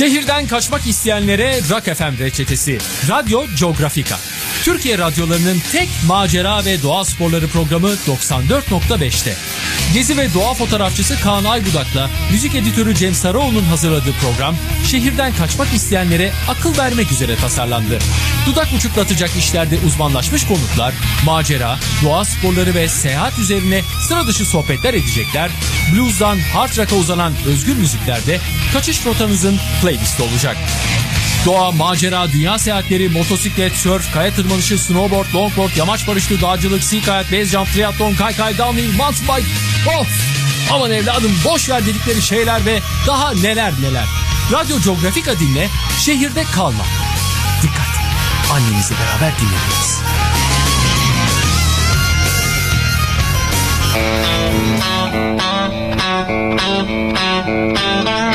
Şehirden kaçmak isteyenlere Rock FM reçetesi. Radyo Geografika. Türkiye radyolarının tek macera ve doğa sporları programı 94.5'te. Gezi ve doğa fotoğrafçısı Kaan Aybudak'la müzik editörü Cem Sarıoğlu'nun hazırladığı program şehirden kaçmak isteyenlere akıl vermek üzere tasarlandı. Dudak uçuklatacak işlerde uzmanlaşmış konuklar, macera, doğa sporları ve seyahat üzerine sıra dışı sohbetler edecekler. Blues'dan hard rock'a uzanan özgür müziklerde kaçış rotanızın playlisti olacak. Doğa, macera, dünya seyahatleri, motosiklet, surf, kaya tırmanışı, snowboard, longboard, yamaç paraşütü, dağcılık, sea kayak, base jump, triathlon, kaykay, downhill, mountain bike. Of! Aman evladım boş ver dedikleri şeyler ve daha neler neler. Radyo Geografika dinle, şehirde kalma. Dikkat! Annenizle beraber dinlediniz. Thank you.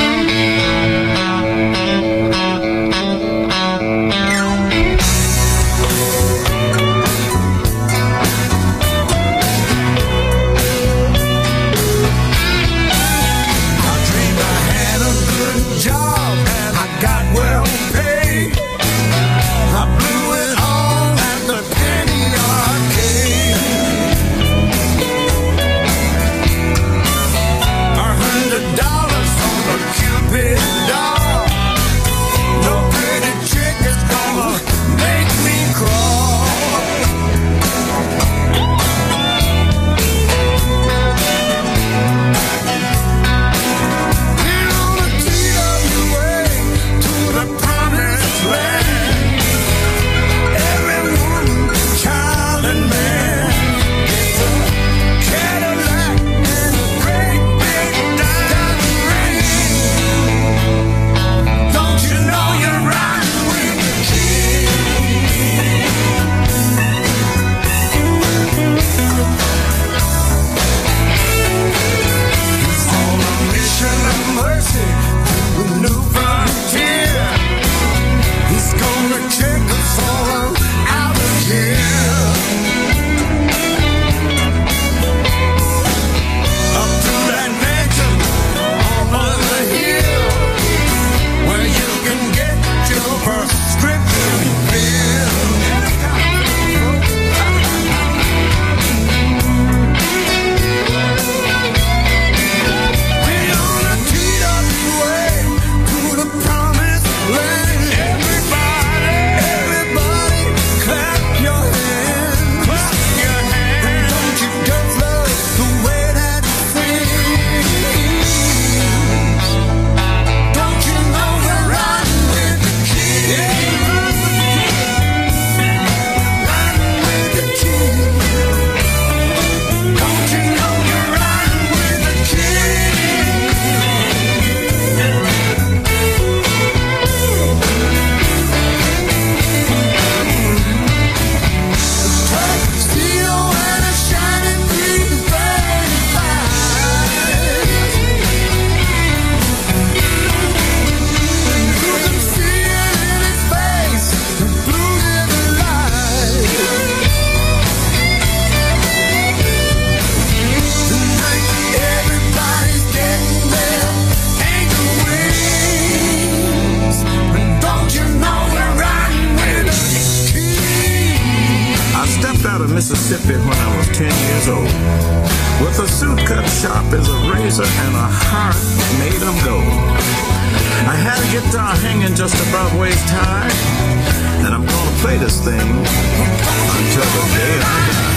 when I was 10 years old. With a suit cut sharp as a razor and a heart made of gold. I had a guitar hanging just above waist high, and I'm gonna play this thing until the day I die.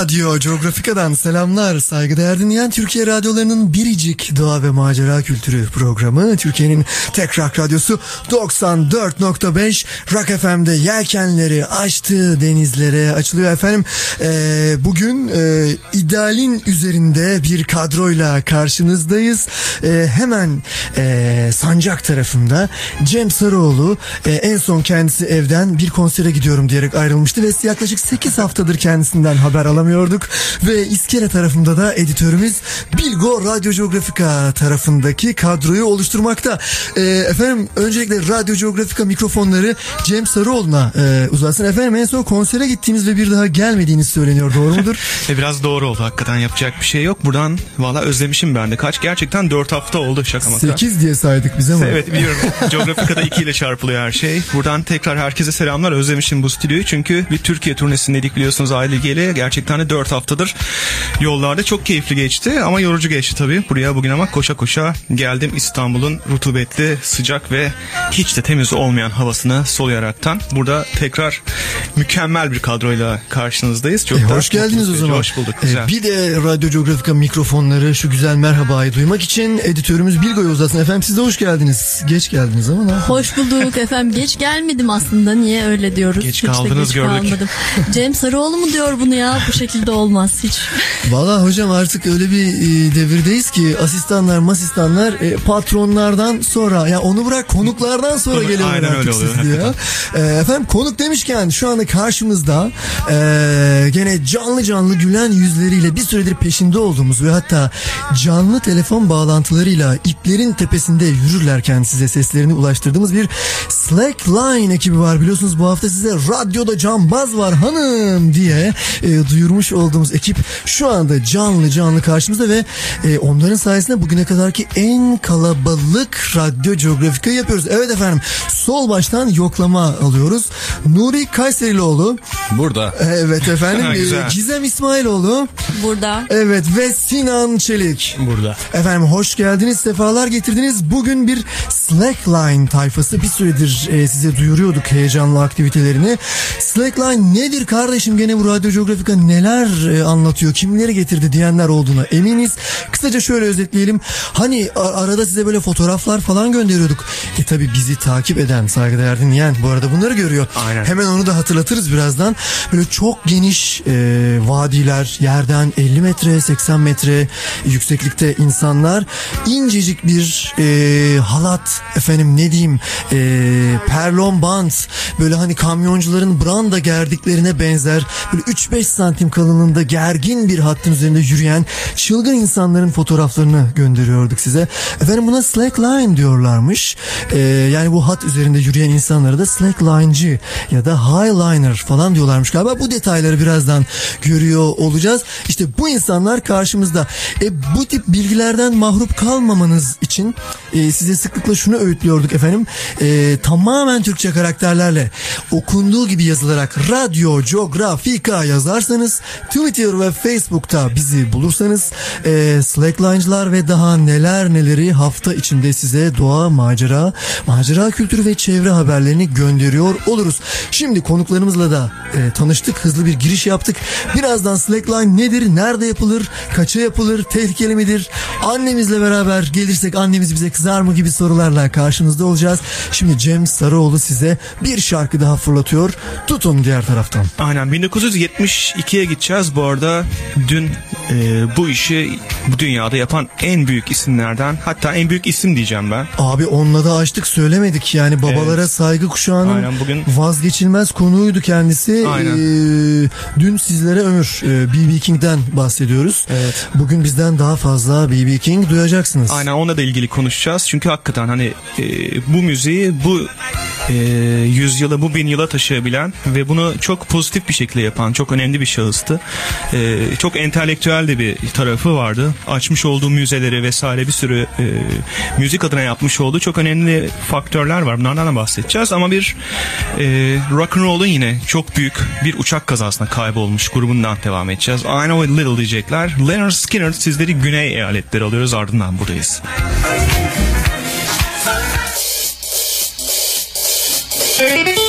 Radyo Geografika'dan selamlar. Saygıdeğer dinleyen Türkiye radyolarının biricik doğa ve macera kültürü programı. Türkiye'nin tek rock radyosu 94.5 Rock FM'de yelkenleri açtığı denizlere açılıyor efendim. Ee, bugün e, idealin üzerinde bir kadroyla karşınızdayız. Ee, hemen e, Sancak tarafında Cem Sarıoğlu e, en son kendisi evden bir konsere gidiyorum diyerek ayrılmıştı ve yaklaşık 8 haftadır kendisinden haber alamıyorduk ve İskele tarafında da editörümüz Bilgo Radyo Geografika tarafındaki kadroyu oluşturmakta. E, efendim öncelikle Radyo Geografika mikrofonları Cem Sarıoğlu'na e, uzatsın. Efendim en son konsere gittiğimiz ve bir daha gelmediğiniz söyleniyor. Doğru mudur? e biraz doğru oldu hakikaten yapacak bir şey yok. Buradan valla özlemişim ben de. Kaç gerçekten 4 hafta oldu şaka maka. 8 diye saydık bize ama. Evet biliyorum. Geografikada 2 ile çarpılıyor her şey. Buradan tekrar herkese selamlar. Özlemişim bu stüdyoyu çünkü bir Türkiye turnesindeydik biliyorsunuz aile geli. Gerçekten de 4 haftadır yollarda çok keyifli geçti ama yorucu geçti tabii. Buraya bugün ama koşa koşa geldim İstanbul'un rutubetli, sıcak ve hiç de temiz olmayan havasını soluyaraktan. Burada tekrar mükemmel bir kadroyla karşınızdayız. Çok e, hoş geldiniz o zaman. Hoş bulduk. Güzel. E, bir de Radyo Geografika mikrofonları şu güzel merhabayı duymak için editörümüz Bilgo'yu uzatsın. Efendim siz de hoş geldiniz. Geç geldiniz ama ne Hoş bulduk efendim. Geç gelmedim aslında. Niye öyle diyoruz? Geç hiç kaldınız geç gördük. Kalmadım. Cem Sarıoğlu mu diyor bunu ya? Bu şekilde olmaz hiç. Valla hocam artık öyle bir e, devirdeyiz ki asistanlar, masistanlar e, patronlardan sonra ya onu bırak konuklardan sonra Konu, geliyorlar aynen artık öyle oluyor, diyor. E, efendim konuk demişken şu anda karşımızda e, gene canlı canlı gülen yüzleriyle bir süredir peşinde olduğumuz ve hatta canlı telefon bağlantılarıyla iplerin tepesinde yürürlerken size seslerini ulaştırdığımız bir Slackline ekibi var. Biliyorsunuz bu hafta size radyoda cambaz var hanım diye e, duyurmuş olduğumuz ekip şu anda canlı canlı karşımızda ve e, onların sayesinde bugüne kadarki en kalabalık radyo coğrafika yapıyoruz. Evet efendim sol baştan yoklama alıyoruz. Nuri Kayserilioğlu. Burada. Evet efendim. e, Gizem İsmailoğlu. Burada. Evet ve Sinan Çelik. Burada. Efendim hoş geldiniz, sefalar getirdiniz. Bugün bir Slackline tayfası bir süredir e, size duyuruyorduk heyecanlı aktivitelerini. Slackline nedir kardeşim gene bu radyo coğrafika neler e, anlatıyor, kimleri getirdi diyenler olduğuna eminiz. Kısaca şöyle özetleyelim. Hani arada size böyle fotoğraflar falan gönderiyorduk. E tabi bizi takip eden saygıdeğer dinleyen bu arada bunları görüyor. Aynen. Hemen onu da hatırlatırız birazdan. Böyle çok geniş e, vadiler, yerden 50 metre, 80 metre yükseklikte insanlar. incecik bir e, halat efendim ne diyeyim e, perlon bant böyle hani kamyoncuların branda gerdiklerine benzer böyle 3-5 santim kalınlığında gergin bir hattın üzerinde yürüyen çılgın insanların fotoğraflarını gönderiyorduk size. Efendim buna slackline diyorlarmış. Ee, yani bu hat üzerinde yürüyen insanlara da slackline'cı ya da highliner falan diyorlarmış galiba. Bu detayları birazdan görüyor olacağız. İşte bu insanlar karşımızda. E, bu tip bilgilerden mahrup kalmamanız için e, size sıklıkla şunu öğütlüyorduk efendim. E, tamamen Türkçe karakterlerle okunduğu gibi yazılarak Radyo Geografika yazarsanız Twitter ve Facebook'ta bizi bulursanız e, Slackline'cılar ve daha neler neleri hafta içinde size doğa, macera, macera kültürü ve çevre haberlerini gönderiyor oluruz. Şimdi konuklarımızla da e, tanıştık. Hızlı bir giriş yaptık. Birazdan Slackline nedir, nerede yapılır, kaça yapılır, tehlikeli midir? Annemizle beraber gelirsek annemiz bize kızar mı gibi sorularla karşınızda olacağız. Şimdi Cem Sarıoğlu size bir şarkı daha fırlatıyor. Tutun diğer taraftan. Aynen 1972'ye gideceğiz. Bu arada dün e, bu işi bu dünyada yapan en büyük isimlerden hatta en büyük isim diyeceğim ben. Abi onunla da açtık söylemedik yani babalara evet. saygı kuşağının Aynen, bugün... vazgeçilmez konuğuydu kendisi. Aynen. Ee, dün sizlere ömür B.B. E, King'den bahsediyoruz. Evet. Bugün bizden daha fazla B.B. King duyacaksınız. Aynen onunla da ilgili konuşacağız. Çünkü hakikaten hani e, bu müziği bu e, yüzyıla bu bin yıla taşıyabilen ve bunu çok pozitif bir şekilde yapan çok önemli bir şahıstı. E, çok entelektüel de bir tarafı vardı. Açmış olduğu müzeleri vesaire bir sürü e, müzik adına yapmış olduğu çok önemli faktörler var. Bunlardan da bahsedeceğiz ama bir e, rock and roll'un yine çok büyük bir uçak kazasına kaybolmuş grubundan devam edeceğiz. I know a little diyecekler. Leonard Skinner sizleri güney eyaletleri alıyoruz ardından buradayız. Müzik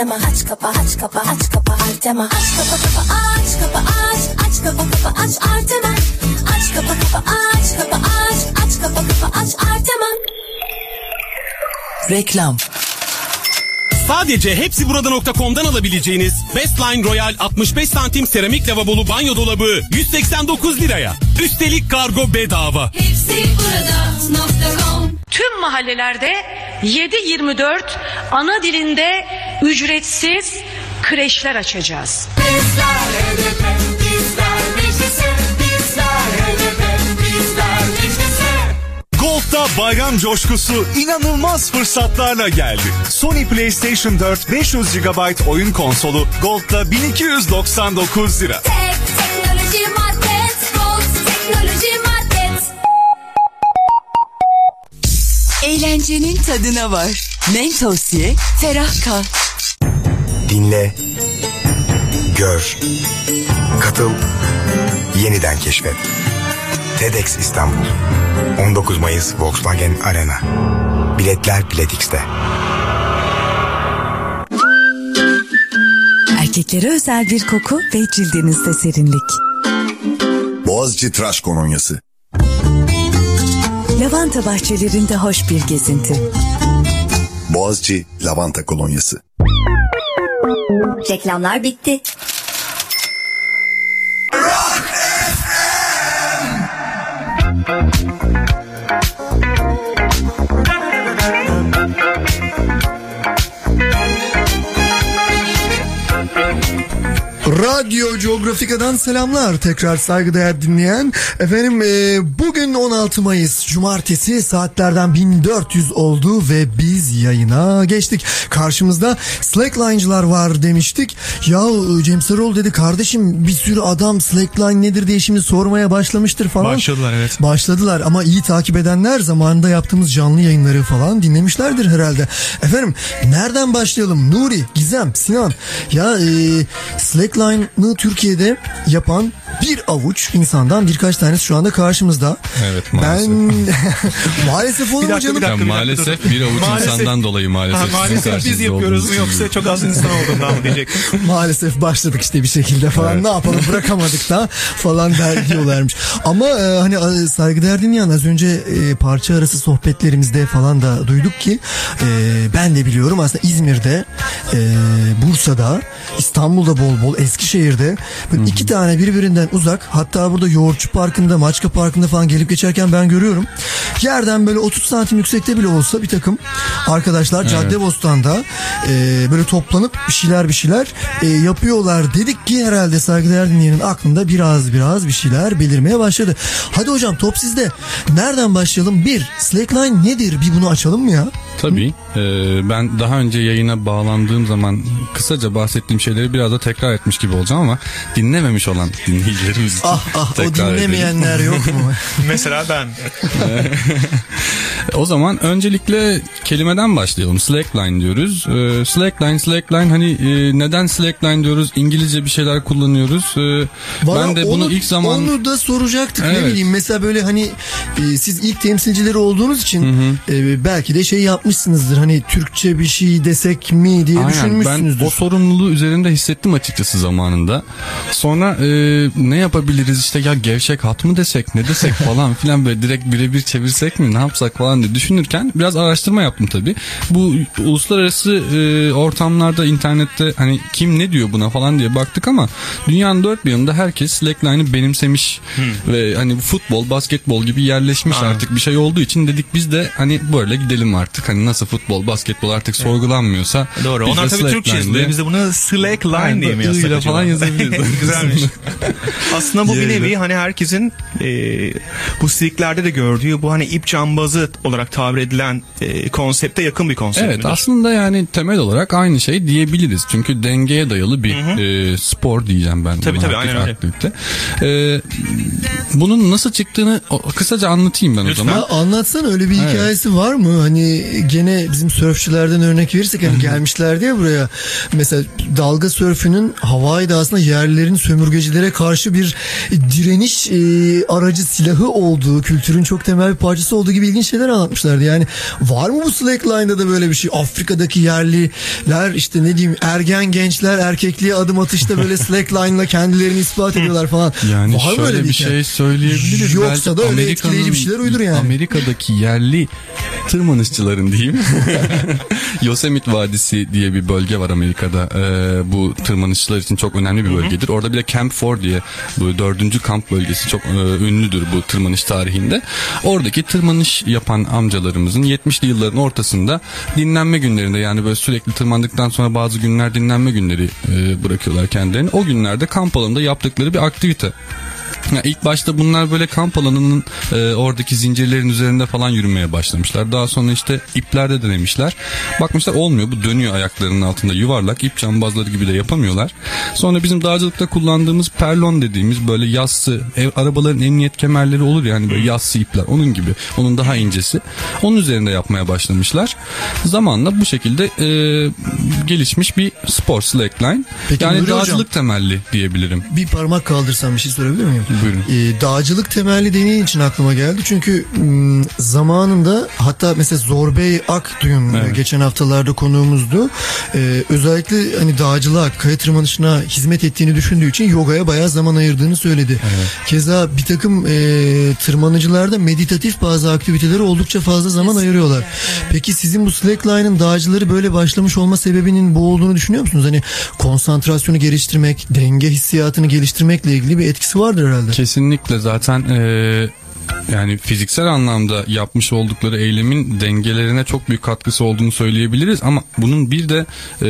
Artema aç kapa aç kapa aç kapa Artema aç kapa kapa aç kapa aç aç kapa kapa aç Artema aç kapa kapa aç kapa aç aç kapa kapa aç Artema Reklam. Sadece hepsi burada.com'dan alabileceğiniz Bestline Royal 65 santim seramik lavabolu banyo dolabı 189 liraya. Üstelik kargo bedava. Hepsi burada nokta.com Tüm mahallelerde 7-24 ana dilinde ücretsiz kreşler açacağız. Gold'da bayram coşkusu inanılmaz fırsatlarla geldi. Sony PlayStation 4 500 GB oyun konsolu Gold'da 1299 lira. Tek teknoloji market Gold teknoloji market Eğlencenin tadına var. Mentos ye, ferah kal. Dinle, gör, katıl, yeniden keşfet. TEDx İstanbul. 19 Mayıs Volkswagen Arena. Biletler Biletix'te. Erkeklere özel bir koku ve cildinizde serinlik. Boğaziçi Tıraş Kolonyası. Lavanta bahçelerinde hoş bir gezinti. Boğaziçi Lavanta Kolonyası. Reklamlar bitti. Radyo Geografika'dan selamlar tekrar saygıdeğer dinleyen. Efendim e, bugün 16 Mayıs Cumartesi saatlerden 1400 oldu ve biz yayına geçtik. Karşımızda Slackline'cılar var demiştik. Ya e, Cem Sarıoğlu dedi kardeşim bir sürü adam Slackline nedir diye şimdi sormaya başlamıştır falan. Başladılar, evet. Başladılar ama iyi takip edenler zamanında yaptığımız canlı yayınları falan dinlemişlerdir herhalde. Efendim nereden başlayalım? Nuri, Gizem, Sinan. Ya e, Slackline'ı Türkiye'de yapan bir avuç insandan birkaç tanesi şu anda karşımızda. Evet, maalesef. Ben maalesef olur mu canım? bir dakika, bir dakika, maalesef bir avuç Maalesef- insandan dolayı maalesef. Ha, maalesef biz yapıyoruz mu yoksa çok az insan olduğundan mı diyecektim. Maalesef başladık işte bir şekilde falan Evet. ne yapalım bırakamadık da falan der diyorlarmış. Ama e, hani saygıdeğer dinleyen az önce e, parça arası sohbetlerimizde falan da duyduk ki e, ben de biliyorum aslında İzmir'de e, Bursa'da İstanbul'da bol bol Eskişehir'de böyle iki tane birbirinden uzak hatta burada Yoğurtçu Parkı'nda Maçka Parkı'nda falan gelip geçerken ben görüyorum. Yerden böyle 30 santim yüksekte bile olsa bir takım arkadaşlar Caddebostan'da e, böyle toplanıp bir şeyler bir şeyler e, yapıyorlar dedik ki herhalde saygıdeğer dinleyenin aklında biraz biraz bir şeyler belirmeye başladı. Hadi hocam top sizde. Nereden başlayalım? Bir, Slackline nedir? Bir bunu açalım mı ya? Tabii. Ee, ben daha önce yayına bağlandığım zaman kısaca bahsettiğim şeyleri biraz da tekrar etmiş gibi olacağım ama dinlememiş olan dinleyicilerimiz için Ah ah o tekrar edelim. dinlemeyenler yok mu? Mesela ben. O zaman öncelikle kelimeden başlayalım. Slackline diyoruz. Ee, slackline, slackline hani e, neden slackline diyoruz? İngilizce bir şeyler kullanıyoruz. Ee, Valla ben de bunu onu, ilk zaman Onu da soracaktık ne Evet. bileyim mesela böyle hani e, siz ilk temsilcileri olduğunuz için e, belki de şey yapmışsınızdır hani Türkçe bir şey desek mi diye Aynen, ben düşünmüşsünüzdür. o sorumluluğu üzerinde hissettim açıkçası zamanında. Sonra e, ne yapabiliriz işte ya gevşek hat mı desek ne desek falan filan böyle direkt birebir çevirsek mi ne yapsak falan diye düşünürken biraz araştırma yaptım tabii. Bu uluslararası e, ortamlarda internette hani kim ne diyor buna falan diye baktık ama dünyanın dört bir yanında herkes slackline'ı benimsemiş ve hani futbol basketbol gibi yerleşmiş artık bir şey olduğu için dedik biz de hani böyle gidelim artık hani nasıl futbol basketbol artık sorgulanmıyorsa Doğru. Onlar tabii Türkçe slackline yazılıyor. Biz de buna slack line Aynen, diye mi yazsak falan yazabiliriz. Güzelmiş. Aslında bu bir nevi hani herkesin e, bu sliklerde de gördüğü bu hani ip cambazı olarak tabir edilen e, konsepte yakın bir konsept. Evet midir? aslında yani temel olarak aynı şey diyebiliriz. Çünkü dengeye dayalı bir e, spor diyeceğim ben. Tabii, buna tabii, aynen öyle. aktivite. E, bunun nasıl çıktığını o- kısaca anlatayım ben o zaman. Ya anlatsana öyle bir hikayesi var mı? Hani gene bizim sörfçülerden örnek verirsek hani gelmişlerdi ya buraya. Mesela dalga sörfünün Hawaii'de aslında yerlerin sömürgecilere karşı bir direniş e, aracı silahı olduğu, kültürün çok temel bir parçası olduğu gibi ilginç şeyler anlatmışlardı. Yani var mı bu slackline'da da böyle bir şey? Afrika'daki yerliler işte ne diyeyim ergen gençler erkekliğe adım atışta böyle slackline'la kendilerini ispat ediyorlar falan. Yani var şöyle öyle bir hikaye? şey söyleyebiliriz. Yoksa da öyle etkileyici bir şeyler uydur yani. Amerika'daki yerli tırmanışçıların diyeyim. Yosemite Vadisi diye bir bölge var Amerika'da. Ee, bu tırmanışçılar için çok önemli bir bölgedir. Orada bir de Camp 4 diye bu dördüncü kamp bölgesi çok e, ünlüdür bu tırmanış tarihinde. Oradaki tırmanış yapan amcalarımızın 70'li yılların ortasında dinlenme günlerinde yani böyle sürekli tırmandıktan sonra bazı günler dinlenme günleri e, bırakıyorlar kendilerini. O günlerde kamp alanında yaptıkları bir aktivite. Ya ilk başta bunlar böyle kamp alanının e, oradaki zincirlerin üzerinde falan yürümeye başlamışlar. Daha sonra işte iplerde denemişler. Bakmışlar olmuyor bu dönüyor ayaklarının altında yuvarlak ip cambazları gibi de yapamıyorlar. Sonra bizim dağcılıkta kullandığımız perlon dediğimiz böyle yassı ev, arabaların emniyet kemerleri olur yani böyle yassı ipler onun gibi. Onun daha incesi. Onun üzerinde yapmaya başlamışlar. Zamanla bu şekilde e, gelişmiş bir spor slackline. Peki yani Nuri Hocam- dağcılık temelli diyebilirim. Bir parmak kaldırsam bir şey sorabilir miyim? Buyurun. Ee, dağcılık temelli deneyin için aklıma geldi. Çünkü m, zamanında hatta mesela Zorbey Akduyum Evet. e, geçen haftalarda konuğumuzdu. Ee, özellikle hani dağcılığa, kaya tırmanışına hizmet ettiğini düşündüğü için yogaya bayağı zaman ayırdığını söyledi. Keza bir takım e, tırmanıcılar da meditatif bazı aktivitelere oldukça fazla zaman ayırıyorlar. Peki sizin bu slackline'ın dağcıları böyle başlamış olma sebebinin bu olduğunu düşünüyor musunuz? Hani konsantrasyonu geliştirmek, denge hissiyatını geliştirmekle ilgili bir etkisi vardır herhalde. Kesinlikle zaten e, yani fiziksel anlamda yapmış oldukları eylemin dengelerine çok büyük katkısı olduğunu söyleyebiliriz ama bunun bir de e,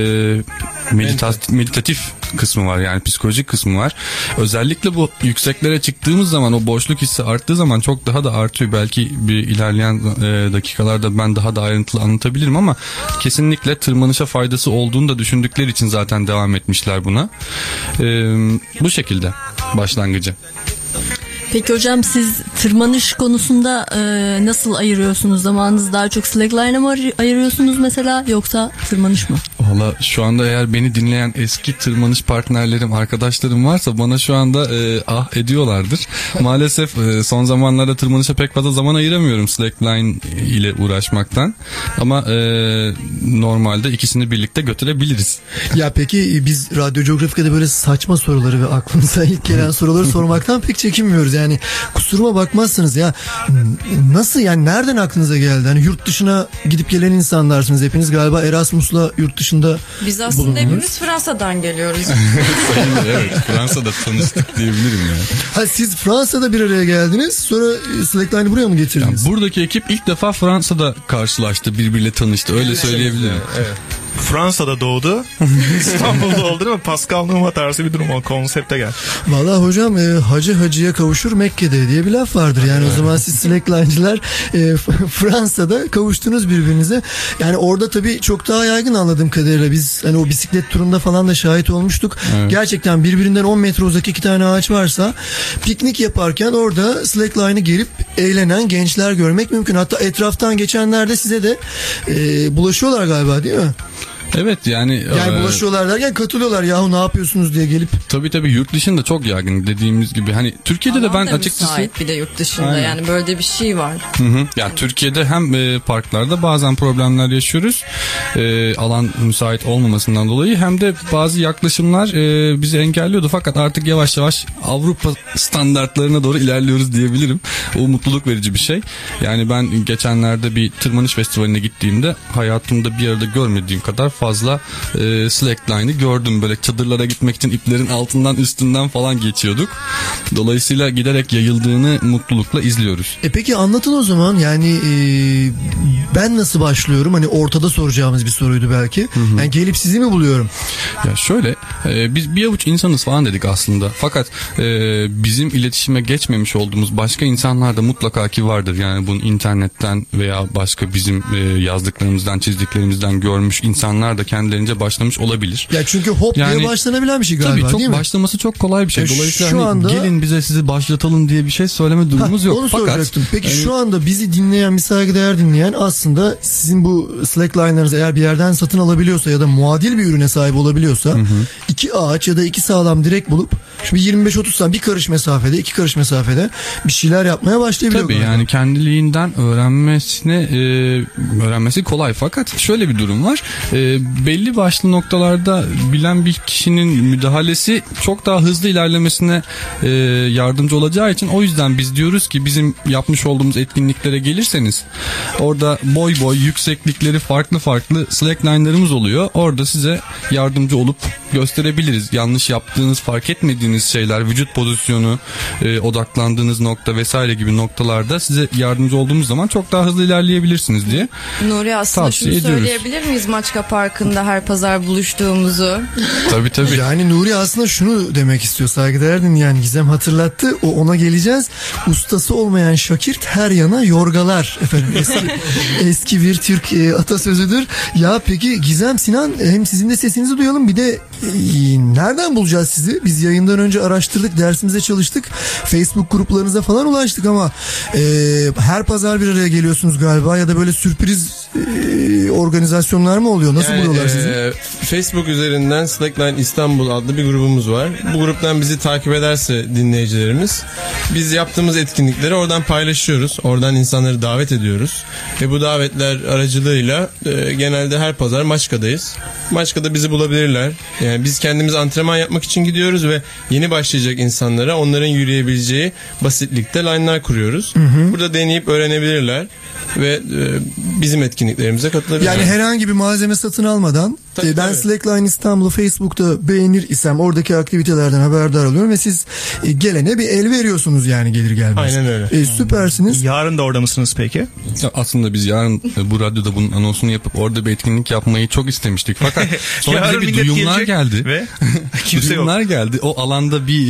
medita- meditatif kısmı var yani psikolojik kısmı var. Özellikle bu yükseklere çıktığımız zaman o boşluk hissi arttığı zaman çok daha da artıyor. Belki bir ilerleyen e, dakikalarda ben daha da ayrıntılı anlatabilirim ama kesinlikle tırmanışa faydası olduğunu da düşündükleri için zaten devam etmişler buna. E, bu şekilde başlangıcı. Peki hocam siz tırmanış konusunda e, nasıl ayırıyorsunuz zamanınızı daha çok slackline'a mı ayır- ayırıyorsunuz mesela yoksa tırmanış mı? Valla şu anda eğer beni dinleyen eski tırmanış partnerlerim, arkadaşlarım varsa bana şu anda e, ah ediyorlardır. Maalesef e, son zamanlarda tırmanışa pek fazla zaman ayıramıyorum slackline ile uğraşmaktan. Ama e, normalde ikisini birlikte götürebiliriz. Ya peki e, biz Radyo Geografika'da böyle saçma soruları ve aklımıza ilk gelen soruları sormaktan pek çekinmiyoruz. Yani kusuruma bakmazsınız ya nasıl yani nereden aklınıza geldi? Hani yurt dışına gidip gelen insanlarsınız hepiniz galiba Erasmus'la yurt dışında Biz aslında bulundunuz. hepimiz Fransa'dan geliyoruz. evet Fransa'da tanıştık diyebilirim yani. Ha, siz Fransa'da bir araya geldiniz sonra e, Slackline'ı buraya mı getirdiniz? Buradaki ekip ilk defa Fransa'da karşılaştı, birbiriyle tanıştı. Öyle söyleyebilirim. Fransa'da doğdu. İstanbul'da oldu ama Pascal Numa tarzı bir durum o konsepte gel. Valla hocam e, hacı hacıya kavuşur Mekke'de diye bir laf vardır. Yani o zaman siz slackline'cılar e, Fransa'da kavuştunuz birbirinize. Yani orada tabii çok daha yaygın anladığım kadarıyla biz hani o bisiklet turunda falan da şahit olmuştuk. Evet. Gerçekten birbirinden 10 metre uzak iki tane ağaç varsa piknik yaparken orada slackline'ı gerip eğlenen gençler görmek mümkün. Hatta etraftan geçenler de size de e, bulaşıyorlar galiba değil mi? Evet yani. Yani e, bulaşıyorlar derken katılıyorlar yahu ne yapıyorsunuz diye gelip. Tabii tabii yurt dışında çok yaygın dediğimiz gibi. Hani Türkiye'de de ben Alan açıkçası... müsait bir de yurt dışında Aynen. yani böyle de bir şey var. Hı hı. Yani Türkiye'de hem e, parklarda bazen problemler yaşıyoruz. E, alan müsait olmamasından dolayı hem de bazı yaklaşımlar e, bizi engelliyordu. Fakat artık yavaş yavaş Avrupa standartlarına doğru ilerliyoruz diyebilirim. O mutluluk verici bir şey. Yani ben geçenlerde bir tırmanış festivaline gittiğimde hayatımda bir arada görmediğim kadar fazla e, slackline'ı gördüm. Böyle çadırlara gitmek için iplerin altından üstünden falan geçiyorduk. Dolayısıyla giderek yayıldığını mutlulukla izliyoruz. E peki anlatın o zaman yani e, ben nasıl başlıyorum hani ortada soracağımız bir soruydu belki. Yani gelip sizi mi buluyorum? Ya şöyle e, biz bir avuç insanız falan dedik aslında. Fakat e, bizim iletişime geçmemiş olduğumuz başka insanlar da mutlaka ki vardır. Yani bunu internetten veya başka bizim e, yazdıklarımızdan çizdiklerimizden görmüş insanlar da kendilerince başlamış olabilir. Ya çünkü hop Yani- diye başlanabilen bir şey galiba Tabii çok değil mi? başlaması çok kolay bir şey. E, Dolayısıyla şu hani anda- gelin bize sizi başlatalım diye bir şey söyleme durumumuz Ha, yok. Onu Fakat soracaktım. Peki hani- şu anda bizi dinleyen, bir saygıdeğer dinleyen aslında sizin bu slackline'larınızı eğer bir yerden satın alabiliyorsa ya da muadil bir ürüne sahip olabiliyorsa iki ağaç ya da iki sağlam direk bulup bir 25-30 saniye bir karış mesafede, iki karış mesafede bir şeyler yapmaya başlayabiliyor. Tabii galiba. yani kendiliğinden öğrenmesine e, öğrenmesi kolay fakat şöyle bir durum var. E, belli başlı noktalarda bilen bir kişinin müdahalesi çok daha hızlı ilerlemesine e, yardımcı olacağı için o yüzden biz diyoruz ki bizim yapmış olduğumuz etkinliklere gelirseniz orada boy boy yükseklikleri farklı farklı slackline'larımız oluyor. Orada size yardımcı olup gösterebiliriz. Yanlış yaptığınız fark etmediğiniz şeyler, vücut pozisyonu, e, odaklandığınız nokta vesaire gibi noktalarda size yardımcı olduğumuz zaman çok daha hızlı ilerleyebilirsiniz diye. Nuri aslında şunu ediyoruz. söyleyebilir miyiz Maçka Parkı'nda her pazar buluştuğumuzu? Tabii tabii. Yani Nuri aslında şunu demek istiyor saygıdeğer dinleyen Gizem hatırlattı. O ona geleceğiz. Ustası olmayan Şakirt her yana yorgalar. Efendim eski, eski bir Türk e, atasözüdür. Ya peki Gizem Sinan hem sizin de sesinizi duyalım bir de e, nereden bulacağız sizi? Biz yayından önce araştırdık, dersimize çalıştık. Facebook gruplarınıza falan ulaştık ama e, her pazar bir araya geliyorsunuz galiba ya da böyle sürpriz e, organizasyonlar mı oluyor? Nasıl Yani, buluyorlar sizi? e, Facebook üzerinden Slackline İstanbul adlı bir grubumuz var. Bu gruptan bizi takip ederse dinleyicilerimiz biz yaptığımız etkinlikleri oradan paylaşıyoruz. Oradan insanları davet ediyoruz. Ve bu davetler aracılığıyla e, genelde her pazar Maçka'dayız. Maçka'da bizi bulabilirler. Yani biz kendimiz antrenman yapmak için gidiyoruz ve yeni başlayacak insanlara onların yürüyebileceği basitlikte line'lar kuruyoruz. Burada deneyip öğrenebilirler ve e, bizim etkinliklerimize katılabilirler. Yani herhangi bir malzeme satın almadan e, ben Slackline İstanbul'u Facebook'ta beğenir isem oradaki aktivitelerden haberdar oluyorum ve siz e, gelene bir el veriyorsunuz yani gelir gelmez. Aynen öyle. E, süpersiniz. Yarın da orada mısınız peki? Ya Aslında biz yarın e, bu radyoda bunun anonsunu yapıp orada bir etkinlik yapmayı çok istemiştik. Fakat sonra bize bir duyumlar geldi. ve kimse yok. duyumlar geldi. O alanda bir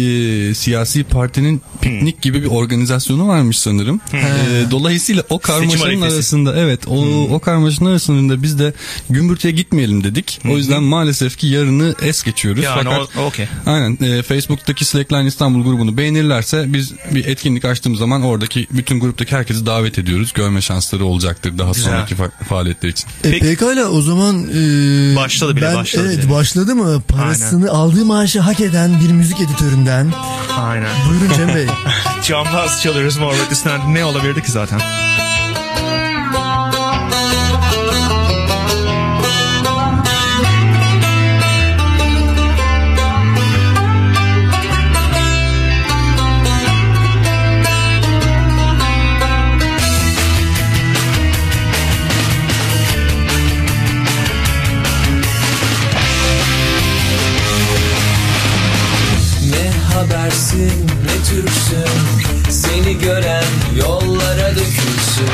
e, siyasi partinin piknik gibi bir organizasyonu varmış sanırım. E, dolayısıyla o karmaşanın arasında evet o, o karmaşanın arasında biz de gümbürtüye gitmeyelim dedik. O yüzden maalesef ki yarını es geçiyoruz. Yani Fakat o- okey. Aynen. E, Facebook'taki Slackline İstanbul grubunu beğenirlerse biz bir etkinlik açtığımız zaman oradaki bütün gruptaki herkesi davet ediyoruz. Görme şansları olacaktır daha Güzel. sonraki fa- faaliyetler için. E, pekala o zaman e, Başladı bile, ben, başladı evet, bile. başladı mı? Parasını aldığı maaşı hak eden bir müzik editöründen. Aynen. Buyurun Cem Bey. Cambaz çalıyoruz Mor ve Ötesi'nden. Ne olabilirdi ki zaten? Türksin ne Türksün? Seni gören yollara dökülsün.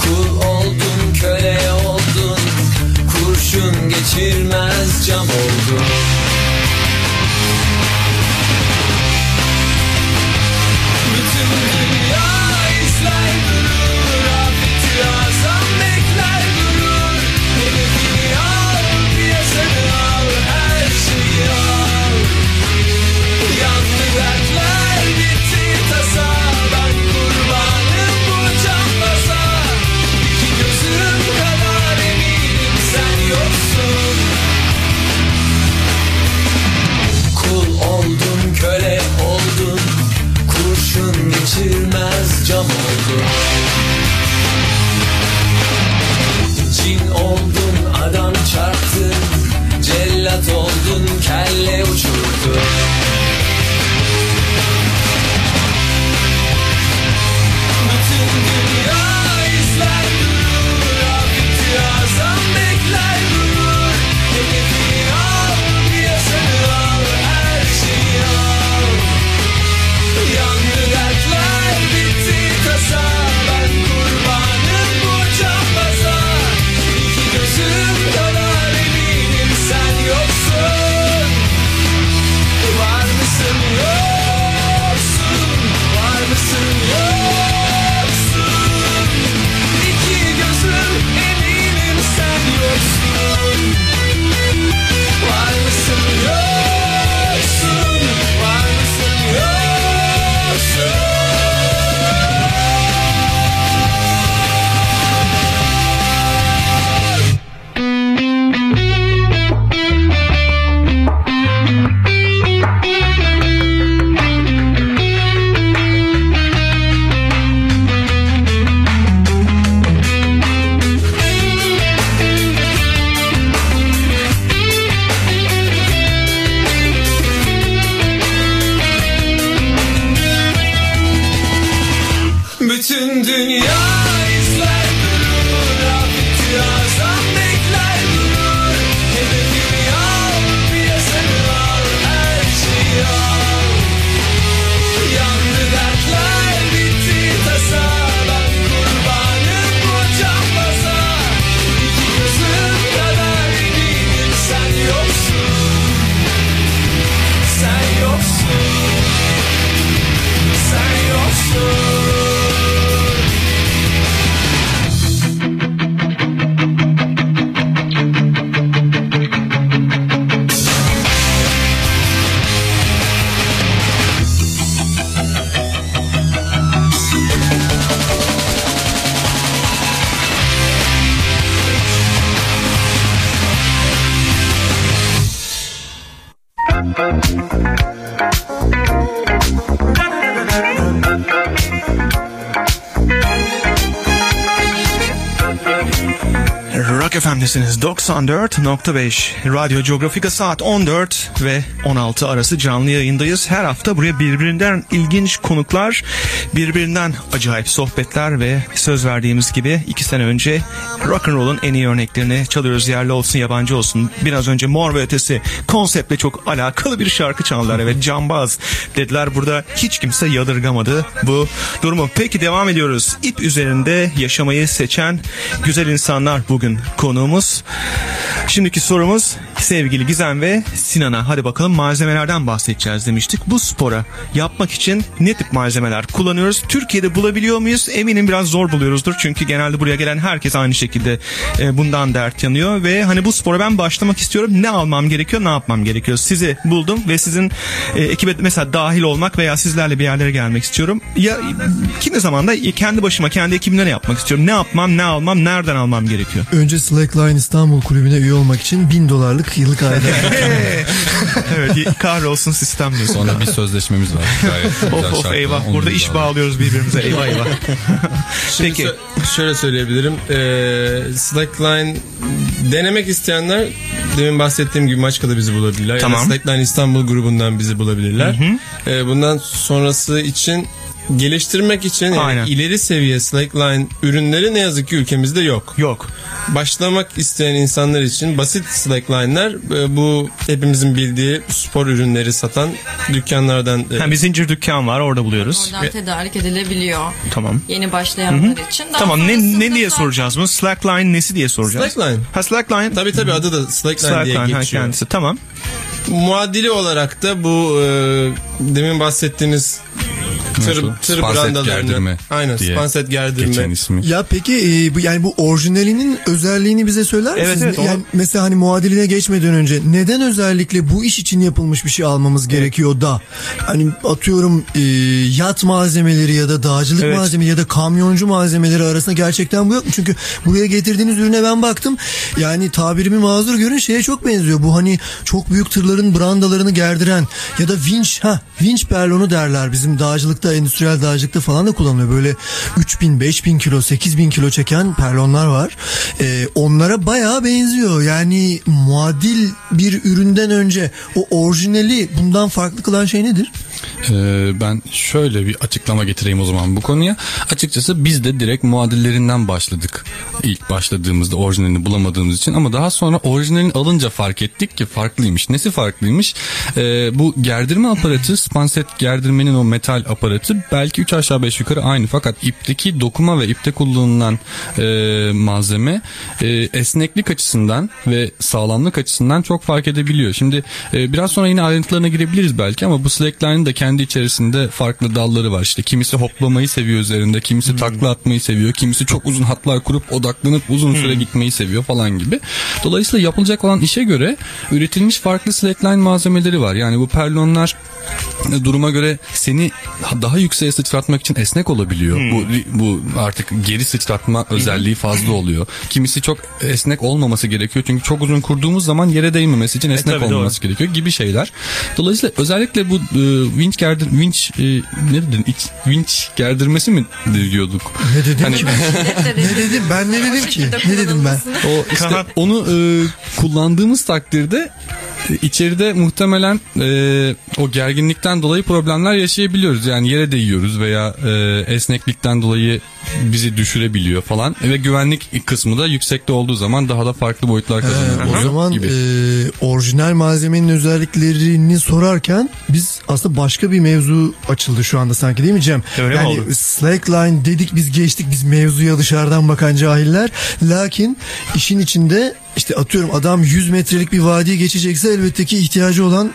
Kul oldun köle oldun. Kurşun geçirmez cam oldun. 94.5 Radyo Geografika saat 14 ve 16 arası canlı yayındayız. Her hafta buraya birbirinden ilginç konuklar, birbirinden acayip sohbetler ve söz verdiğimiz gibi iki sene önce rock and roll'un en iyi örneklerini çalıyoruz. Yerli olsun yabancı olsun. Biraz önce Mor ve Ötesi konseptle çok alakalı bir şarkı çaldılar. Evet cambaz dediler. Burada hiç kimse yadırgamadı bu durumu. Peki devam ediyoruz. İp üzerinde yaşamayı seçen güzel insanlar bugün konuğumuz. Şimdiki sorumuz sevgili Gizem ve Sinan'a. Hadi bakalım malzemelerden bahsedeceğiz demiştik. Bu spora yapmak için ne tip malzemeler kullanıyoruz? Türkiye'de bulabiliyor muyuz? Eminim biraz zor buluyoruzdur. Çünkü genelde buraya gelen herkes aynı şekilde e, bundan dert yanıyor. Ve hani bu spora ben başlamak istiyorum. Ne almam gerekiyor? Ne yapmam gerekiyor? Sizi buldum ve sizin e, ekibe mesela dahil olmak veya sizlerle bir yerlere gelmek istiyorum. Ya kimi zaman da kendi başıma kendi ekibimle ne yapmak istiyorum? Ne yapmam? Ne almam? Nereden almam gerekiyor? Önce Slackline İstanbul Kulübü'ne üye olmak için 1000 dolarlık yıllık aidat. evet kahrolsun sistem diyorsun. Sonra bir sözleşmemiz var. Gayet of of eyvah Onu burada iş imzaladık. bağlıyoruz birbirimize eyvah eyvah. Şimdi Peki. şöyle söyleyebilirim. Ee, Slackline denemek isteyenler demin bahsettiğim gibi Maçka'da bizi bulabilirler. Tamam. Ya da Slackline İstanbul grubundan bizi bulabilirler. Ee, bundan sonrası için geliştirmek için yani Aynen. ileri seviye slackline ürünleri ne yazık ki ülkemizde yok. Yok. Başlamak isteyen insanlar için basit slackline'ler e, bu hepimizin bildiği spor ürünleri satan dükkanlardan e, Ha, bir zincir dükkan var orada buluyoruz. Oradan tedarik edilebiliyor. Tamam. Yeni başlayanlar için. Daha Tamam ne ne diye soracağız bunu? Slackline nesi diye soracağız? Slackline. Ha Slackline. Tabii tabii adı da slackline, Slackline diye ha, geçiyor. kendisi. Tamam. Muadili olarak da bu e, demin bahsettiğiniz tır, Nasıl? tır Spanset brandalarını gerdirme aynen diye spanset gerdirme. Geçen ismi. Ya peki e, bu yani bu orijinalinin özelliğini bize söyler Evet, misiniz? evet, onu- Yani mesela hani muadiline geçmeden önce neden özellikle bu iş için yapılmış bir şey almamız gerekiyor da hani atıyorum e, yat malzemeleri ya da dağcılık Evet. malzemeleri ya da kamyoncu malzemeleri arasında gerçekten bu yok mu? Çünkü buraya getirdiğiniz ürüne ben baktım. Yani tabirimi mazur görün şeye çok benziyor. Bu hani çok büyük tırların brandalarını gerdiren ya da vinç ha vinç perlonu derler bizim dağcılıkta endüstriyel dağcılıkta falan da kullanılıyor. Böyle 3000 5000 kilo 8000 kilo çeken perlonlar var. Ee, onlara bayağı benziyor. Yani muadil bir üründen önce o orijinali bundan farklı kılan şey nedir? Ee, ben şöyle bir açıklama getireyim o zaman bu konuya. Açıkçası biz de direkt muadillerinden başladık. İlk başladığımızda orijinalini bulamadığımız için ama daha sonra orijinalini alınca fark ettik ki farklıymış. Nesi farklıymış? Ee, bu gerdirme aparatı, spanset gerdirmenin o metal aparatı belki 3 aşağı 5 yukarı aynı fakat ipteki dokuma ve ipte kullanılan e, malzeme e, esneklik açısından ve sağlamlık açısından çok fark edebiliyor. Şimdi e, biraz sonra yine ayrıntılarına girebiliriz belki ama bu slackline'ın da kendi içerisinde farklı dalları var. İşte kimisi hoplamayı seviyor üzerinde, kimisi takla atmayı seviyor, kimisi çok uzun hatlar kurup odaklanıp uzun süre gitmeyi seviyor falan gibi. Dolayısıyla yapılacak olan işe göre üretilmiş farklı slackline malzemeleri var. Yani bu perlonlar e, duruma göre seni daha yükseğe sıçratmak için esnek olabiliyor. Bu bu artık geri sıçratma özelliği fazla oluyor. Kimisi çok esnek olmaması gerekiyor. Çünkü çok uzun kurduğumuz zaman yere değmemesi için esnek tabii, doğru. olmaması gerekiyor gibi şeyler. Dolayısıyla özellikle bu e, winch gerdir winch e, ne dedin? İç, winch gerdirmesi mi diyorduk? Ne dedim Hani- ki? ne dedim? Ben ne dedim ki? Ne dedim ben? O işte onu e, kullandığımız takdirde e, içeride muhtemelen e, o gerginlikten dolayı problemler yaşayabiliyoruz. Yani yere değiyoruz veya e, esneklikten dolayı bizi düşürebiliyor falan ve güvenlik kısmı da yüksekte olduğu zaman daha da farklı boyutlar kazanıyor. O zaman gibi. e, orijinal malzemenin özelliklerini sorarken biz aslında başka bir mevzu açıldı şu anda sanki değil mi Cem? Öyle yani oldu? slackline dedik biz geçtik biz mevzuya dışarıdan bakan cahiller. Lakin işin içinde işte atıyorum adam 100 metrelik bir vadiye geçecekse elbette ki ihtiyacı olan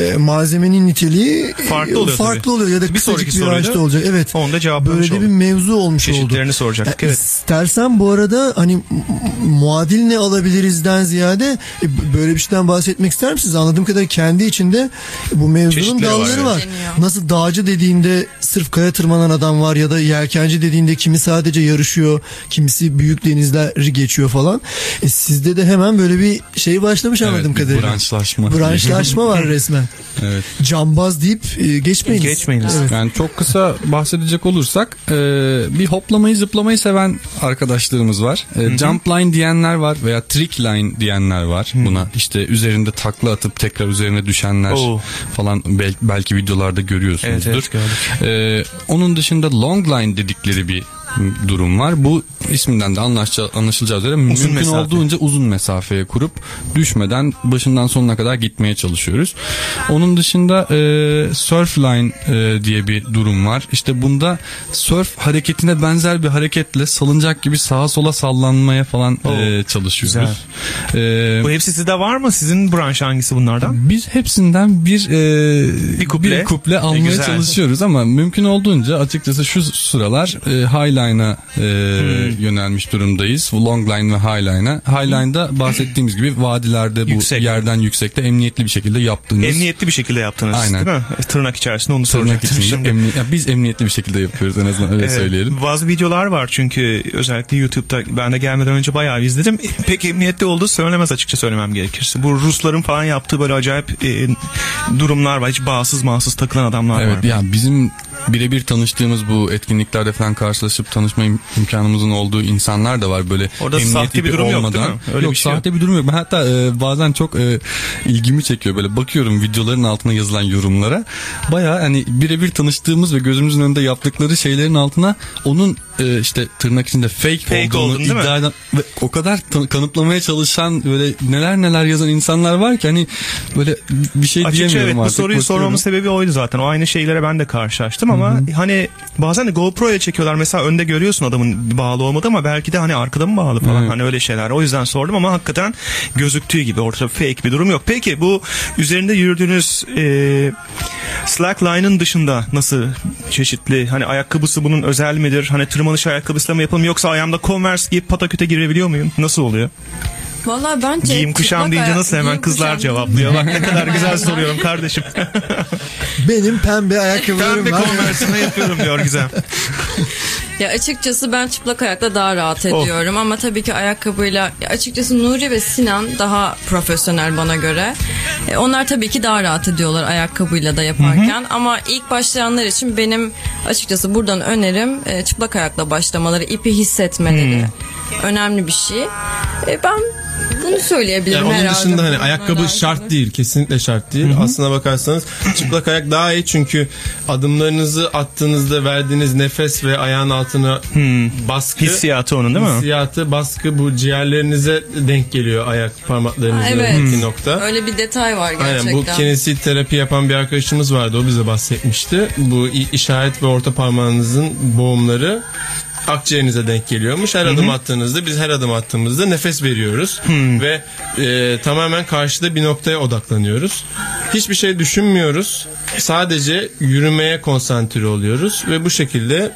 e, malzemenin niteliği Farklı oluyor farklı tabii. oluyor ya da Bir bir sonraki bir soruyla araçta olacak. Evet. Onu da cevaplamış Böyle de bir mevzu olmuş oldu. Çeşitlerini soracaktık, Ya, evet. İstersen bu arada hani muadil ne alabilirizden ziyade e, böyle bir şeyden bahsetmek ister misiniz? Anladığım kadarıyla kendi içinde bu mevzunun Çeşitleri var, dalları var. evet. Nasıl dağcı dediğinde sırf kaya tırmanan adam var ya da yelkenci dediğinde kimi sadece yarışıyor, kimisi büyük denizleri geçiyor falan. E, sizde de hemen böyle bir şey başlamış Evet, anladığım bir kadarıyla. branşlaşma. Branşlaşma var resmen. Evet. Cambaz deyip e, geçmeyiniz. Evet. Yani çok kısa bahsedecek olursak e, bir hoplamayı zıplamayı seven arkadaşlarımız var. E, jump line diyenler var veya trick line diyenler var buna. İşte üzerinde takla atıp tekrar üzerine düşenler Oo. falan bel- belki videolarda görüyorsunuzdur. Evet, evet, gördük. E, onun dışında long line dedikleri bir durum var. Bu isminden de anlaşılacağı, üzere mümkün mesafe. olduğunca uzun mesafeye kurup düşmeden başından sonuna kadar gitmeye çalışıyoruz. Onun dışında e, surf line e, diye bir durum var. İşte bunda surf hareketine benzer bir hareketle salıncak gibi sağa sola sallanmaya falan e, çalışıyoruz. E, Bu hepsi sizde var mı? Sizin branş hangisi bunlardan? biz hepsinden bir e, Bir kuple. bir kuple E, almaya güzel. çalışıyoruz ama mümkün olduğunca açıkçası şu sıralar e, highline'a e, Hmm. yönelmiş durumdayız. Long line ve highline'a. Highline'da bahsettiğimiz gibi vadilerde bu Yüksek. yerden yüksekte emniyetli bir şekilde yaptığımız Emniyetli bir şekilde yaptınız Aynen. değil mi? E, Tırnak içerisinde onu tırnak içinde şimdi. emni- ya biz emniyetli bir şekilde yapıyoruz en azından öyle Evet, söyleyelim. Bazı videolar var çünkü özellikle YouTube'da ben de gelmeden önce bayağı izledim. Pek emniyetli olduğu söylemez açıkça söylemem gerekirse. Bu Rusların falan yaptığı böyle acayip e, durumlar var. Hiç bağımsız bağımsız takılan adamlar Evet var. yani bizim birebir tanıştığımız bu etkinliklerde falan karşılaşıp tanışma im- imkanımızın olduğu insanlar da var böyle Orada emniyet sahte bir durum yok, olmadan. mi? Öyle yok bir şey yok. sahte bir durum yok. Ben hatta e, bazen çok e, ilgimi çekiyor böyle bakıyorum videoların altına yazılan yorumlara. Baya hani birebir tanıştığımız ve gözümüzün önünde yaptıkları şeylerin altına onun e, işte tırnak içinde fake, Fake olduğunu mi? iddia eden ve o kadar kanıtlamaya çalışan böyle neler neler yazan insanlar var ki hani böyle bir şey Açıkça diyemiyorum evet bu artık. soruyu Bakıyorum. sormamın sebebi oydu zaten. O aynı şeylere ben de karşılaştım ama hani bazen de GoPro'ya çekiyorlar. Mesela önde görüyorsun adamın bağlı olmadı ama belki de hani arkada mı bağlı falan Evet. hani öyle şeyler. O yüzden sordum ama hakikaten gözüktüğü gibi ortada fake bir durum yok. Peki bu üzerinde yürüdüğünüz e, slackline'ın dışında nasıl çeşitli hani ayakkabısı bunun özel midir? Hani tırmanış ayakkabısıyla mı yapalım yoksa ayağımda Converse giyip pataküte girebiliyor muyum? Nasıl oluyor? Valla bence Giyim kuşam deyince nasıl hemen giyim kızlar kuşam- cevaplıyor. Bak ne kadar güzel soruyorum kardeşim. Benim pembe ayakkabılarım Pembe var. Converse'ını yapıyorum diyor güzel. Ya açıkçası ben çıplak ayakla daha rahat ediyorum ama tabii ki ayakkabıyla ya açıkçası Nuri ve Sinan daha profesyonel bana göre. E, onlar tabii ki daha rahat ediyorlar ayakkabıyla da yaparken ama ilk başlayanlar için benim açıkçası buradan önerim e, çıplak ayakla başlamaları, ipi hissetmeleri önemli bir şey. E, ben bunu söyleyebilirim Yani onun herhalde. dışında hani ayakkabı Herhalde. şart değil. Kesinlikle şart değil. Aslına bakarsanız çıplak ayak daha iyi çünkü adımlarınızı attığınızda verdiğiniz nefes ve ayağın altına baskı. Hissiyatı onun değil mi? Hissiyatı, baskı bu ciğerlerinize denk geliyor ayak parmaklarınızın evet. bir nokta. Öyle bir detay var gerçekten. Aynen bu kinesit terapi yapan bir arkadaşımız vardı o bize bahsetmişti. Bu işaret ve orta parmağınızın boğumları akciğerinize denk geliyormuş. Her adım attığınızda biz her adım attığımızda nefes veriyoruz ve e, tamamen karşıda bir noktaya odaklanıyoruz. Hiçbir şey düşünmüyoruz. Sadece yürümeye konsantre oluyoruz ve bu şekilde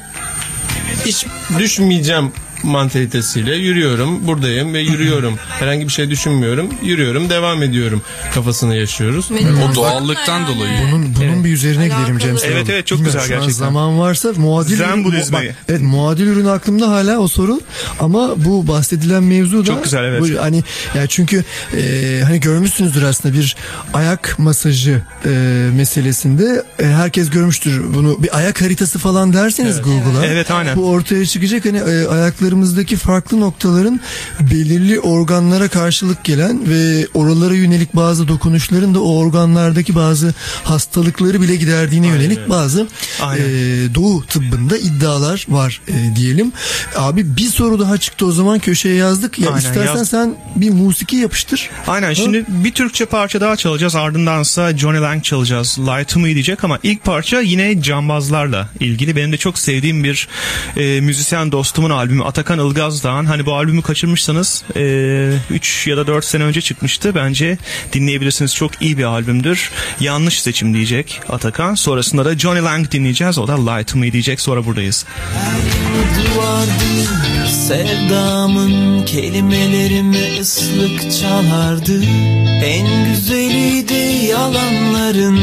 hiç düşmeyeceğim mantalitesiyle yürüyorum, buradayım ve yürüyorum. Herhangi bir şey düşünmüyorum, yürüyorum, devam ediyorum kafasını yaşıyoruz. O doğallıktan dolayı. Bunun bunun bir üzerine gidelim Cem. Evet, evet, çok Bilmiyorum, güzel gerçekten. Zaman varsa muadil Zen ürün- bak, evet muadil ürün aklımda hala o sorun ama bu bahsedilen mevzu da Çok güzel, evet. bu, hani yani çünkü e, hani görmüşsünüzdür aslında bir ayak masajı e, meselesinde e, herkes görmüştür bunu bir ayak haritası falan derseniz Google'a Evet, aynen. bu ortaya çıkacak hani e, ayaklarımızdaki farklı noktaların belirli organlara karşılık gelen ve oralara yönelik bazı dokunuşların da o organlardaki bazı hastalıkları bile giderdiğine yönelik bazı Aynen. e, doğu tıbbında iddialar var e, diyelim. Abi bir soru daha çıktı o zaman köşeye yazdık. Ya Aynen, istersen yaz. sen bir musiki yapıştır. Aynen şimdi bir Türkçe parça daha çalacağız ardındansa Johnny Lang çalacağız. To Me diyecek ama ilk parça yine cambazlarla ilgili. Benim de çok sevdiğim bir e, müzisyen dostumun albümü Atakan Ilgaz Dağ'ın. Hani bu albümü kaçırmışsanız 3 ya da 4 sene önce çıkmıştı. Bence dinleyebilirsiniz. Çok iyi bir albümdür. Yanlış seçim diyecek Atakan. Sonrasında da Johnny Lang dinleyeceğiz. O da to Me diyecek. Sonra buradayız. duvardı Sevdamın kelimelerimi ıslık çalardı En güzeliydi yalanların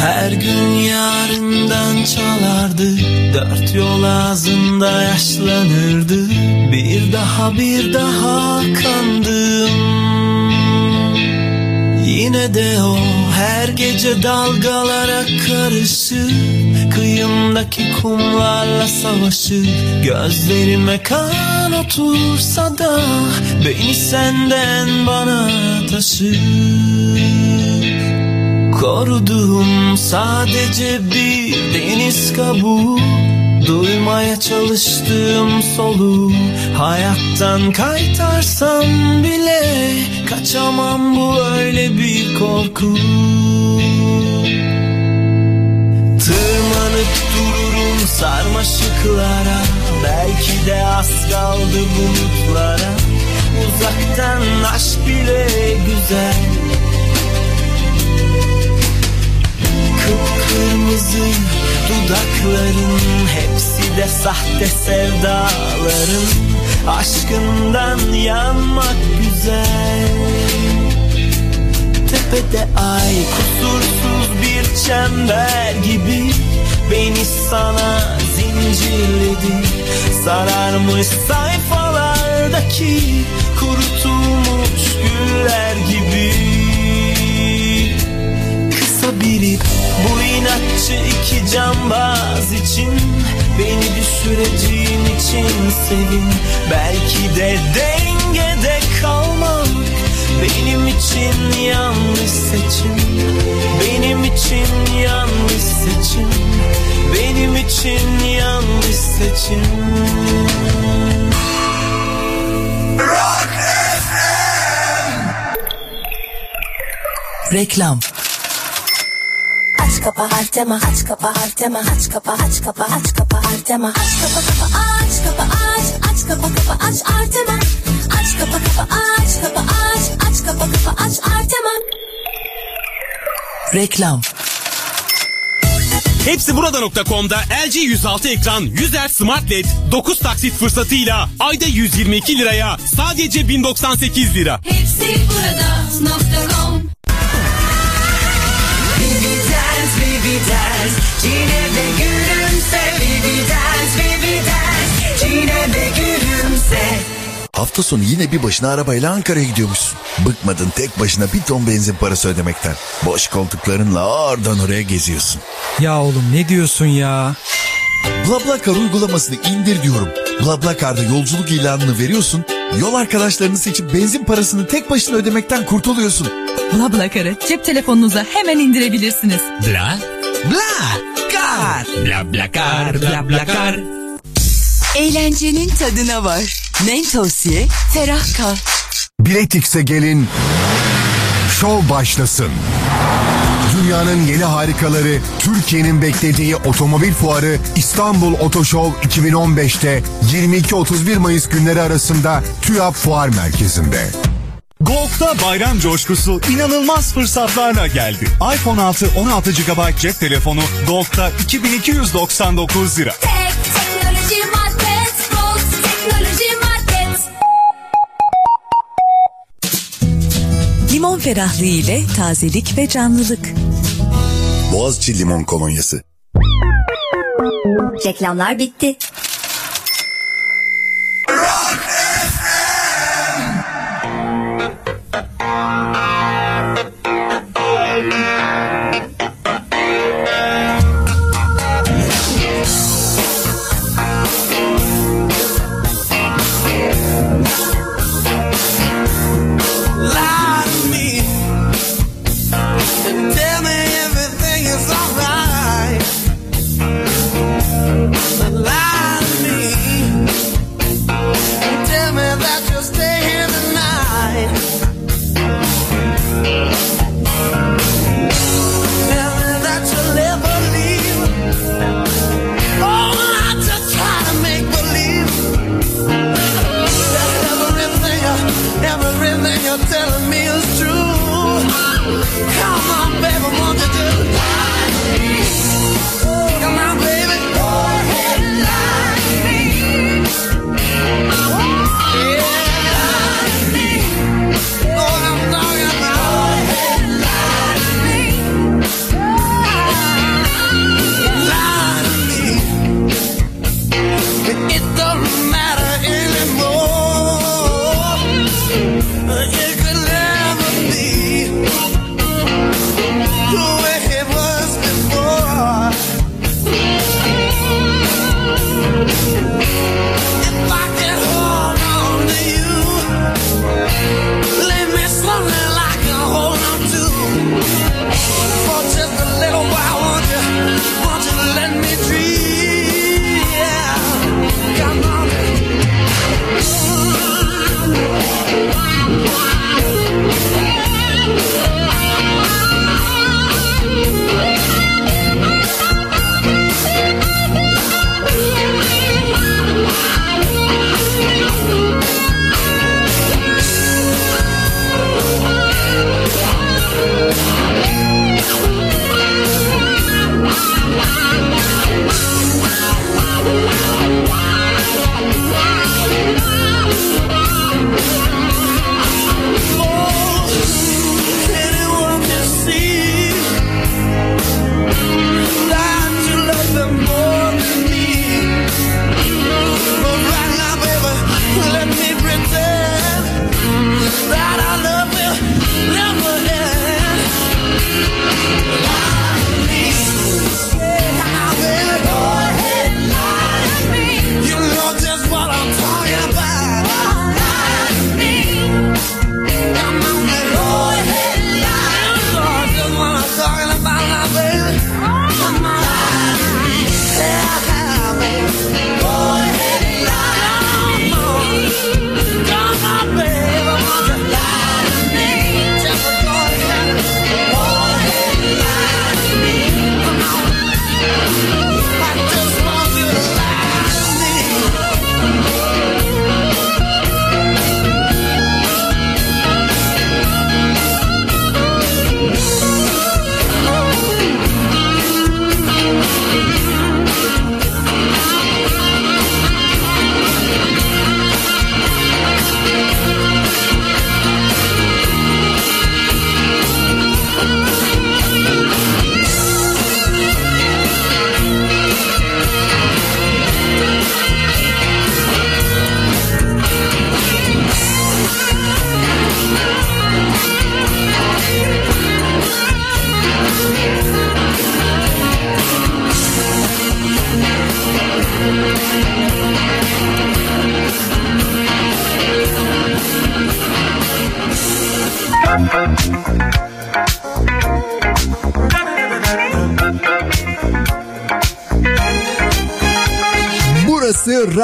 Her gün yarından çalardı Dört yol ağzında yaşlanırdı. Bir daha bir daha kandım. Yine de o her gece dalgalara karışır. Kıyımdaki kumlarla savaşır. Gözlerime kan otursa da Beni senden bana taşır Koruduğum sadece bir deniz kabuğu. Duymaya çalıştığım soluğu Hayattan kaytarsam bile Kaçamam bu öyle bir korku. Tırmanıp dururum sarmaşıklara Belki de az kaldı bulutlara. Uzaktan aşk bile güzel Kıpkırmızı dudakların Hepsi de sahte sevdaların. Aşkından yanmak güzel. Tepede ay kusursuz bir çember gibi. Beni sana zincirledi. Sararmış sayfalardaki Kurutulmuş güller gibi. Kısa bir ip bir cambaz için. Beni düşüreceğin için sevin. Belki de dengede kalmak Benim için yanlış seçim. Benim için yanlış seçim. Benim için yanlış seçim. Reklam Aç kapa harcama aç kapa harcama aç kapa aç kapa aç kapa harcama. Aç kapa kapa aç kapa aç aç kapa kapa aç harcama. Aç kapa kapa aç kapa aç aç kapa kapa aç harcama. Reklam. Hepsi burada.com'da LG 106 ekran 100 Hz Smart LED 9 taksit fırsatıyla ayda 122 liraya sadece 1098 lira. Hepsi burada baby dance. Yine de gülümse. Baby dance, baby dance. Yine de gülümse. Hafta sonu yine bir başına arabayla Ankara'ya gidiyormuşsun. Bıkmadın tek başına bir ton benzin parası ödemekten. Boş koltuklarınla oradan oraya geziyorsun. Ya oğlum ne diyorsun ya? BlaBlaCar uygulamasını indir diyorum. BlaBlaCar'da yolculuk ilanını veriyorsun. Yol arkadaşlarını seçip benzin parasını tek başına ödemekten kurtuluyorsun. BlaBlaCar'ı cep telefonunuza hemen indirebilirsiniz. Bla bla kar. Bla bla kar bla bla kar. Eğlencenin tadına var. Mentosye ferah kal. Biletix'e gelin. Şov başlasın. Dünyanın yeni harikaları, Türkiye'nin beklediği otomobil fuarı İstanbul Oto Show 2015'te 22-31 Mayıs günleri arasında TÜYAP Fuar Merkezi'nde. Gold'da bayram coşkusu inanılmaz fırsatlarla geldi. iPhone 6 16 GB cep telefonu Gold'da 2299 lira. Teknoloji market Gold teknoloji market Limon ferahlığı ile tazelik ve canlılık. Boğaziçi Limon Kolonyası. Reklamlar bitti.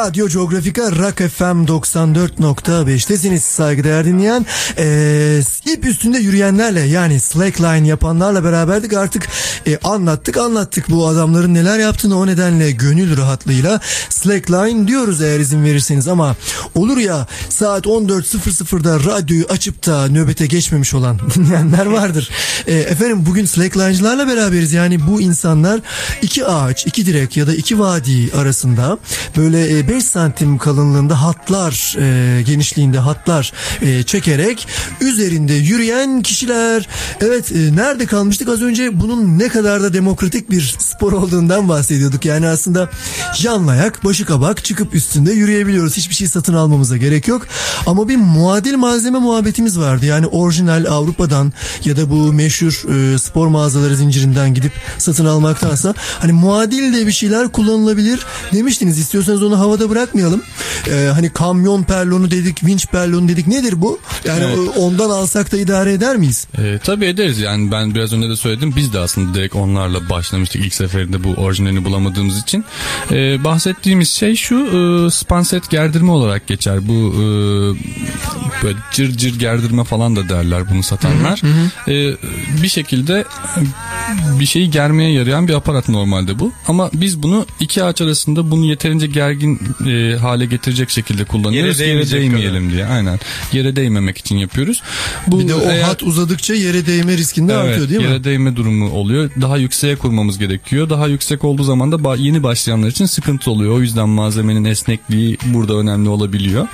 Radyo Geografika Rock FM 94.5'tesiniz saygıdeğer dinleyen. Ee, ip üstünde yürüyenlerle yani slackline yapanlarla beraberdik. Artık e, anlattık anlattık bu adamların neler yaptığını. O nedenle gönül rahatlığıyla slackline diyoruz eğer izin verirseniz. Ama olur ya saat 14.00'da radyoyu açıp da nöbete geçmemiş olan dinleyenler vardır. Ee, efendim bugün slackline'cılarla beraberiz. Yani bu insanlar iki ağaç iki direk ya da iki vadi arasında böyle 5 santim kalınlığında hatlar e, genişliğinde hatlar e, çekerek üzerinde yürüyen kişiler. Evet e, nerede kalmıştık az önce bunun ne kadar da demokratik bir spor olduğundan bahsediyorduk. Yani aslında yanlayak başı kabak çıkıp üstünde yürüyebiliyoruz. Hiçbir şey satın almamıza gerek yok. Ama bir muadil malzeme muhabbetimiz vardı. Yani orijinal Avrupa'dan ya da bu meşhur e, spor mağazaları zincirinden gidip satın almaktansa hani muadil de bir şeyler kullanılabilir demiştiniz. İstiyorsanız onu havada bırakmayalım. Ee, hani kamyon perlonu dedik, vinç perlonu dedik. Nedir bu? Yani Evet. o- ondan alsak da idare eder miyiz? E, tabii ederiz yani ben biraz önce de söyledim biz de aslında direkt onlarla başlamıştık ilk seferinde bu orijinalini bulamadığımız için. E, bahsettiğimiz şey şu e, spanset gerdirme olarak geçer bu e, böyle cır cır gerdirme falan da derler bunu satanlar. E, bir şekilde bir şeyi germeye yarayan bir aparat normalde bu ama biz bunu iki ağaç arasında bunu yeterince gergin e, hale getirecek şekilde kullanıyoruz. Yere Yere, değmeyelim diye aynen yere değmemek için yapıyoruz. Bu bir de o eğer- hat uzadıkça yere değme riskinde artıyor değil mi? yere değme durumu oluyor. Daha yükseğe kurmamız gerekiyor. Daha yüksek olduğu zaman da yeni başlayanlar için sıkıntı oluyor. O yüzden malzemenin esnekliği burada önemli olabiliyor.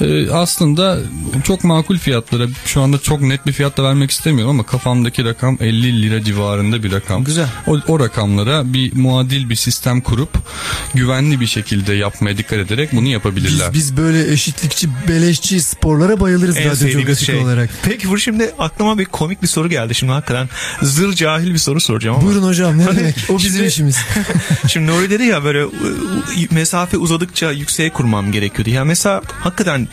Ee, aslında çok makul fiyatlara şu anda çok net bir fiyat da vermek istemiyorum ama kafamdaki rakam 50 lira civarında bir rakam. Güzel. O, o rakamlara bir muadil bir sistem kurup güvenli bir şekilde yapmaya dikkat ederek bunu yapabilirler. Biz, biz böyle eşitlikçi, beleşçi sporlara bayılırız En radyo sevdiğimiz geografik şey. olarak. Peki bu şimdi aklıma bir komik bir soru geldi şimdi hakikaten. Zır cahil bir soru soracağım ama. Buyurun hocam ne Hani demek? O bizim şimdi- işimiz. Şimdi Nuri dedi ya böyle mesafe uzadıkça yükseğe kurmam gerekiyordu. Ya mesela hakikaten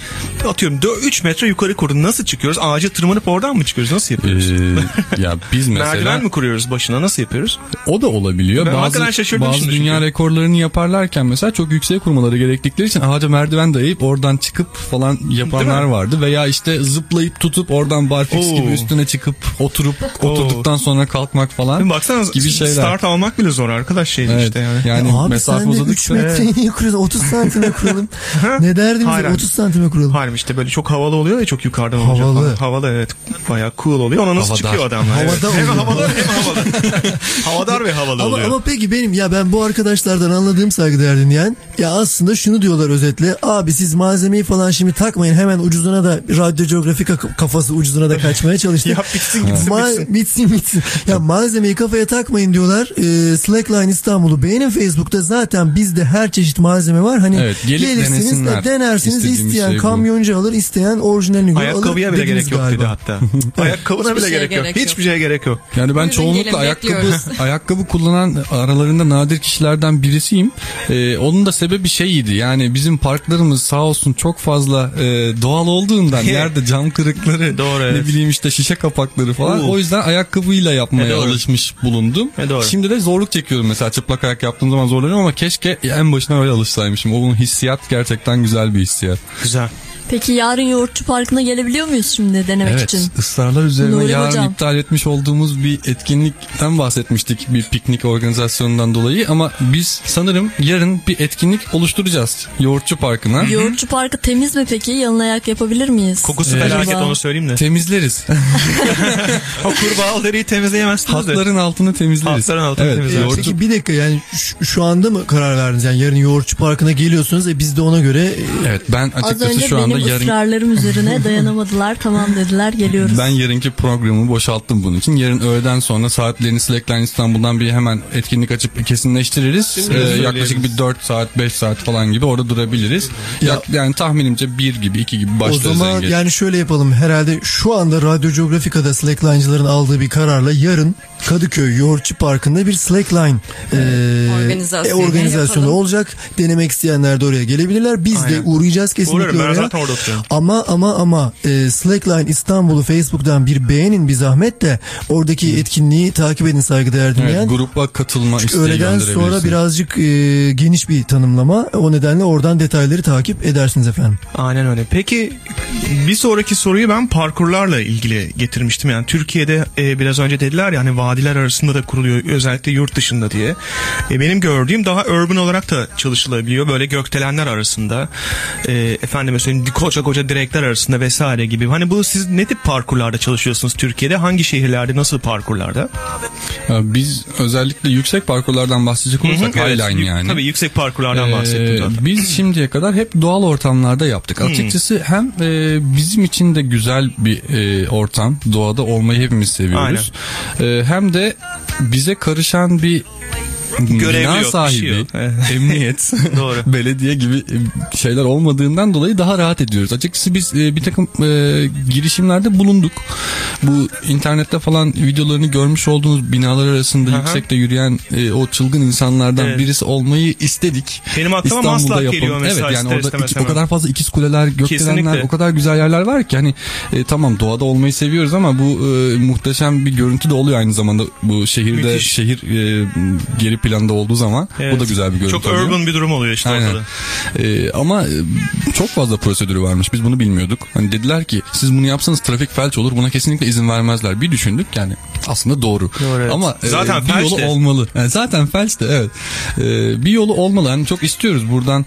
atıyorum 3 metre yukarı kurdun. Nasıl çıkıyoruz? Ağaca tırmanıp oradan mı çıkıyoruz? Nasıl yapıyoruz? Ee, ya biz mesela Merdiven mi kuruyoruz başına? Nasıl yapıyoruz? O da olabiliyor. Ben bazı bazı dünya çünkü. rekorlarını yaparlarken mesela çok yüksek kurmaları gerektikleri için ağaca merdiven dayayıp oradan çıkıp falan yapanlar vardı. Veya işte zıplayıp tutup oradan barfix Oo. gibi üstüne çıkıp oturup oturduktan sonra kalkmak falan Baksana gibi şeyler. start almak bile zor arkadaş şey Evet, işte yani. yani Ya abi mesafe sen de 3 uzadıkça metreyi niye kuruyorsun? 30 santime kuralım. ne derdiniz? Hayır, hayır. 30 santime kuralım. Hayır işte böyle çok havalı oluyor ya çok yukarıdan olunca. Havalı. falan. Havalı evet. Bayağı cool oluyor. Ona nasıl Havadar. çıkıyor adamlar? Havada evet. Hem oluyor. havalı hem havalı. Havadar ve havalı Ama, oluyor. ama peki benim ya ben bu arkadaşlardan anladığım saygıdeğer dinleyen ya aslında şunu diyorlar özetle abi siz malzemeyi falan şimdi takmayın hemen ucuzuna da radyo geografik ka- kafası ucuzuna da kaçmaya çalıştı. Ya bitsin gitsin Ma- bitsin. bitsin bitsin. Ya malzemeyi kafaya takmayın diyorlar. Ee, Slackline İstanbul'u beğenin Facebook'ta zaten bizde her çeşit malzeme var. Hani Evet, gelip gelirsiniz denesinler. de denersiniz İstediğimiz isteyen şey bu. kamyoncu alır isteyen orijinalini alır. Ayakkabıya bile gerek yok galiba. dedi hatta. Ayakkabına bile gerek yok. yok. Hiçbir şeye gerek yok. Yani ben çoğunlukla gelin, ayakkabı ayakkabı kullanan aralarında nadir kişilerden birisiyim. Ee, onun da sebebi şeydi. Yani bizim parklarımız sağ olsun çok fazla e, doğal olduğundan yerde cam kırıkları, Doğru, ne evet. bileyim işte şişe kapakları falan. Oo. O yüzden ayakkabıyla yapmaya E, doğru. alışmış bulundum. E, doğru. Şimdi de zorluk çekiyorum mesela çıplak ayak yaptığım zaman zorlanıyorum ama keşke en başına öyle alışsaymışım. O hissiyat gerçekten güzel bir hissiyat. Güzel. Peki yarın Yoğurtçu Parkı'na gelebiliyor muyuz şimdi denemek Evet için? ısrarlar üzerine Nuri yarın Hocam. iptal etmiş olduğumuz bir etkinlikten bahsetmiştik bir piknik organizasyonundan dolayı ama biz sanırım yarın bir etkinlik oluşturacağız Yoğurtçu Parkı'na. Yoğurtçu Parkı temiz mi peki? Yalın ayak yapabilir miyiz? Kokusu Acaba? felaket onu söyleyeyim de. Temizleriz. o kurbağalı deriyi temizleyemezsiniz de. Hatların altını temizleriz. Hatların altını evet, temizleriz. yoğurtçu- Peki bir dakika yani şu, şu anda mı karar verdiniz? Yani yarın Yoğurtçu Parkı'na geliyorsunuz e biz de ona göre e, Evet ben açıkçası şu anda benim yarın ısrarlarım üzerine dayanamadılar. Tamam dediler geliyoruz. Ben yarınki programı boşalttım bunun için. Yarın öğleden sonra saatlerini Slackline İstanbul'dan bir hemen etkinlik açıp kesinleştiririz. Ee, yaklaşık bir 4 saat 5 saat falan gibi orada durabiliriz. Yak- yani tahminimce 1 gibi 2 gibi o başlarız zaman en geç. yani şöyle yapalım. Herhalde şu anda Radyo Geografika'da Slackline'cıların aldığı bir kararla yarın Kadıköy Yoğurtçu Parkı'nda bir slackline e, Organizasyonu e, organizasyonu olacak. Denemek isteyenler de oraya gelebilirler. Biz de Aynen. uğrayacağız kesinlikle Uğrarım, ben oraya. Orada oturuyorum. Ama ama ama e, Slackline İstanbul'u Facebook'tan bir beğenin bir zahmet de oradaki etkinliği takip edin saygıdeğer dinleyen. Evet, gruba katılma Çünkü isteği öğleden sonra birazcık e, geniş bir tanımlama. O nedenle oradan detayları takip edersiniz efendim. Aynen öyle. Peki bir sonraki soruyu ben parkurlarla ilgili getirmiştim. Yani Türkiye'de e, biraz önce dediler ya hani vadiler arasında da kuruluyor özellikle yurt dışında diye. E, benim gördüğüm daha urban olarak da çalışılabiliyor. Böyle gökdelenler arasında e, efendime söyleyeyim koca koca direkler arasında vesaire gibi. Hani bu siz ne tip parkurlarda çalışıyorsunuz Türkiye'de? Hangi şehirlerde nasıl parkurlarda? Ya Biz özellikle yüksek parkurlardan bahsedecek olursak evet. Highline Yük- yani. tabii yüksek parkurlardan Ee, bahsettim zaten. Biz şimdiye kadar hep doğal ortamlarda yaptık. Hmm. Açıkçası hem e, bizim için de güzel bir e, ortam. Doğada olmayı hepimiz seviyoruz. E, hem de bize karışan bir Görevli bina yok, bir şey sahibi, yok. Emniyet, Doğru. belediye gibi e, şeyler olmadığından dolayı daha rahat ediyoruz. Açıkçası biz e, bir takım e, girişimlerde bulunduk. Bu internette falan videolarını görmüş olduğunuz binalar arasında Aha. yüksekte yürüyen e, o çılgın insanlardan Evet. birisi olmayı istedik. Benim aklıma İstanbul'da Maslak yapalım. geliyor mesela Evet yani orada iki- o kadar fazla ikiz kuleler, gökdelenler, o kadar güzel yerler var ki hani e, tamam doğada olmayı seviyoruz ama bu e, muhteşem bir görüntü de oluyor aynı zamanda bu şehirde Müthiş. şehir e, geri planda olduğu zaman Evet. o da güzel bir görüntü Çok oluyor. urban bir durum oluyor işte Aynen. ortada. E, ama e, çok fazla prosedürü varmış. Biz bunu bilmiyorduk. Hani dediler ki siz bunu yapsanız trafik felç olur. Buna kesinlikle izin vermezler. Bir düşündük yani aslında doğru. Doğru, evet. Ama e, Zaten bir felç yolu de. olmalı. Yani zaten felç de evet. E, bir yolu olmalı. Hani çok istiyoruz buradan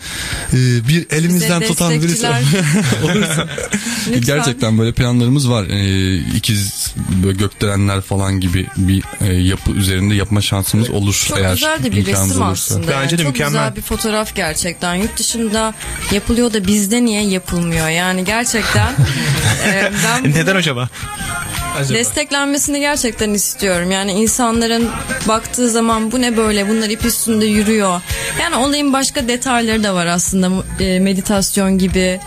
e, bir elimizden Bize tutan birisi olursa. Gerçekten böyle planlarımız var. E, ikiz böyle gökdelenler falan gibi bir e, yapı üzerinde yapma şansımız olur. Çok eğer güzel de bir resim olursa. aslında. Yani Çok güzel bir fotoğraf gerçekten. Yurt dışında yapılıyor da bizde niye yapılmıyor? Yani gerçekten e, ben bunu Neden acaba? Desteklenmesini gerçekten istiyorum. Yani insanların baktığı zaman bu ne böyle bunlar ip üstünde yürüyor. Yani olayın başka detayları da var aslında. E, meditasyon gibi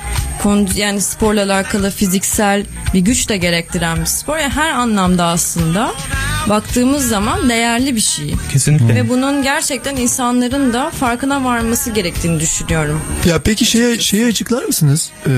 yani sporla alakalı fiziksel bir güç de gerektiren bir spor. Yani her anlamda aslında baktığımız zaman değerli bir şey. Kesinlikle. Ve bunun gerçekten insanların da farkına varması gerektiğini düşünüyorum. Ya peki şeye şeyi açıklar mısınız? Ee,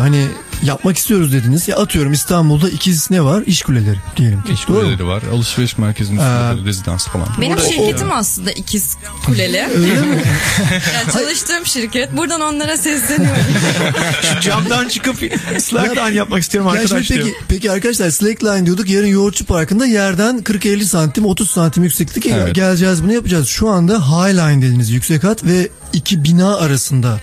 hani yapmak istiyoruz dediniz. Ya atıyorum İstanbul'da ikiz ne var? İş kuleleri diyelim ki. İş Doğru mu? kuleleri var. Alışveriş merkezinin üstünde rezidans falan. Benim Burada- şirketim aslında ikiz kuleli. Öyle mi? Yani çalıştığım şirket. Buradan onlara sesleniyorum. Şu camdan çıkıp slackline yapmak istiyorum Ya şimdi arkadaş diyor. peki, peki arkadaşlar slackline diyorduk. Yarın Yoğurtçu Parkı'nda yerden 40-50 santim 30 santim yükseklik Evet. geleceğiz bunu yapacağız. Şu anda highline dediniz yüksek hat ve iki bina arasında.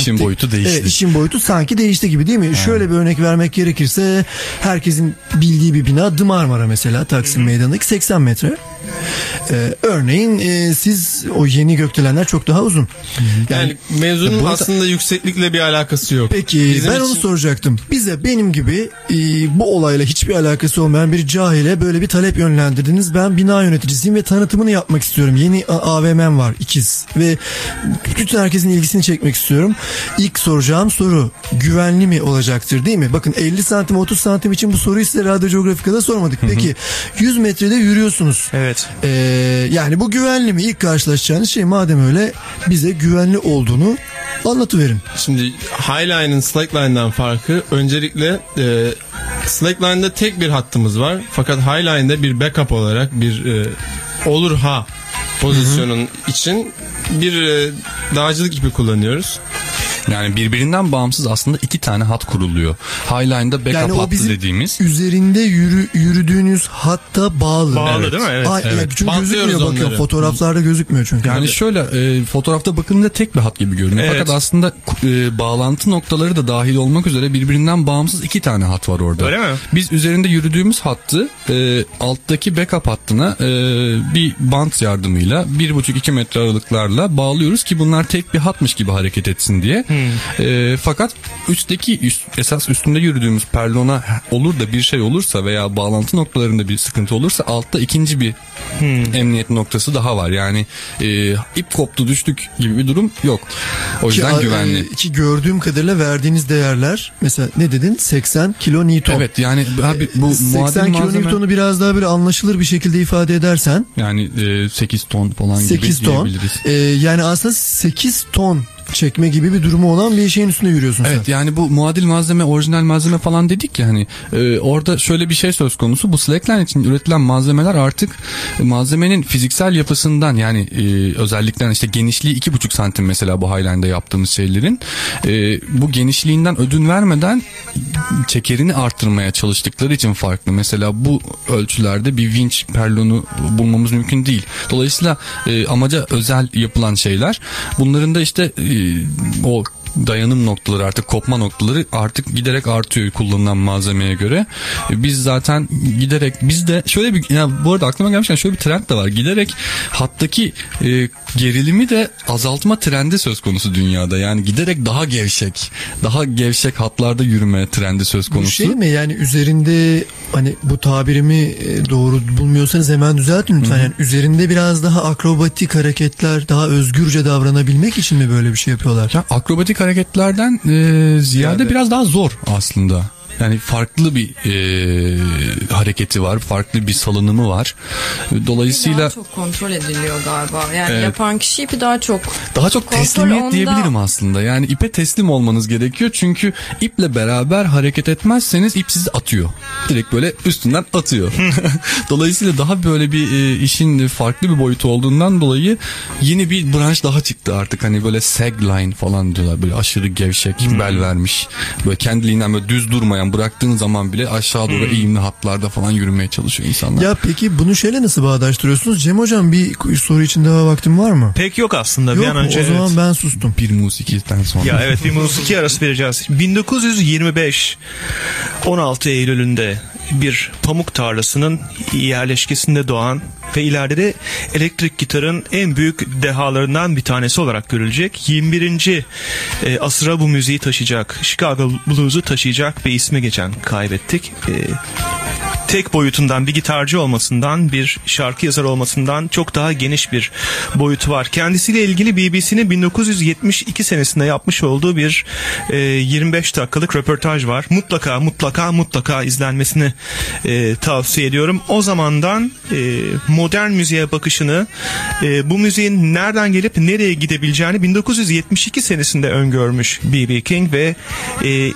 İşin boyutu değişti. Evet, işin boyutu sanki değişti gibi değil mi? Şöyle bir örnek vermek gerekirse herkesin bildiği bir bina The Marmara mesela Taksim Meydanı'ndaki 80 metre. Ee, örneğin e, siz o yeni gökdelenler çok daha uzun. Yani mevzunun Bu- aslında yükseklikle bir alakası yok. Peki Bizim ben için- onu soracaktım. Bize benim gibi e, bu olayla hiçbir alakası olmayan bir cahile böyle bir talep yönlendirdiniz. Ben bina yöneticisiyim ve tanıtımını yapmak istiyorum. Yeni AVM'm var ikiz ve bütün herkesin ilgisini çekmek istiyorum. İlk soracağım soru güvenli mi olacaktır değil mi? Bakın 50 santim 30 santim için bu soruyu size Radyo Geografika'da sormadık. Peki 100 metrede yürüyorsunuz. Evet. Ee, yani bu güvenli mi? İlk karşılaşacağınız şey madem öyle bize güvenli olduğunu anlatıverin. Şimdi Highline'ın Slackline'dan farkı öncelikle e, Slackline'da tek bir hattımız var. Fakat Highline'da bir backup olarak bir e, olur ha pozisyonun için bir e, dağcılık ipi kullanıyoruz. Yani birbirinden bağımsız aslında iki tane hat kuruluyor. Highline'da backup Yani hattı bizim dediğimiz. üzerinde yürü, yürüdüğünüz hatta bağlı. Bağlı Evet. değil mi? Evet, Ay, evet. yani çünkü gözükmüyor onları. Fotoğraflarda gözükmüyor çünkü. Yani şöyle e, fotoğrafta bakınca tek bir hat gibi görünüyor. Evet. Fakat aslında e, bağlantı noktaları da dahil olmak üzere birbirinden bağımsız iki tane hat var orada. Öyle mi? Biz üzerinde yürüdüğümüz hattı e, alttaki backup hattına e, bir bant yardımıyla bir buçuk iki metre aralıklarla bağlıyoruz ki bunlar tek bir hatmış gibi hareket etsin diye. E, fakat üstteki üst- esas üstünde yürüdüğümüz perlona olur da bir şey olursa veya bağlantı noktalarında bir sıkıntı olursa altta ikinci bir emniyet noktası daha var. Yani e, ip koptu düştük gibi bir durum yok. O Ki, yüzden a- güvenli. e, Ki gördüğüm kadarıyla verdiğiniz değerler mesela ne dedin 80 kilo Newton. Evet yani abi bu 80 muadil kilo malzeme- Newton'u biraz daha böyle anlaşılır bir şekilde ifade edersen Yani e, 8 ton falan 8 gibi ton. diyebiliriz. e, yani aslında 8 ton çekme gibi bir durumu olan bir şeyin üstünde yürüyorsun Evet yani bu muadil malzeme orijinal malzeme falan dedik ya hani e, orada şöyle bir şey söz konusu bu slackline için üretilen malzemeler artık malzemenin fiziksel yapısından yani e, özellikle işte genişliği iki buçuk santim mesela bu Highline'da yaptığımız şeylerin e, bu genişliğinden ödün vermeden çekerini arttırmaya çalıştıkları için farklı. Mesela bu ölçülerde bir vinç perlonu bulmamız mümkün değil. Dolayısıyla e, amaca özel yapılan şeyler. Bunların da işte e, o dayanım noktaları artık kopma noktaları artık giderek artıyor kullanılan malzemeye göre. E, Biz zaten giderek biz de şöyle bir ya bu arada aklıma gelmişken şöyle bir trend de var. Giderek hattaki e, gerilimi de azaltma trendi söz konusu dünyada. Yani giderek daha gevşek, daha gevşek hatlarda yürüme trendi söz bu konusu. şey mi yani üzerinde hani bu tabirimi e, doğru bulmuyorsanız hemen düzeltin lütfen. Yani üzerinde biraz daha akrobatik hareketler daha özgürce davranabilmek için mi böyle bir şey yapıyorlar? Ya akrobatik hareketlerden e, ziyade biraz daha zor aslında. Yani farklı bir e, hareketi var, farklı bir salınımı var. Dolayısıyla Daha çok kontrol ediliyor galiba. Yani Evet. yapan kişi ipi daha çok daha çok teslimiyet onda- diyebilirim aslında. Yani ipe teslim olmanız gerekiyor çünkü iple beraber hareket etmezseniz ip sizi atıyor. Direkt böyle üstünden atıyor. Dolayısıyla daha böyle bir e, işin farklı bir boyutu olduğundan dolayı yeni bir branş daha çıktı artık. Hani böyle sag line falan diyorlar. Böyle aşırı gevşek, bel vermiş. Böyle kendiliğinden böyle düz durmayan bıraktığın zaman bile aşağı doğru eğimli hatlarda falan yürümeye çalışıyor insanlar. Ya peki bunu şeyle nasıl bağdaştırıyorsunuz? Cem hocam bir soru için daha vaktim var mı? Pek yok aslında. Yok bir an önce o zaman evet. ben sustum. Bir musikiden sonra. Ya evet bir musiki arası vereceğiz. 1925 16 Eylül'ünde bir pamuk tarlasının yerleşkesinde doğan ve ileride de elektrik gitarın en büyük dehalarından bir tanesi olarak görülecek. 21. e, asıra bu müziği taşıyacak, Chicago Blues'u taşıyacak ve ismi geçen kaybettik. E, tek boyutundan bir gitarcı olmasından bir şarkı yazar olmasından çok daha geniş bir boyutu var. Kendisiyle ilgili BBC'nin 1972 senesinde yapmış olduğu bir e, 25 dakikalık röportaj var. Mutlaka mutlaka mutlaka izlenmesini e, tavsiye ediyorum. O zamandan e, modern müziğe bakışını e, bu müziğin nereden gelip nereye gidebileceğini 1972 senesinde öngörmüş B.B. King ve e,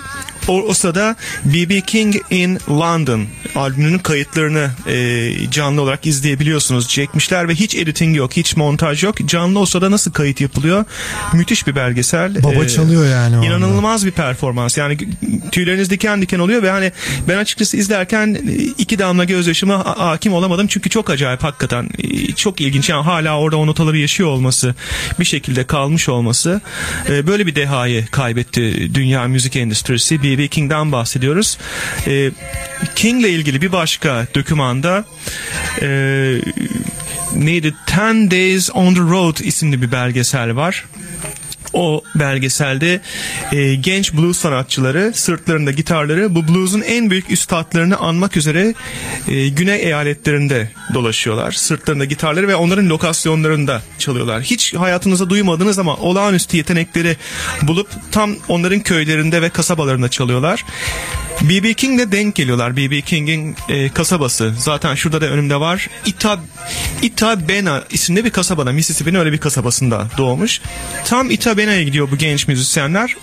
o, o sırada B.B. King in London albümünün kayıtlarını e, canlı olarak izleyebiliyorsunuz. Çekmişler ve hiç editing yok, hiç montaj yok. Canlı o sırada nasıl kayıt yapılıyor? Müthiş bir belgesel. Baba E, çalıyor yani o anda. İnanılmaz bir performans. Yani tüyleriniz diken diken oluyor ve hani ben açıkçası izlerken iki damla gözyaşıma ha- hakim olamadım. Çünkü çok acayip hakikaten. E, Çok ilginç. Yani hala orada o notaları yaşıyor olması, bir şekilde kalmış olması. E, Böyle bir dehayı kaybetti dünya müzik endüstrisi. B.B. King'den bahsediyoruz. E, King'le ilgili bir başka dokümanda e, neydi? 10 Days on the Road isimli bir belgesel var. O belgeselde e, genç blues sanatçıları sırtlarında gitarları bu blues'un en büyük üstadlarını anmak üzere e, güney eyaletlerinde dolaşıyorlar. Sırtlarında gitarları ve onların lokasyonlarında çalıyorlar. Hiç hayatınızda duymadığınız ama olağanüstü yetenekleri bulup tam onların köylerinde ve kasabalarında çalıyorlar. B.B. King'le denk geliyorlar. B.B. King'in e, kasabası. Zaten şurada da önümde var. Ita, Itabena isimli bir kasabada. Mississippi'nin öyle bir kasabasında doğmuş. Tam Itabena'ya gidiyor bu genç müzisyenler.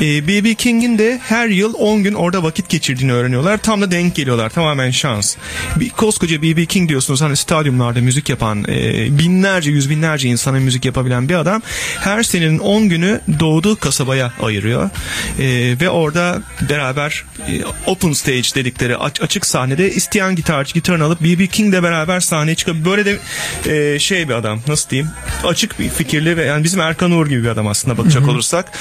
E, B.B. King'in de her yıl 10 gün orada vakit geçirdiğini öğreniyorlar. Tam da denk geliyorlar. Tamamen şans. Bir, koskoca B.B. King diyorsunuz. Hani stadyumlarda müzik yapan e, binlerce yüz binlerce insana müzik yapabilen bir adam. Her senenin 10 günü doğduğu kasabaya ayırıyor. E, ve orada beraber e, open stage dedikleri aç- açık sahnede isteyen gitarcı gitarını alıp B.B. King'le beraber sahneye çıkıp böyle de e, şey bir adam nasıl diyeyim açık bir fikirli ve yani bizim Erkan Uğur gibi bir adam aslında bakacak olursak.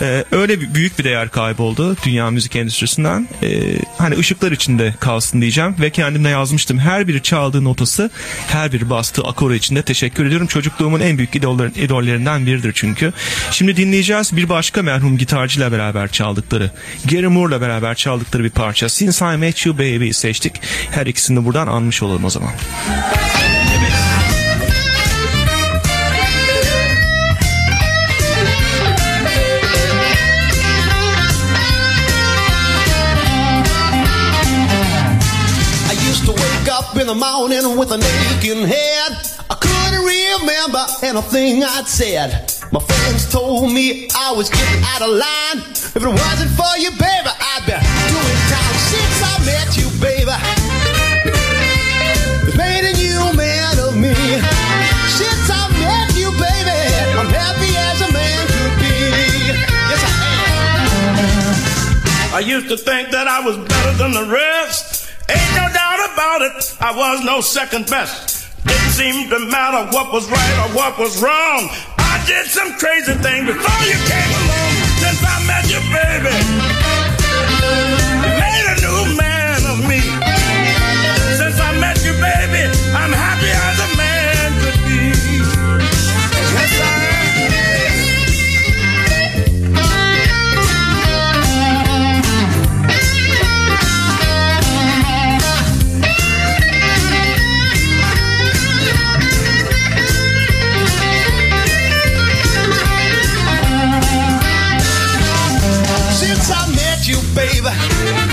E, öyle bir, büyük bir değer kayboldu dünya müzik endüstrisinden. E, hani ışıklar içinde kalsın diyeceğim ve kendimde yazmıştım. Her biri çaldığı notası her biri bastığı akoru içinde teşekkür ediyorum. Çocukluğumun en büyük idollerin, idollerinden biridir çünkü. Şimdi dinleyeceğiz bir başka merhum gitarcıyla beraber çaldıkları Gary Moore'la beraber çaldıkları bir parça Since I Met You Baby seçtik her ikisini buradan anmış olalım o zaman. İn the morning with an aching head. I couldn't remember anything I'd said. My friends told me I was getting out of line. If it wasn't for you, baby, Since I met you, baby. Made man of me. Since I met you, baby, I'm happy as a man could be. Yes, I am. I used to think that I was better than the rest. Ain't no doubt about it, I was no second best. Didn't seem to matter what was right or what was wrong. I did some crazy things before you came along. Since I met you, baby, you, baby.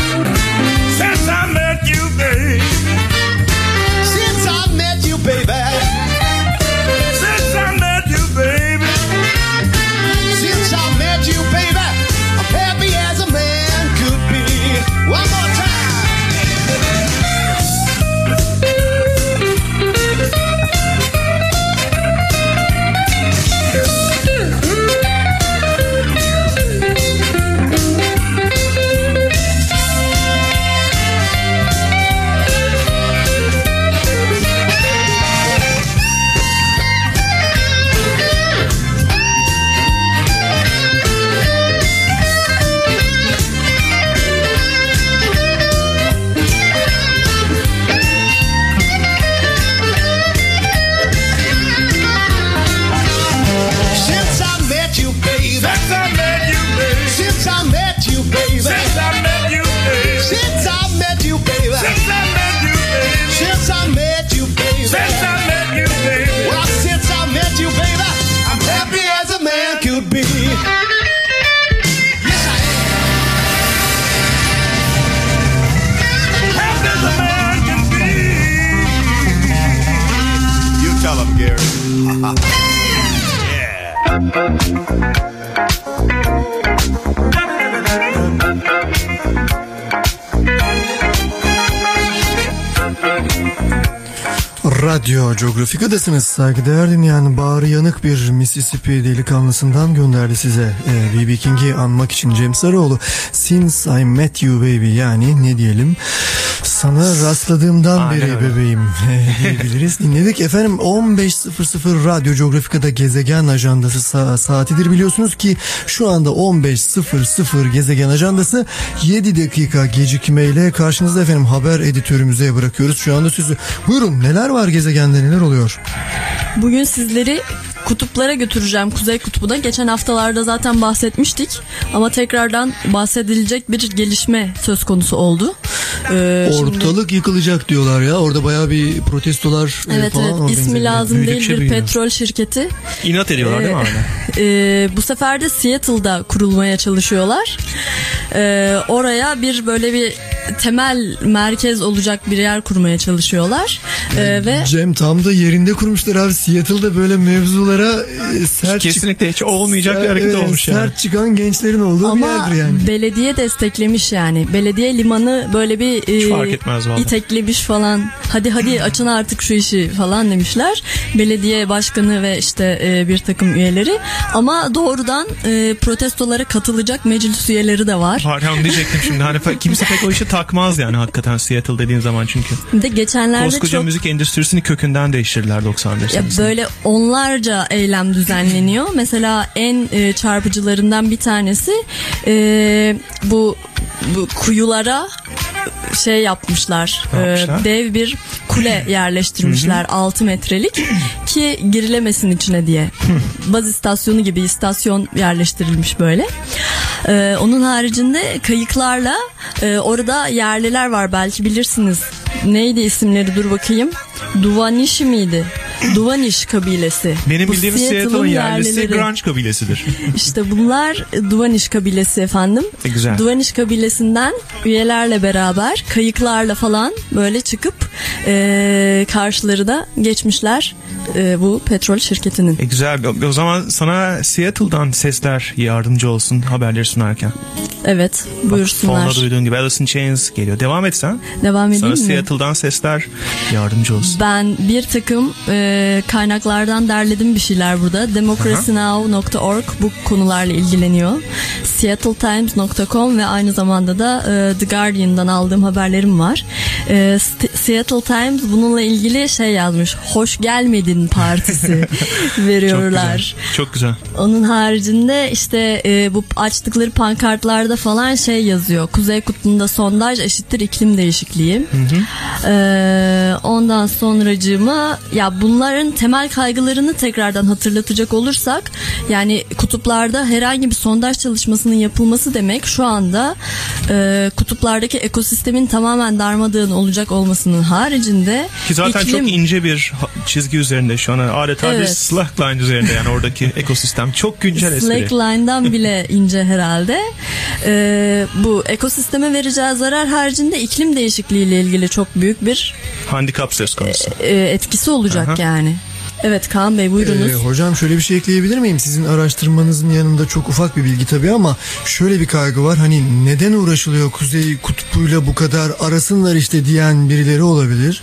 Radyo Geografika'dasınız. Saygıdeğer dinleyen bağrı yanık bir Mississippi delikanlısından gönderdi size. Ee, B.B. King'i anmak için Cem Sarıoğlu. Since I met you baby yani ne diyelim sana rastladığımdan Aynen beri öyle. bebeğim e, diyebiliriz. Dinledik efendim 15.00 Radyo Geografika'da gezegen ajandası sa- saatidir biliyorsunuz ki şu anda 15.00 gezegen ajandası 7 dakika gecikmeyle karşınızda efendim haber editörümüze bırakıyoruz. Şu anda sözü buyurun neler var gezegende neler oluyor? Bugün sizleri kutuplara götüreceğim Kuzey Kutbu'da. Geçen haftalarda zaten bahsetmiştik ama tekrardan bahsedilecek bir gelişme söz konusu oldu. Ee, şimdi- Ortalık yıkılacak diyorlar ya. Orada bayağı bir protestolar e, Evet falan evet ismi lazım değil Büyüdükçe bir büyüyor. petrol şirketi. İnat ediyorlar değil mi Ee, hala? e, bu sefer de Seattle'da kurulmaya çalışıyorlar. Ee, oraya bir böyle bir temel merkez olacak bir yer kurmaya çalışıyorlar. Ee, ve Cem tam da yerinde kurmuşlar abi. Seattle'da böyle mevzulara e, sert Kesinlikle hiç olmayacak bir hareket Evet, olmuş yani. Sert çıkan gençlerin olduğu ama bir yerdir yani. belediye desteklemiş yani. Belediye limanı böyle bir Hiç e, fark etmez vallahi. iteklemiş falan. Hadi hadi açın artık şu işi falan demişler. Belediye başkanı ve işte e, bir takım üyeleri. Ama doğrudan e, protestolara katılacak meclis üyeleri de var. Var onu diyecektim şimdi. Hani kimse pek o işi takmaz yani hakikaten Seattle dediğin zaman çünkü. Bir de geçenlerde Koskoca çok müzik endüstrisini kökünden değiştirdiler 91 Ya böyle onlarca eylem düzenleniyor. Mesela en e, çarpıcılarından bir tanesi e, bu, bu kuyulara şey yapmışlar. E, yapmışlar? dev bir kule yerleştirmişler 6 metrelik ki girilemesin içine diye. Baz istasyonu gibi istasyon yerleştirilmiş böyle. E, onun haricinde kayıklarla e, orada yerliler var belki bilirsiniz. Neydi isimleri dur bakayım. Duvaniş miydi? Duvaniş kabilesi. Benim Bu bildiğim Seattle'ın yerlisi yerlileri. grunge kabilesidir. İşte bunlar Duvaniş kabilesi efendim. E, güzel. Duvaniş kabilesinden üyelerle beraber kayıklarla falan böyle çıkıp e, karşıları geçmişler e, bu petrol şirketinin. E güzel. O- O zaman sana Seattle'dan sesler yardımcı olsun haberleri sunarken. Evet buyursunlar. Fonda duyduğun gibi Alice in Chains geliyor. Devam et sen. Devam edeyim Sana mi? Seattle'dan sesler yardımcı olsun. Ben bir takım e, kaynaklardan derledim bir şeyler burada. Democracynow.org bu konularla ilgileniyor. SeattleTimes.com ve aynı zamanda da e, The Guardian'dan aldığım haberlerim var. E, Seattle Times bununla ilgili şey yazmış. Hoş gelmedin partisi veriyorlar. Çok güzel. Onun haricinde işte e, bu açtıkları pankartlarda falan şey yazıyor. Kuzey kutbunda sondaj eşittir iklim değişikliği. Ee, ondan sonracığıma ya bunların temel kaygılarını tekrardan hatırlatacak olursak yani kutuplarda herhangi bir sondaj çalışmasının yapılması demek şu anda e, kutuplardaki ekosistemin tamamen darmadağın olacak olmasının haricinde Ki zaten iklim- çok ince bir çizgi üzerinde şu an. Adeta bir Evet. slackline üzerinde yani oradaki ekosistem. Çok güncel espri. Slackline'dan bile ince herhalde. Ee, bu ekosisteme vereceği zarar haricinde iklim değişikliği ile ilgili çok büyük bir Handikap söz konusu. e, etkisi olacak Aha. yani. done. Evet Kaan Bey buyurunuz. Ee, hocam şöyle bir şey ekleyebilir miyim? Sizin araştırmanızın yanında çok ufak bir bilgi tabii ama şöyle bir kaygı var. Hani neden uğraşılıyor Kuzey Kutbu'yla bu kadar arasınlar işte diyen birileri olabilir.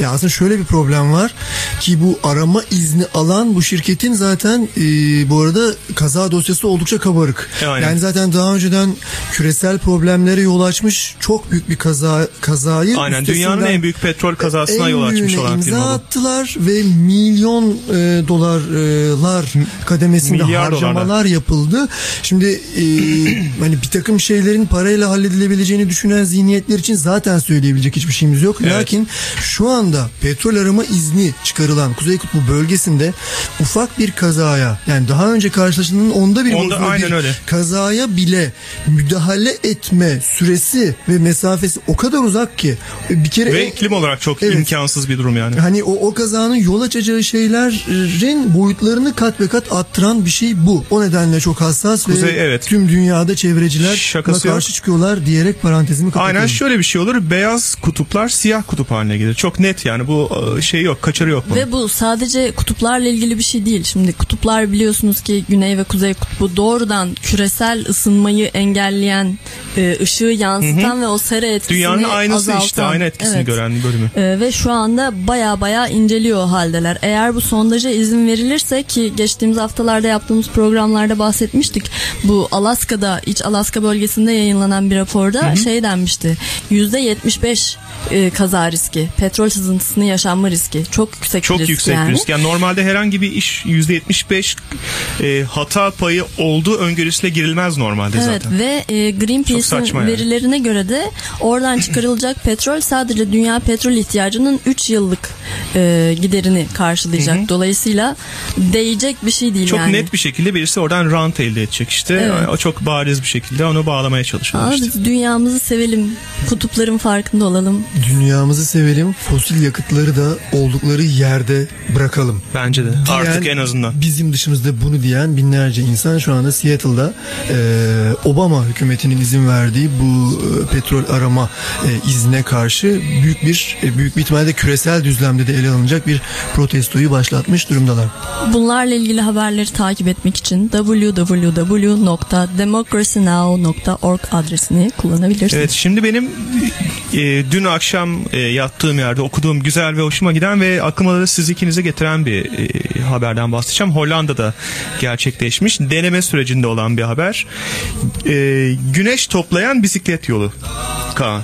Ya aslında şöyle bir problem var ki bu arama izni alan bu şirketin zaten e, bu arada kaza dosyası oldukça kabarık. E, aynen. Yani zaten daha önceden küresel problemlere yol açmış çok büyük bir kaza kazayı Aynen dünyanın en büyük petrol kazasına yol açmış olan imza firma bu. attılar ve milyon e, dolarlar kademesinde Milyar harcamalar dolarlar. yapıldı. Şimdi e, hani bir takım şeylerin parayla halledilebileceğini düşünen zihniyetler için zaten söyleyebilecek hiçbir şeyimiz yok. Evet. Lakin şu anda petrol arama izni çıkarılan Kuzey Kutbu bölgesinde ufak bir kazaya yani daha önce karşılaşılanın onda bir Onda aynen bir öyle. kazaya bile müdahale etme süresi ve mesafesi o kadar uzak ki bir kere Ve iklim olarak çok Evet. imkansız bir durum yani. Hani o, o kazanın yol açacağı şeylerin boyutlarını kat ve kat arttıran bir şey bu. O nedenle çok hassas Kuzey, ve evet. tüm dünyada çevreciler Şakası buna yok. karşı çıkıyorlar diyerek parantezimi kapatıyorum. Aynen şöyle bir şey olur. Beyaz kutuplar siyah kutup haline gelir. Çok net yani. Bu e, şey yok. Kaçarı yok bunun. Ve bu sadece kutuplarla ilgili bir şey değil. Şimdi kutuplar biliyorsunuz ki güney ve kuzey kutbu doğrudan küresel ısınmayı engelleyen, e, ışığı yansıtan Hı hı. ve o sera etkisini Dünyanın aynısı azaltan. işte. Aynı etkisini Evet. gören bölümü. Ee, ve şu anda baya baya inceliyor o haldeler. Eğer bu sondaja izin verilirse ki geçtiğimiz haftalarda yaptığımız programlarda bahsetmiştik. Bu Alaska'da iç Alaska bölgesinde yayınlanan bir raporda Hı hı. şey denmişti. %75 e, kaza riski, petrol sızıntısını yaşanma riski. Çok yüksek Çok bir risk yüksek yani. risk. Yani normalde herhangi bir iş %75 e, hata payı olduğu öngörüsüyle girilmez normalde Evet zaten. ve e, Greenpeace'in saçma yani. verilerine göre de oradan çıkarılacak petrol sadece dünya petrol ihtiyacının 3 yıllık e, giderini karşılayacak. Dolayısıyla değecek bir şey değil Çok yani. net bir şekilde birisi oradan rant elde edecek işte. Evet. O çok bariz bir şekilde onu bağlamaya çalışıyorlar Ama işte. dünyamızı sevelim. Kutupların farkında olalım. Dünyamızı sevelim, fosil yakıtları da oldukları yerde bırakalım. Bence de. Artık en azından. Bizim dışımızda bunu diyen binlerce insan şu anda Seattle'da e, Obama hükümetinin izin verdiği bu e, petrol arama e, iznine karşı büyük bir e, büyük bir ihtimalle küresel düzlemde de ele alınacak bir protestoyu başlatmış durumdalar. Bunlarla ilgili haberleri takip etmek için www.democracynow.org adresini kullanabilirsiniz. Evet şimdi benim e, dün akşam e, yattığım yerde okuduğum güzel ve hoşuma giden ve aklıma da siz ikinize getiren bir e, haberden bahsedeceğim. Hollanda'da gerçekleşmiş deneme sürecinde olan bir haber. E, güneş toplayan bisiklet yolu. Kaan.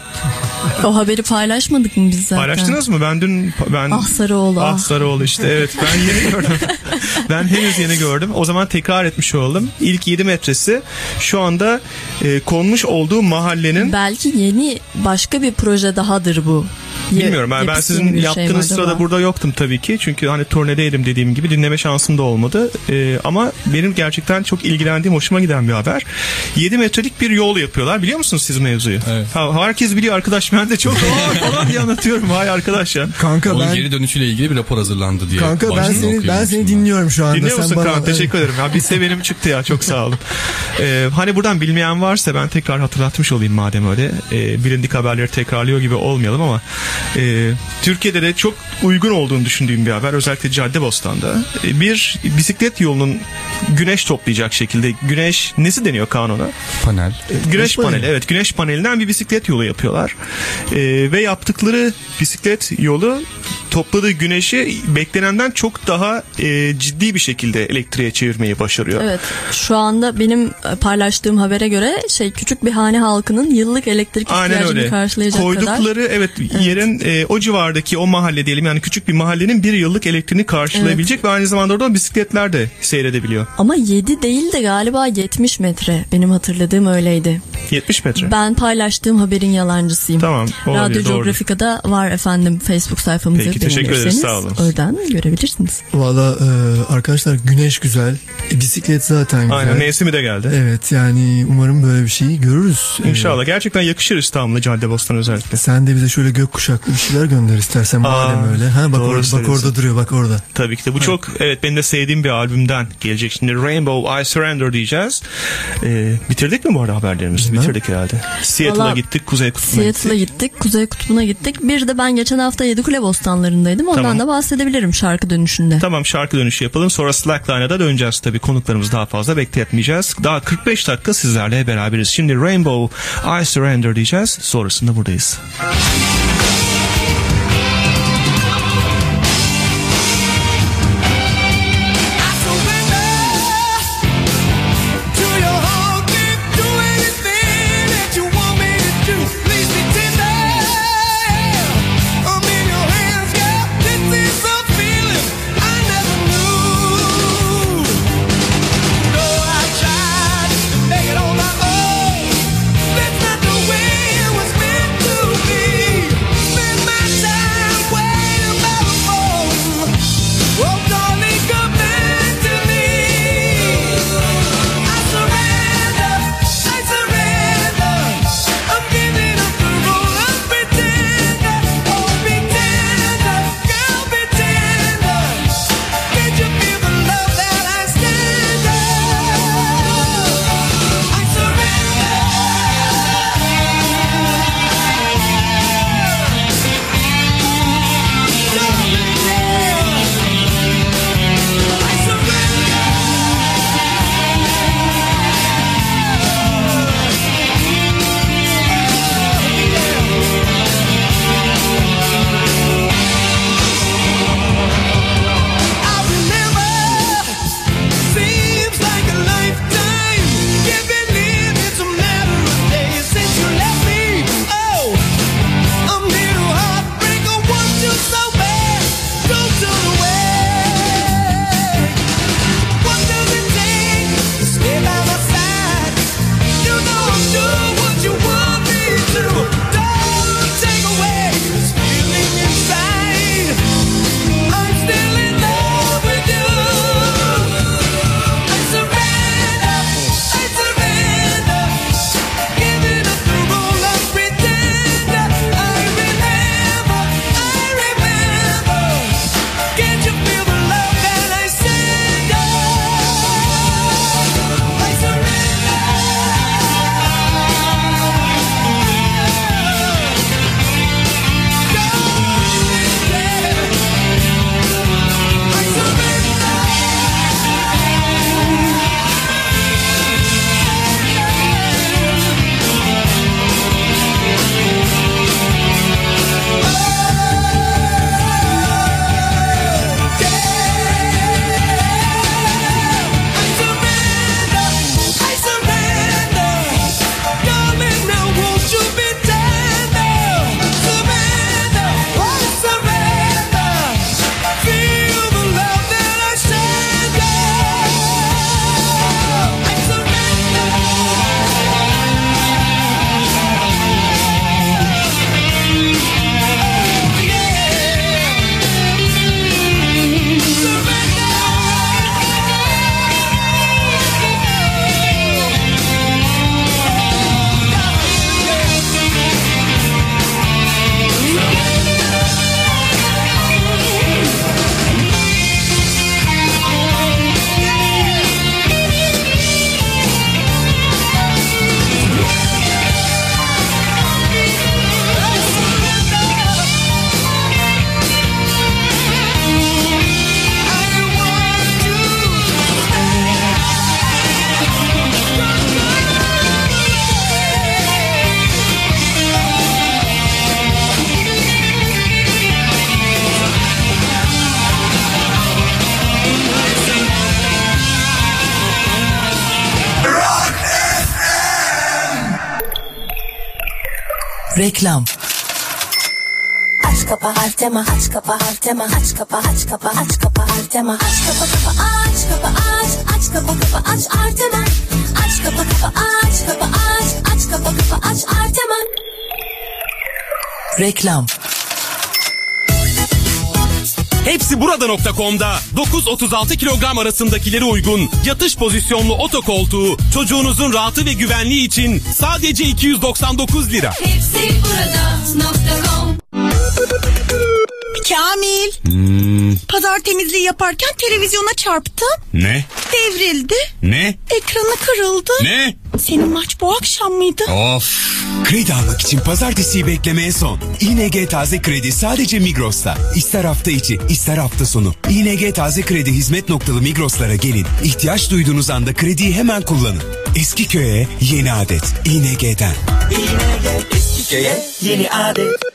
O haberi paylaşmadık mı biz zaten? Paylaştınız mı? Ben dün ben Ah Sarıoğlu, Ah ah. Sarıoğlu işte evet ben yeni gördüm. ben henüz yeni gördüm. O zaman tekrar etmiş oldum. İlk 7 metresi şu anda e, konmuş olduğu mahallenin Belki yeni başka bir proje dahadır bu. Bilmiyorum ben, ben sizin şey yaptığınız mi sırada acaba? burada yoktum tabii ki. Çünkü hani turnedeydim dediğim gibi dinleme şansım da olmadı. Ee, ama benim gerçekten çok ilgilendiğim, hoşuma giden bir haber. 7 metrelik bir yol yapıyorlar. Biliyor musunuz siz mevzuyu? Ha, herkes biliyor arkadaş. Ben de çok falan diye anlatıyorum. Hay arkadaş ya. Kanka Onun ben geri dönüşüyle ilgili bir rapor hazırlandı diye. Kanka ben seni ben seni dinliyorum şu anda. Dinliyor Sen musun bana- Kaan? Teşekkür ederim. Ya bir sevenim çıktı ya. Çok sağ olun. Ee, hani buradan bilmeyen varsa ben tekrar hatırlatmış olayım madem öyle. Ee, bilindik haberleri tekrarlıyor gibi olmayalım ama e, Türkiye'de de çok uygun olduğunu düşündüğüm bir haber. Özellikle Caddebostan'da. Ee, bir bisiklet yolunun güneş toplayacak şekilde güneş nesi deniyor Kaan ona? Panel. Güneş paneli evet güneş panelinden bir bisiklet yolu yapıyorlar Ee, ve yaptıkları bisiklet yolu topladığı güneşi beklenenden çok daha e, ciddi bir şekilde elektriğe çevirmeyi başarıyor. Evet. Şu anda benim e, paylaştığım habere göre şey küçük bir hane halkının yıllık elektrik ihtiyacını karşılayacak Koydukları kadar. evet, yerin e, o civardaki o mahalle diyelim yani küçük bir mahallenin bir yıllık elektriğini karşılayabilecek ve aynı zamanda orada bisikletler de seyredebiliyor. Ama 7 değil de galiba 70 metre. Benim hatırladığım öyleydi. 70 metre. Ben paylaştığım haberin yalancısıyım. Tamam, olabilir, Radyo doğrudur. Geografika'da var efendim Facebook sayfamızı Peki, teşekkür ederiz, sağ olun. Oradan görebilirsiniz. Valla e, arkadaşlar güneş güzel. E, bisiklet zaten güzel. Aynen mevsimi de geldi. Evet yani umarım böyle bir şeyi görürüz. E, İnşallah gerçekten yakışır İstanbul'a Caddebostan özellikle. sen de bize şöyle gök kuşaklı bir şeyler gönder istersen madem Aa, öyle. Ha bak doğru orada, bak orada duruyor bak orada. Tabii ki de bu çok evet benim de sevdiğim bir albümden gelecek. Şimdi Rainbow I Surrender diyeceğiz. Ee, bitirdik mi bu arada haberlerimizi? Bitirdik herhalde. Seattle'a gittik, Kuzey Kutbu'na gittik. Seattle'a gittik, Kuzey Kutbu'na gittik. Bir de ben geçen hafta Yedikule Bostanları'ndaydım. Ondan Tamam. da bahsedebilirim şarkı dönüşünde. Tamam şarkı dönüşü yapalım. Sonra Slackline'a da döneceğiz tabii. Konuklarımızı daha fazla bekletmeyeceğiz. Daha 45 dakika sizlerle beraberiz. Şimdi Rainbow I Surrender diyeceğiz. Sonrasında buradayız. To Artema aç kapa Artema aç kapa aç kapa aç kapa Artema aç kapa kapa aç kapa aç aç kapa kapa aç Artema aç kapa kapa aç kapa aç aç kapa kapa aç Artema Reklam. Hepsi burada.com'da 9-36 kilogram arasındakileri uygun yatış pozisyonlu otokoltuğu çocuğunuzun rahatı ve güvenliği için sadece 299 lira. Hepsi burada Kamil. Pazar temizliği yaparken televizyona çarptı. Ne? Devrildi. Ne? Ekranı kırıldı. Ne? Senin maç bu akşam mıydı? Of. Kredi almak için pazartesiyi beklemeye son. ING Taze Kredi sadece Migros'ta. İster hafta içi, ister hafta sonu. ING Taze Kredi hizmet noktalı Migros'lara gelin. İhtiyaç duyduğunuz anda krediyi hemen kullanın. Eski köye yeni adet. ING'den. Yeni adet.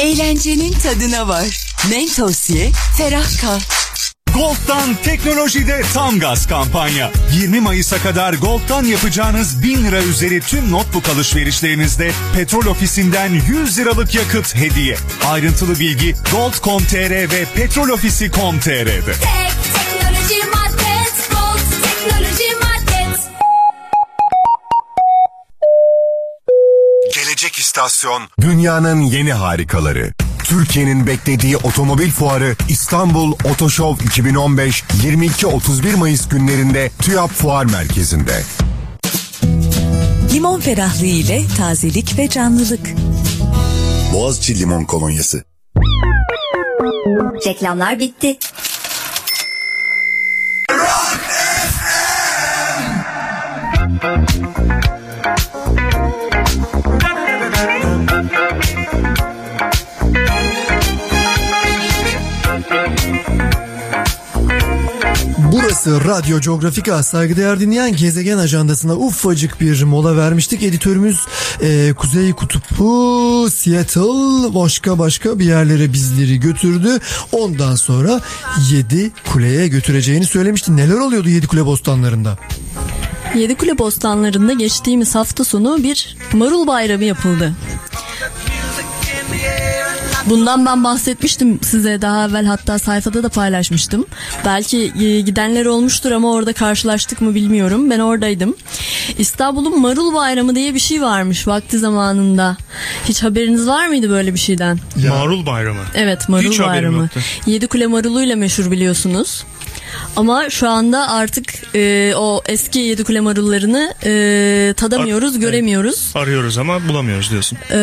Eğlencenin tadına var. Mentos ye, ferah kal. Gold'dan teknolojide tam gaz kampanya. 20 Mayıs'a kadar Gold'dan yapacağınız 1000 lira üzeri tüm notebook alışverişlerinizde petrol ofisinden 100 liralık yakıt hediye. Ayrıntılı bilgi gold.com.tr ve petrolofisi.com.tr'de. Teknoloji İstasyon dünyanın yeni harikaları. Türkiye'nin beklediği otomobil fuarı İstanbul Otoşov 2015 22-31 Mayıs günlerinde TÜYAP Fuar Merkezi'nde. Limon ferahlığı ile tazelik ve canlılık. Boğaziçi Limon Kolonyası. Reklamlar bitti. Burası Radyo Geografika. Saygıdeğer dinleyen gezegen ajandasına ufacık bir mola vermiştik. Editörümüz e, Kuzey Kutbu, Seattle, başka başka bir yerlere bizleri götürdü. Ondan sonra Yedi Kule'ye götüreceğini söylemişti. Neler oluyordu Yedi Kule bostanlarında? Yedikule Bostanları'nda geçtiğimiz hafta sonu bir marul bayramı yapıldı. Bundan ben bahsetmiştim size daha evvel hatta sayfada da paylaşmıştım. Belki e, gidenler olmuştur ama orada karşılaştık mı bilmiyorum. Ben oradaydım. İstanbul'un Marul Bayramı diye bir şey varmış vakti zamanında. Hiç haberiniz var mıydı böyle bir şeyden? Marul bayramı. Evet Marul Hiç Bayramı. yoktu. Yedikule maruluyla meşhur biliyorsunuz. Ama şu anda artık e, o eski Yedikule marullarını e, tadamıyoruz, göremiyoruz. Arıyoruz ama bulamıyoruz diyorsun. Ee,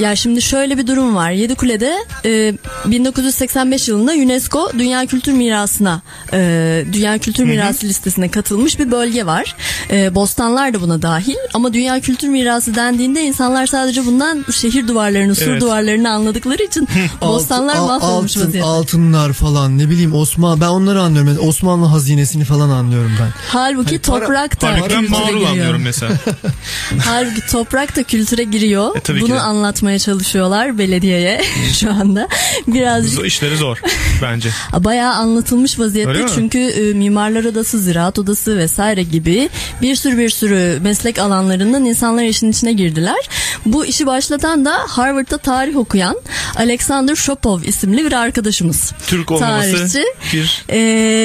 ya şimdi şöyle bir durum var. Yedikule'de e, 1985 yılında UNESCO Dünya Kültür Mirası'na e, Dünya Kültür Mirası listesine katılmış bir bölge var. E, Bostanlar da buna dahil ama Dünya Kültür Mirası dendiğinde insanlar sadece bundan şehir duvarlarını, sur Evet. duvarlarını anladıkları için bostanlar Altın- mahvolmuş altın, vaziyette. altınlar falan ne bileyim Osman ben onları anlıyorum. Yani Osmanlı hazinesini falan anlıyorum ben. Halbuki Hani para- toprak da Halbuki ben kültüre marul giriyor. anlıyorum mesela. Halbuki toprak da kültüre giriyor. E, Bunu de. anlatmaya çalışıyorlar belediyeye şu anda. Birazcık işleri zor bence. Bayağı anlatılmış vaziyette Öyle çünkü e, mimarlar odası, ziraat odası vesaire gibi bir sürü bir sürü meslek alanlarından insanlar işin içine girdiler. Bu işi başlatan da Harvard'da tarih okuyan Alexander Shopov isimli bir arkadaşımız. Türk olmaması Tarihçi. bir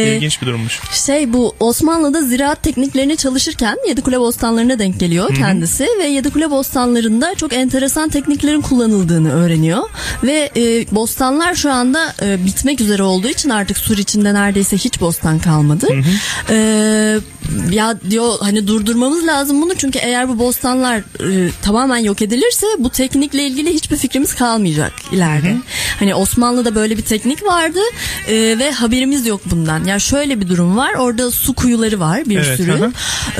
Ee, ilginç bir durummuş. şey bu Osmanlı'da ziraat tekniklerini çalışırken Yedikule Bostanları'na denk geliyor Hı hı. kendisi ve Yedikule Bostanları'nda çok enteresan tekniklerin kullanıldığını öğreniyor ve e, bostanlar şu anda e, bitmek üzere olduğu için artık sur içinde neredeyse hiç bostan kalmadı. E, ya diyor hani durdurmamız lazım bunu çünkü eğer bu bostanlar e, tamamen yok edilirse bu teknikle ilgili hiçbir fikrimiz kalmayacak ileride. Hani Osmanlı'da böyle bir teknik vardı e, ve haberimiz yok bundan. Ya şöyle bir durum var. Orada su kuyuları var bir Evet, sürü. hı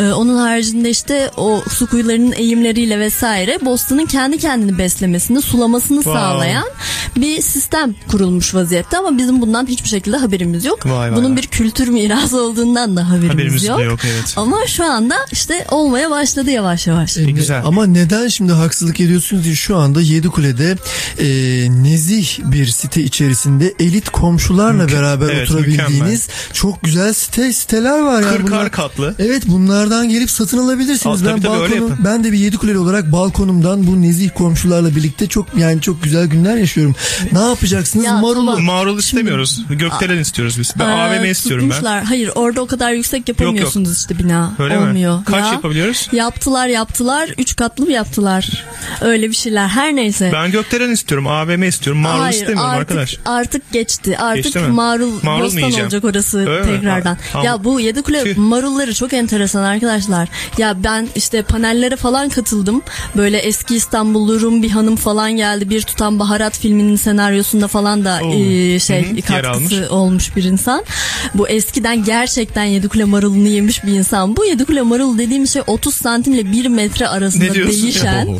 E, onun haricinde işte o su kuyularının eğimleriyle vesaire bostanın kendi kendini beslemesini, sulamasını Wow. sağlayan bir sistem kurulmuş vaziyette ama bizim bundan hiçbir şekilde haberimiz yok. Vay vay Bunun vay. bir kültür mirası olduğundan da haberimiz, Haberimiz yok. yok, evet. Ama şu anda işte olmaya başladı yavaş yavaş. E, Ne- Ama neden şimdi haksızlık ediyorsunuz diye şu anda Yedikule'de e, nezih bir site içerisinde elit komşularla Mükemmel. beraber Evet, oturabildiğiniz çok güzel site siteler var yani. Kırkar Bunlar- katlı. Evet bunlardan gelip satın alabilirsiniz. Aa, ben tabii tabii, balkonum, ben de bir yedi kuleli olarak balkonumdan bu nezih komşularla birlikte çok yani çok güzel günler yaşıyorum. Ne yapacaksınız? Marulu. Marul istemiyoruz. Gökdelen istiyoruz biz. Ben Aa, AVM istiyorum ben. tutmuşlar. Hayır orada o kadar yüksek yapamıyorsunuz işte bina. Öyle mi? Olmuyor. Kaç yapabiliyoruz? Yaptılar yaptılar. Üç katlı mı yaptılar? Öyle bir şeyler. Her neyse. Ben gökdelen istiyorum. AVM istiyorum. Marul Hayır, istemiyorum artık, arkadaş. Artık geçti. Artık Geçti mi? marul, Marul bostan olacak orası Öyle mi? tekrardan. Ha. Ya bu Yedikule marulları çok enteresan arkadaşlar. Ya ben işte panellere falan katıldım. Böyle eski İstanbullu Rum bir hanım falan geldi. Bir tutan baharat filminin senaryosunda falan da Oo. e, şey Hı hı, yer katkısı olmuş bir insan. Bu eskiden gerçekten Yedikule marulunu yemiş bir insan. Bu Yedikule marul dediğim şey 30 santimle 1 metre arasında değişen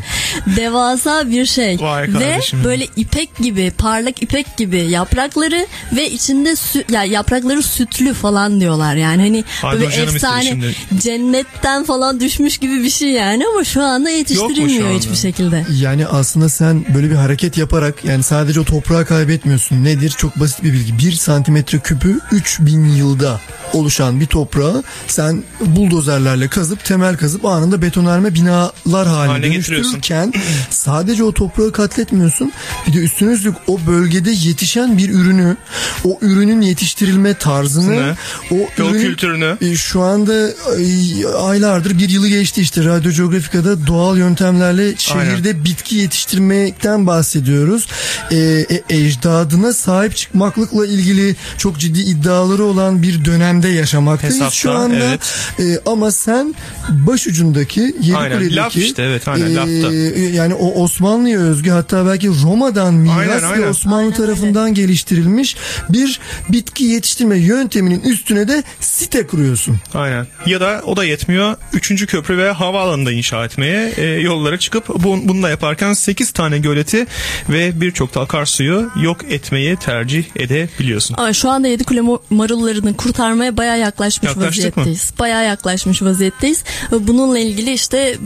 devasa bir şey. Vay Ve böyle ipek gibi parlak ipek gibi yaprakları ve içinde sü- ya yaprakları sütlü falan diyorlar yani hani böyle efsane şimdi. cennetten falan düşmüş gibi bir şey yani ama şu anda yetiştirilmiyor anda? hiçbir şekilde. Yani aslında sen böyle bir hareket yaparak yani sadece o toprağı kaybetmiyorsun. Nedir? Çok basit bir bilgi. 1 santimetre küpü 3000 yılda oluşan bir toprağı sen buldozerlerle kazıp temel kazıp anında betonarme binalar haline Haline dönüştürürken sadece o toprağı katletmiyorsun. Bir de üstüne üstlük o bölgede yetişen bir ürünü, o ürünün yetiştirilme tarzını, Ne? o ürünün kültürünü. e, şu anda ay, aylardır bir yılı geçti işte Radyo Geografika'da doğal yöntemlerle şehirde bitki yetiştirmekten bahsediyoruz. E, e, ecdadına sahip çıkmaklıkla ilgili çok ciddi iddiaları olan bir dönemde yaşamaktayız Hesapta, şu anda. evet. E, ama sen başucundaki Aynen, Yedikule'deki laf işte, evet, aynen, lafta. yani o Osmanlı'ya özgü hatta belki Roma'dan miras Aynen, ve aynen. Osmanlı tarafından geliştirilmiş bir bitki yetiştirme yönteminin üstüne de site kuruyorsun. Aynen. Ya da o da yetmiyor. Üçüncü köprü ve havaalanında inşa etmeye e, yollara çıkıp bu, bunu da yaparken 8 tane göleti ve birçok da akarsuyu yok etmeyi tercih edebiliyorsun. Ama şu anda Yedikule marullarını kurtarmaya bayağı yaklaşmış Yaklaştık vaziyetteyiz. Bayağı yaklaşmış vaziyetteyiz. Bununla ilgili işte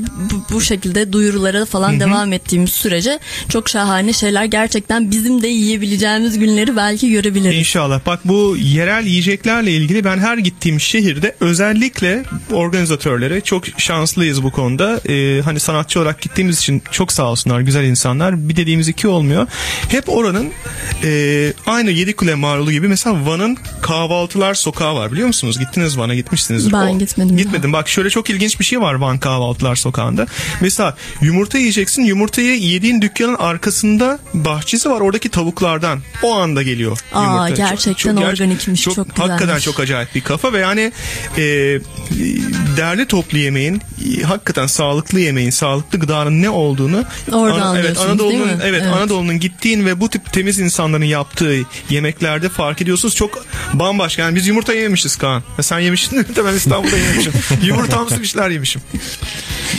bu, şekilde duyurulara falan Hı hı. devam ettiğimiz sürece çok şahane şeyler gerçekten bizim de yiyebileceğimiz günleri belki görebiliriz. İnşallah. Bak bu yerel yiyeceklerle ilgili ben her gittiğim şehirde özellikle organizatörlere çok şanslıyız bu konuda. Ee, hani sanatçı olarak gittiğimiz için çok sağ olsunlar güzel insanlar. Bir dediğimiz iki olmuyor. Hep oranın e, aynı Yedikule Marulu gibi mesela Van'ın kahvaltılar sokağı var biliyor musunuz? Gittiniz Van'a gitmişsinizdir. Ben gitmedim Gitmedim. Bak şöyle çok ilginç bir şey var Van kahvaltılar sokağında. Mesela yumurta yiyeceksin. Yumurtayı yediğin dükkanın arkasında bahçesi var. Oradaki tavuklardan. O anda geliyor Aa, yumurta. gerçekten ger- organikmiş, çok güzelmiş. Hakikaten çok acayip bir kafa ve yani e, derli toplu yemeğin hakikaten sağlıklı yemeğin, sağlıklı gıdanın ne olduğunu Oradan evet anlıyorsunuz, Anadolu'nun evet, Evet. Anadolu'nun gittiğin ve bu tip temiz insanların yaptığı yemeklerde fark ediyorsunuz çok bambaşka. Yani biz yumurta yememişiz Kaan. Ya sen yemişsin de ben İstanbul'da yememişim. Yumurtamsı bir şeyler yemişim.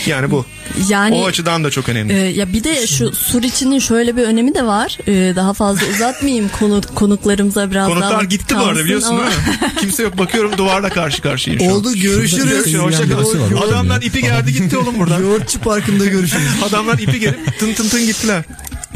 Yani bu. Yani o açıdan da çok önemli. Ee, ya bir de şu Suriçi'nin şöyle bir önemi de var. Ee, daha fazla uzatmayayım konu, konuklarımıza biraz daha Konuklar vakit gitti bu arada biliyorsun ama- değil mi? Kimse yok bakıyorum duvarla karşı karşıyayım. Oldu, görüşürüz. Görüşürüz, hoşça kalın. Yoğurt- Adamlar ipi gerdi gitti oğlum buradan. Yoğurtçu Parkı'nda görüşürüz. Adamlar ipi gerip tın tın tın gittiler.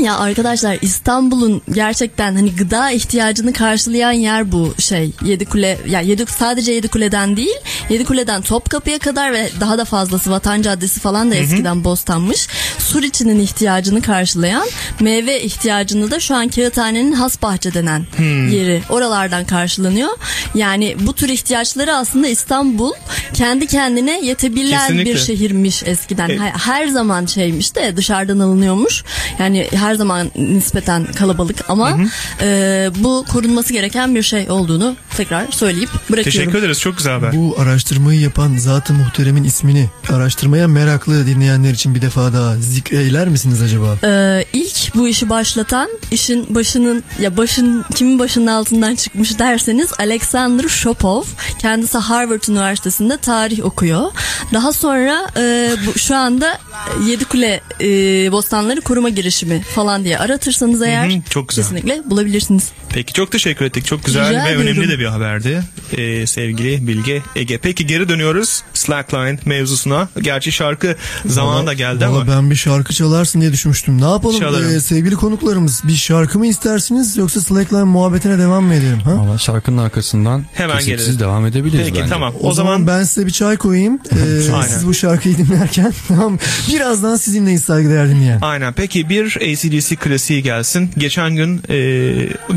Ya arkadaşlar İstanbul'un gerçekten hani gıda ihtiyacını karşılayan yer bu şey Yedikule ya Yedi, sadece Yedikule'den değil Yedikule'den Topkapı'ya kadar ve daha da fazlası Vatan Caddesi falan da Hı hı. eskiden Bostanmış. Suriçi'nin ihtiyacını karşılayan meyve ihtiyacını da şu an Kağıthane'nin Hasbahçe denen Hmm. yeri oralardan karşılanıyor. Yani bu tür ihtiyaçları aslında İstanbul kendi kendine yetebilen Kesinlikle. bir şehirmiş eskiden. E- Her- her zaman şeymiş de dışarıdan alınıyormuş. Yani her zaman nispeten kalabalık ama e, bu korunması gereken bir şey olduğunu tekrar söyleyip bırakıyorum. Teşekkür ederiz çok güzel haber. Bu araştırmayı yapan Zat-ı Muhterem'in ismini araştırmaya meraklı dinleyenler için bir defa daha zikreyler misiniz acaba? Ee, ilk bu işi başlatan işin başının ya başın kimin başının altından çıkmış derseniz Alexander Shopov kendisi Harvard Üniversitesi'nde tarih okuyor. Daha sonra e, bu, şu anda Yedikule e, Bostanları Koruma Girişimi falan diye aratırsanız eğer Hı hı, çok güzel. kesinlikle bulabilirsiniz. Peki çok teşekkür ettik. Çok güzel Rica ve önemli ediyorum. de bir haberdi. Ee, sevgili Bilge Ege. Peki geri dönüyoruz Slackline mevzusuna. Gerçi şarkı zamanı da geldi ama. ben bir şarkı çalarsın diye düşünmüştüm. Ne yapalım Çalarım. Ee, sevgili konuklarımız? Bir şarkı mı istersiniz yoksa Slackline muhabbetine devam mı edelim? Ha? Valla şarkının arkasından Hemen kesintisiz gelelim. devam edebiliriz Peki, bence. tamam. O, O zaman, zaman- ben size bir çay koyayım. Ee, siz bu şarkıyı dinlerken tamam. Birazdan sizinleyiz saygıdeğer dinleyen. Aynen. Peki bir ACDC klasiği gelsin. Geçen gün e,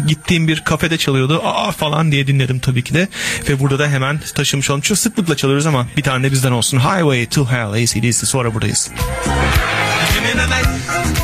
gittiğim bir kafede çalıyordu. Aa falan diye dinledim tabii ki de. Ve burada da hemen taşımış olalım. Çok sıklıkla çalıyoruz ama bir tane de bizden olsun. Highway to Hell ACDC. Sonra buradayız. Living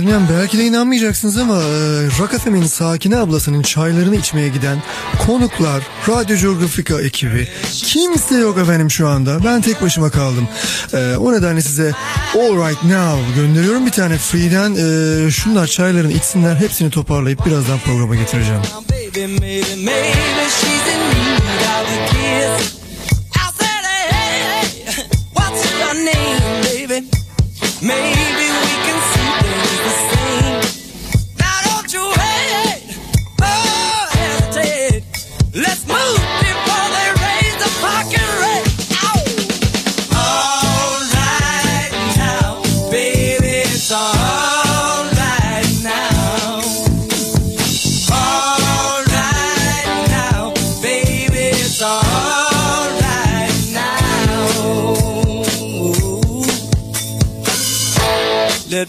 Dinleyen belki de inanmayacaksınız ama e, Rock FM'in Sakine ablasının çaylarını içmeye giden konuklar, Radyo Geografika ekibi kimse yok efendim şu anda. Ben tek başıma kaldım. E, o nedenle size All Right Now gönderiyorum bir tane free'den. E, şunlar çaylarını içsinler hepsini toparlayıp birazdan programa getireceğim. Maybe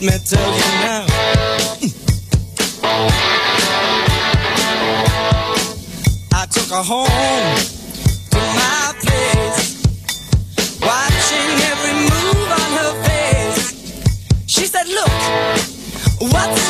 me tell you now. I took her home to my place, watching every move on her face. She said, Look, what's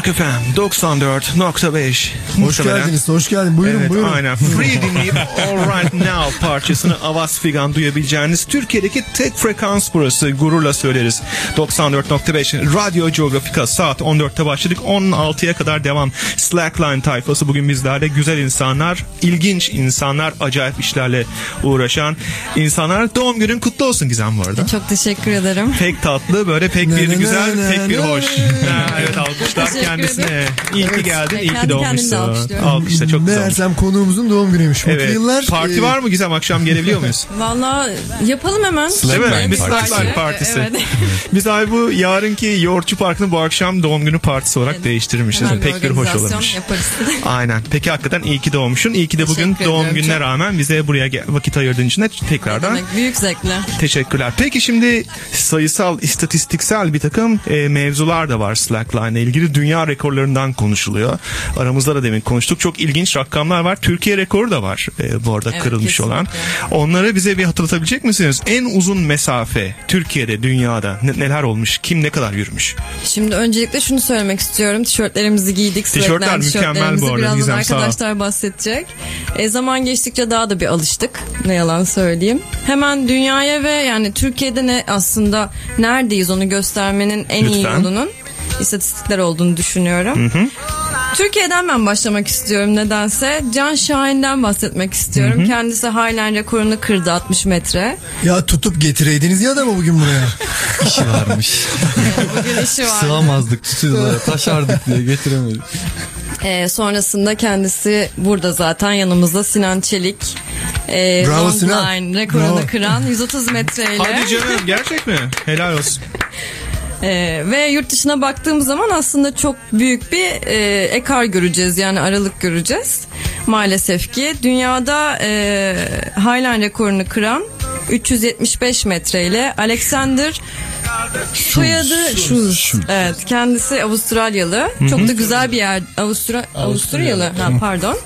Rock FM 94.5 Hoş Muhtemelen- geldiniz, hoş geldin. Buyurun, evet, buyurun. Aynen. Free dinleyip All Right Now parçasını Avaz Figan duyabileceğiniz Türkiye'deki tek frekans burası. Gururla söyleriz. 94.5 Radyo Geografika saat 14'te başladık. 16'ya kadar devam. Slackline tayfası bugün bizlerle güzel insanlar, ilginç insanlar, acayip işlerle uğraşan insanlar. Doğum günün kutlu olsun Gizem bu arada. Çok teşekkür ederim. Pek tatlı, böyle pek bir Ne, ne, güzel, ne, pek bir ne, hoş. Ha, evet alkışlar Teşekkür kendisine. İyi ki geldin, iyi ki Kendi doğmuşsun. Alkışlıyorum. Alkışla çok güzel. Meğersem konuğumuzun doğum günüymüş. Mutlu Evet. yıllar. Parti Ee, var mı Gizem akşam gelebiliyor muyuz? Valla yapalım hemen. Bir Slackline partisi. Evet. Biz abi bu yarınki Yoğurtçu Parkı'nı bu akşam doğum günü partisi olarak değiştirmişiz. Hemen bir Pek bir hoş olurmuş. yaparız. Aynen. Peki hakikaten iyi ki doğmuşsun. İyi ki de bugün Teşekkür doğum gününe Çok- rağmen bize buraya vakit ayırdığın için de tekrardan Demek büyük zevkle. Teşekkürler. Peki şimdi sayısal, istatistiksel bir takım e, mevzular da var Slackline ile ilgili. Dünya rekorlarından konuşuluyor. Aramızda da demin konuştuk. Çok ilginç rakamlar var. Türkiye rekoru da var e, bu arada Evet, kırılmış kesinlikle. olan. Onları bize bir hatırlatabilecek misiniz? En uzun mesafe Türkiye'de, dünyada ne- neler olmuş? Kim ne kadar yürümüş? Şimdi öncelikle şunu söylemek istiyorum. Tişörtlerimizi giydik. Tişörtler mükemmel bu arada. Birazdan Gizem, arkadaşlar bahsedecek. E, zaman geçtikçe daha da bir alıştık. Ne yalan söyleyeyim. Hemen dünyaya ve yani Türkiye'de ne aslında neredeyiz onu göstermenin en iyi Lütfen. yolunun istatistikler olduğunu düşünüyorum. Türkiye'den ben başlamak istiyorum nedense. Can Şahin'den bahsetmek istiyorum. Hı hı. Kendisi Highline rekorunu kırdı 60 metre. Ya tutup getireydiniz ya adamı bugün buraya. İşi varmış. Bugün işi var. Sığamazdık stüdyolara taşardık diye getiremedik. Ee, sonrasında kendisi burada zaten yanımızda Sinan Çelik. Ee, Bravo long Sinan. line rekorunu Bravo. kıran 130 metreyle. Hadi canım gerçek mi? Helal olsun. Ee, ve yurt dışına baktığımız zaman aslında çok büyük bir e, ekar göreceğiz yani aralık göreceğiz. Maalesef ki dünyada e, Highline rekorunu kıran 375 metreyle Alexander soyadı Schultz. Evet, kendisi Avustralyalı. Hı hı. Çok da güzel bir yer. Avustra Avusturyalı. Ha, pardon.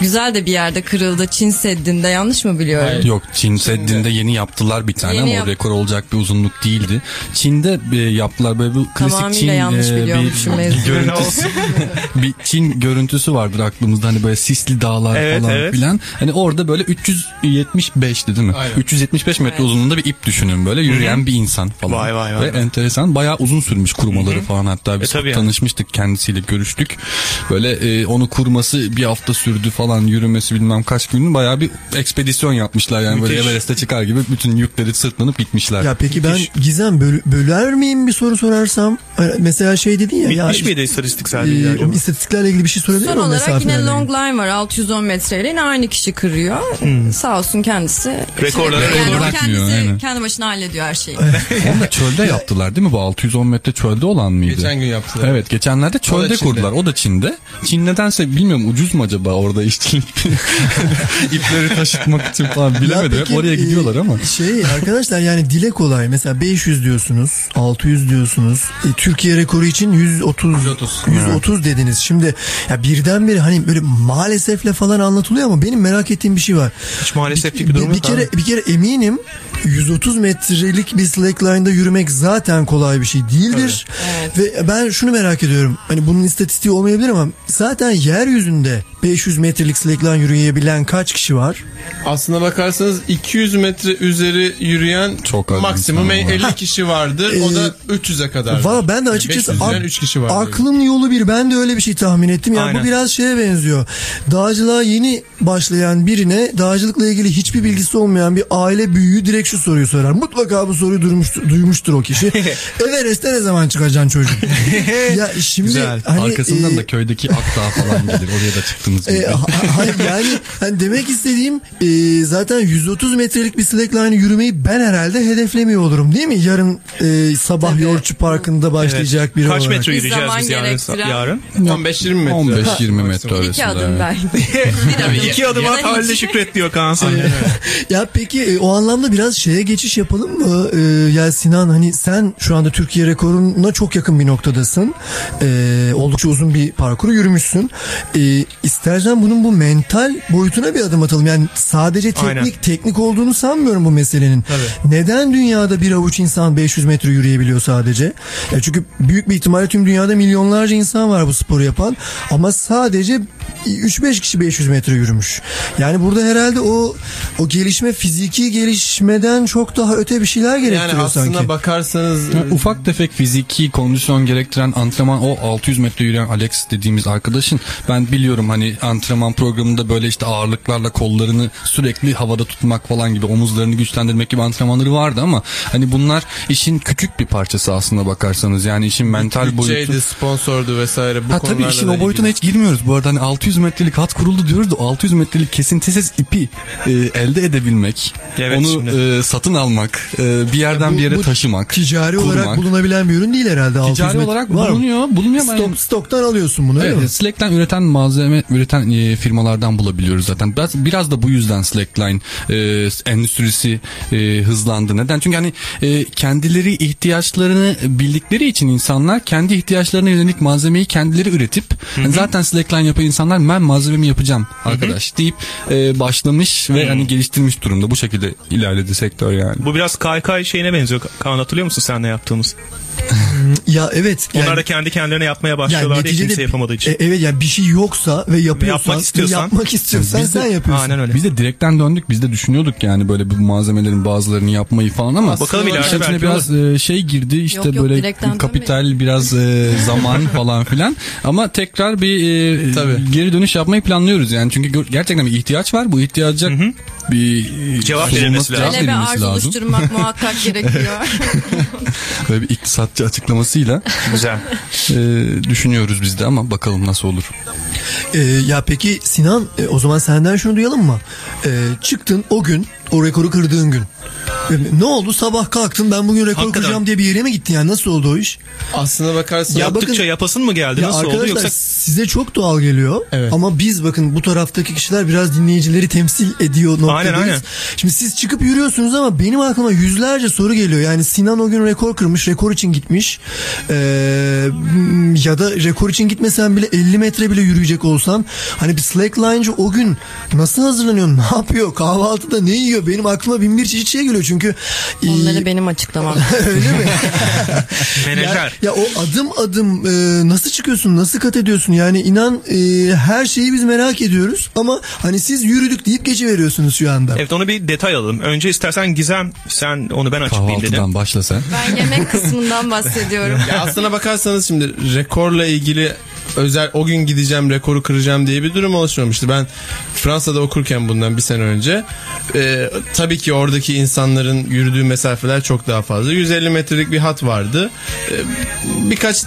Güzel de bir yerde kırıldı. Çin Seddi'nde yanlış mı biliyorum? Yok Çin Seddi'nde yeni yaptılar bir tane Yeni ama yap- o rekor olacak bir uzunluk değildi. Çin'de e, yaptılar böyle bir klasik Tamamıyla Çin yanlış e, biliyormuşum bir mevzuyu. görüntüsü. bir Çin görüntüsü vardır aklımızda hani böyle sisli dağlar Evet, falan evet. filan. Hani orada böyle 375'ti değil mi? Aynen. 375 metre uzunluğunda bir ip düşünün böyle yürüyen bir insan falan. Vay, vay, vay, Ve vay. enteresan bayağı uzun sürmüş kurmaları falan hatta biz E, tabii yani. tanışmıştık kendisiyle görüştük. Böyle e, onu kurması bir hafta sürdü falan. Falan yürümesi bilmem kaç gün bayağı bir ekspedisyon yapmışlar yani böyle Müthiş. Everest'e çıkar gibi bütün yükleri sırtlanıp gitmişler. Ya peki ben Gizem böl- böler miyim bir soru sorarsam? Mesela şey dedin ya. ya Bitmiş miydi istatistiksel e, o acaba? istatistiklerle ilgili bir şey sorabilir Son miyim? olarak yine long line var 610 metreyle yine aynı kişi kırıyor. Sağ olsun kendisi. Rekorlara Yani rekor o bırakmıyor, kendisi aynen. kendi başına hallediyor her şeyi. Onu da çölde yaptılar değil mi bu 610 metre çölde olan mıydı? Geçen gün yaptılar. Evet geçenlerde O çölde Çin'de. kurdular. O da Çin'de. Çin nedense bilmiyorum ucuz mu acaba orada işçilik ipleri taşıtmak için falan bilemedim. Hep peki, oraya e, gidiyorlar ama. Şey arkadaşlar yani dile kolay. Mesela 500 diyorsunuz, 600 diyorsunuz. E, Türkiye rekoru için 130 130, dediniz. Şimdi ya birdenbire hani böyle maalesefle falan anlatılıyor ama benim merak ettiğim bir şey var. Hiç maaleseflik bir Bir, durum bir yok kere abi. bir kere eminim 130 metrelik bir slackline'da yürümek zaten kolay bir şey değildir. Ve ben şunu merak ediyorum. Hani bunun istatistiği olmayabilir ama zaten yeryüzünde 500 metrelik slackline yürüyebilen kaç kişi var? Aslına bakarsanız 200 metre üzeri yürüyen Çok az maksimum insan var. 50 kişi vardır. o da 300'e kadar. Valla ben de açıkçası 500 'den ak- 3 kişi var. aklın yolu bir. Ben de öyle bir şey tahmin ettim. Yani bu Aynen. biraz şeye benziyor. Dağcılığa yeni başlayan birine dağcılıkla ilgili hiçbir bilgisi olmayan bir aile büyüğü direkt şu soruyu sorar. Mutlaka bu soruyu duymuştur, duymuştur o kişi. Everest'e ne zaman çıkacaksın çocuk? ya şimdi hani, Arkasından e, da köydeki Akdağ falan gelir. Oraya da çıktınız gibi. e, ha- hayır, yani hani demek istediğim e, zaten 130 metrelik bir slackline yürümeyi ben herhalde hedeflemiyor olurum değil mi? Yarın e, sabah Yoğurtçu Parkı'nda başlayacak biri Kaç olarak. metre yürüyeceğiz biz yarın? yarın? 15-20 metre. 15-20 metre arasında. İki adım evet. belki. İki adım at halde şükret diyor Kaan sana. Ya peki e, o anlamda biraz şeye geçiş yapalım mı? E, ya Sinan hani sen şu anda Türkiye rekoruna çok yakın bir noktadasın. E, oldukça uzun bir parkuru yürümüşsün. E, istersen bunun bu mental boyutuna bir adım atalım. Yani sadece teknik Aynen. teknik olduğunu sanmıyorum bu meselenin. Neden dünyada bir avuç insan 500 metre yürüyebiliyor sadece? Ya çünkü büyük bir ihtimalle tüm dünyada milyonlarca insan var bu sporu yapan ama sadece 3-5 kişi 500 metre yürümüş. Yani burada herhalde o o gelişme fiziki gelişmeden çok daha öte bir şeyler Yani gerektiriyor aslında sanki. bakarsanız Ya ufak tefek fiziki kondisyon gerektiren antrenman o 600 metre yürüyen Alex dediğimiz arkadaşın ben biliyorum hani antrenman programında böyle işte ağırlıklarla kollarını sürekli havada tutmak falan gibi omuzlarını güçlendirmek gibi antrenmanları vardı ama hani bunlar işin küçük bir parçası aslında bakarsanız yani işin mental boyutu. bütçeydi, sponsordu vesaire bu Ha tabii işin o boyutuna ilgili. hiç girmiyoruz. Bu arada hani 600 metrelik hat kuruldu diyoruz da o 600 metrelik kesintisiz ipi e, elde edebilmek, Evet, onu şimdi. e, satın almak, e, bir yerden Bu- bir yere bu taşımak, ticari olarak kurmak. bulunabilen bir ürün değil herhalde. 600 Ticari olarak bulunuyor. Bulunuyor Stok, yani- stoktan alıyorsun bunu öyle Evet, mi? Slackline üreten malzeme üreten e, firmalardan bulabiliyoruz zaten. Biraz, biraz da bu yüzden Slackline e, endüstrisi e, hızlandı. Neden? Çünkü hani e, kendileri ihtiyaçlarını bildikleri için insanlar kendi ihtiyaçlarına yönelik malzemeyi kendileri üretip hani zaten Slackline yapan insanlar ben malzememi yapacağım arkadaş deyip e, başlamış ve hani geliştirmiş durumda. Bu şekilde ilerledi sektör yani. Bu biraz kaykay şeyine benziyor. Kaan hatırlıyor musun senle yaptığımız? Ya evet. Onlar da kendi kendilerine yapmaya başlıyorlar diye kimse yapamadığı için. e, evet yani bir şey yoksa ve yapıyorsan Yapmak istiyorsan- yapmak istiyorsan Biz de- sen yapıyorsun. Aynen öyle. Biz de direkten döndük. Biz de düşünüyorduk yani böyle bu malzemelerin bazılarını yapmayı falan ama Bakalım ileride belki biraz e, şey girdi işte Yok, yok, böyle kapital biraz e, zaman falan filan ama tekrar bir e, Tabii. geri dönüş yapmayı planlıyoruz yani çünkü gerçekten bir ihtiyaç var. Bu ihtiyaca bir e, Cevap verilmesi lazım. cevap Hele bir verilmesi arz lazım. oluşturmak muhakkak gerekiyor. Böyle bir iktisatçı açıklamasıyla Güzel. e, düşünüyoruz biz de ama bakalım nasıl olur. Ee, ya peki Sinan e, o zaman senden şunu duyalım mı? Ee, çıktın o gün o rekoru kırdığın gün. E, ne oldu sabah kalktın ben bugün rekor Hakikaten. kıracağım diye bir yere mi gittin yani nasıl oldu o iş? Aslına bakarsanız Ya Yaptıkça bakın- yapasın mı geldi? Ya Nasıl oldu yoksa size çok doğal geliyor Evet. ama biz bakın bu taraftaki kişiler biraz dinleyicileri temsil ediyor noktadayız. Aynen, aynen. Şimdi siz çıkıp yürüyorsunuz ama benim aklıma yüzlerce soru geliyor. Yani Sinan o gün rekor kırmış, rekor için gitmiş. Ee, ya da rekor için gitmesen bile 50 metre bile yürüyecek olsan hani bir slackline'cı o gün nasıl hazırlanıyor, ne yapıyor, kahvaltıda ne yiyor? Benim aklıma bin bir çeşit şey geliyor çünkü e, Onları benim açıklamam. öyle mi? menajer. Ya, ya o adım adım e, nasıl çıkıyorsun, nasıl kat ediyorsun? Yani inan e, her şeyi biz merak ediyoruz ama hani siz yürüdük deyip geçiveriyorsunuz şu anda. Evet onu bir detay alalım. Önce istersen Gizem sen onu ben açıklayayım dedim. Kahvaltıdan başla sen. Ben yemek kısmından bahsediyorum. Ya aslına bakarsanız şimdi rekorla ilgili özel o gün gideceğim rekoru kıracağım diye bir durum oluşmamıştı. Ben Fransa'da okurken bundan bir sene önce e, tabii ki oradaki insanların yürüdüğü mesafeler çok daha fazla. 150 metrelik bir hat vardı. E, birkaç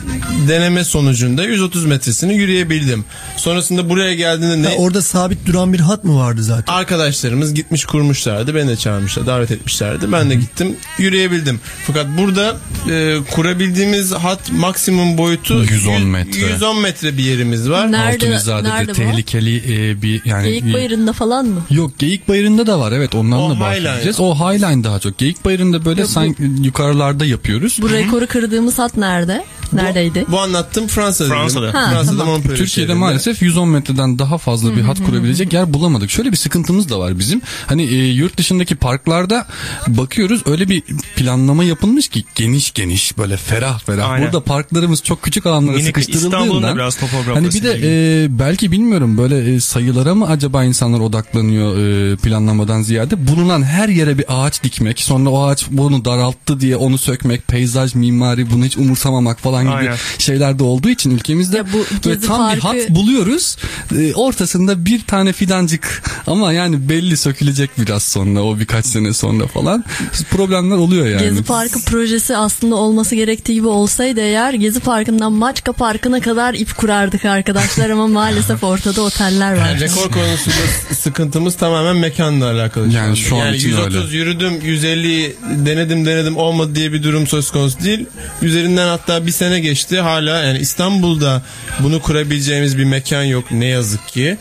deneme sonucunda 130 metresini yürüyebildim. Sonrasında buraya geldiğinde ne? Ha, orada sabit duran bir hat mı vardı zaten? Arkadaşlarımız gitmiş kurmuşlardı. Beni de çağırmışlar, davet etmişlerdi. Ben de gittim, yürüyebildim. Fakat burada e, kurabildiğimiz hat maksimum boyutu 110 yüz- metre. 110 metre bir yerimiz var. Nerede- Altunizade'de nerede bu? tehlikeli e, bir yani Geyik bayırında falan mı? Yok Geyik Bayırı'nda da var evet ondan O da bahsedeceğiz. O Highline daha çok. Geyik Bayırı'nda böyle Yok, bu- sanki yukarılarda yapıyoruz. Bu rekoru kırdığımız hat nerede? Neredeydi? Bu anlattım Fransa'da. Fransa'da. Ha, Fransa'da tamam. Montpellier Türkiye'de şehrinde. maalesef 110 metreden daha fazla bir hat kurabilecek yer bulamadık. Şöyle bir sıkıntımız da var bizim. Hani e, yurt dışındaki parklarda bakıyoruz öyle bir planlama yapılmış ki geniş geniş böyle ferah ferah. Aynen. Burada parklarımız çok küçük alanlara Minik, sıkıştırıldığından. Biraz Hani bir de e, belki bilmiyorum böyle e, sayılara mı acaba insanlar odaklanıyor e, planlamadan ziyade bulunan her yere bir ağaç dikmek sonra o ağaç bunu daralttı diye onu sökmek peyzaj mimari bunu hiç umursamamak falan gibi Aynen. şeyler de olduğu için ülkemizde Ya bu böyle tam bir Parkı- hat buluyoruz e, ortasında bir tane fidancık ama yani belli sökülecek biraz sonra o birkaç sene sonra falan problemler oluyor yani. Gezi Parkı projesi aslında olması gerektiği gibi olsaydı eğer Gezi Parkı'ndan Maçka Parkı'na kadar ip kurardık arkadaşlar ama maalesef ortada oteller var. Yani rekor konusunda sıkıntımız tamamen mekanla alakalı. Yani şu an yani için 130 öyle. yürüdüm 150 denedim denedim olmadı diye bir durum söz konusu değil. Üzerinden hatta bir sene geçti hala yani İstanbul'da bunu kurabileceğimiz bir mekan yok ne yazık ki.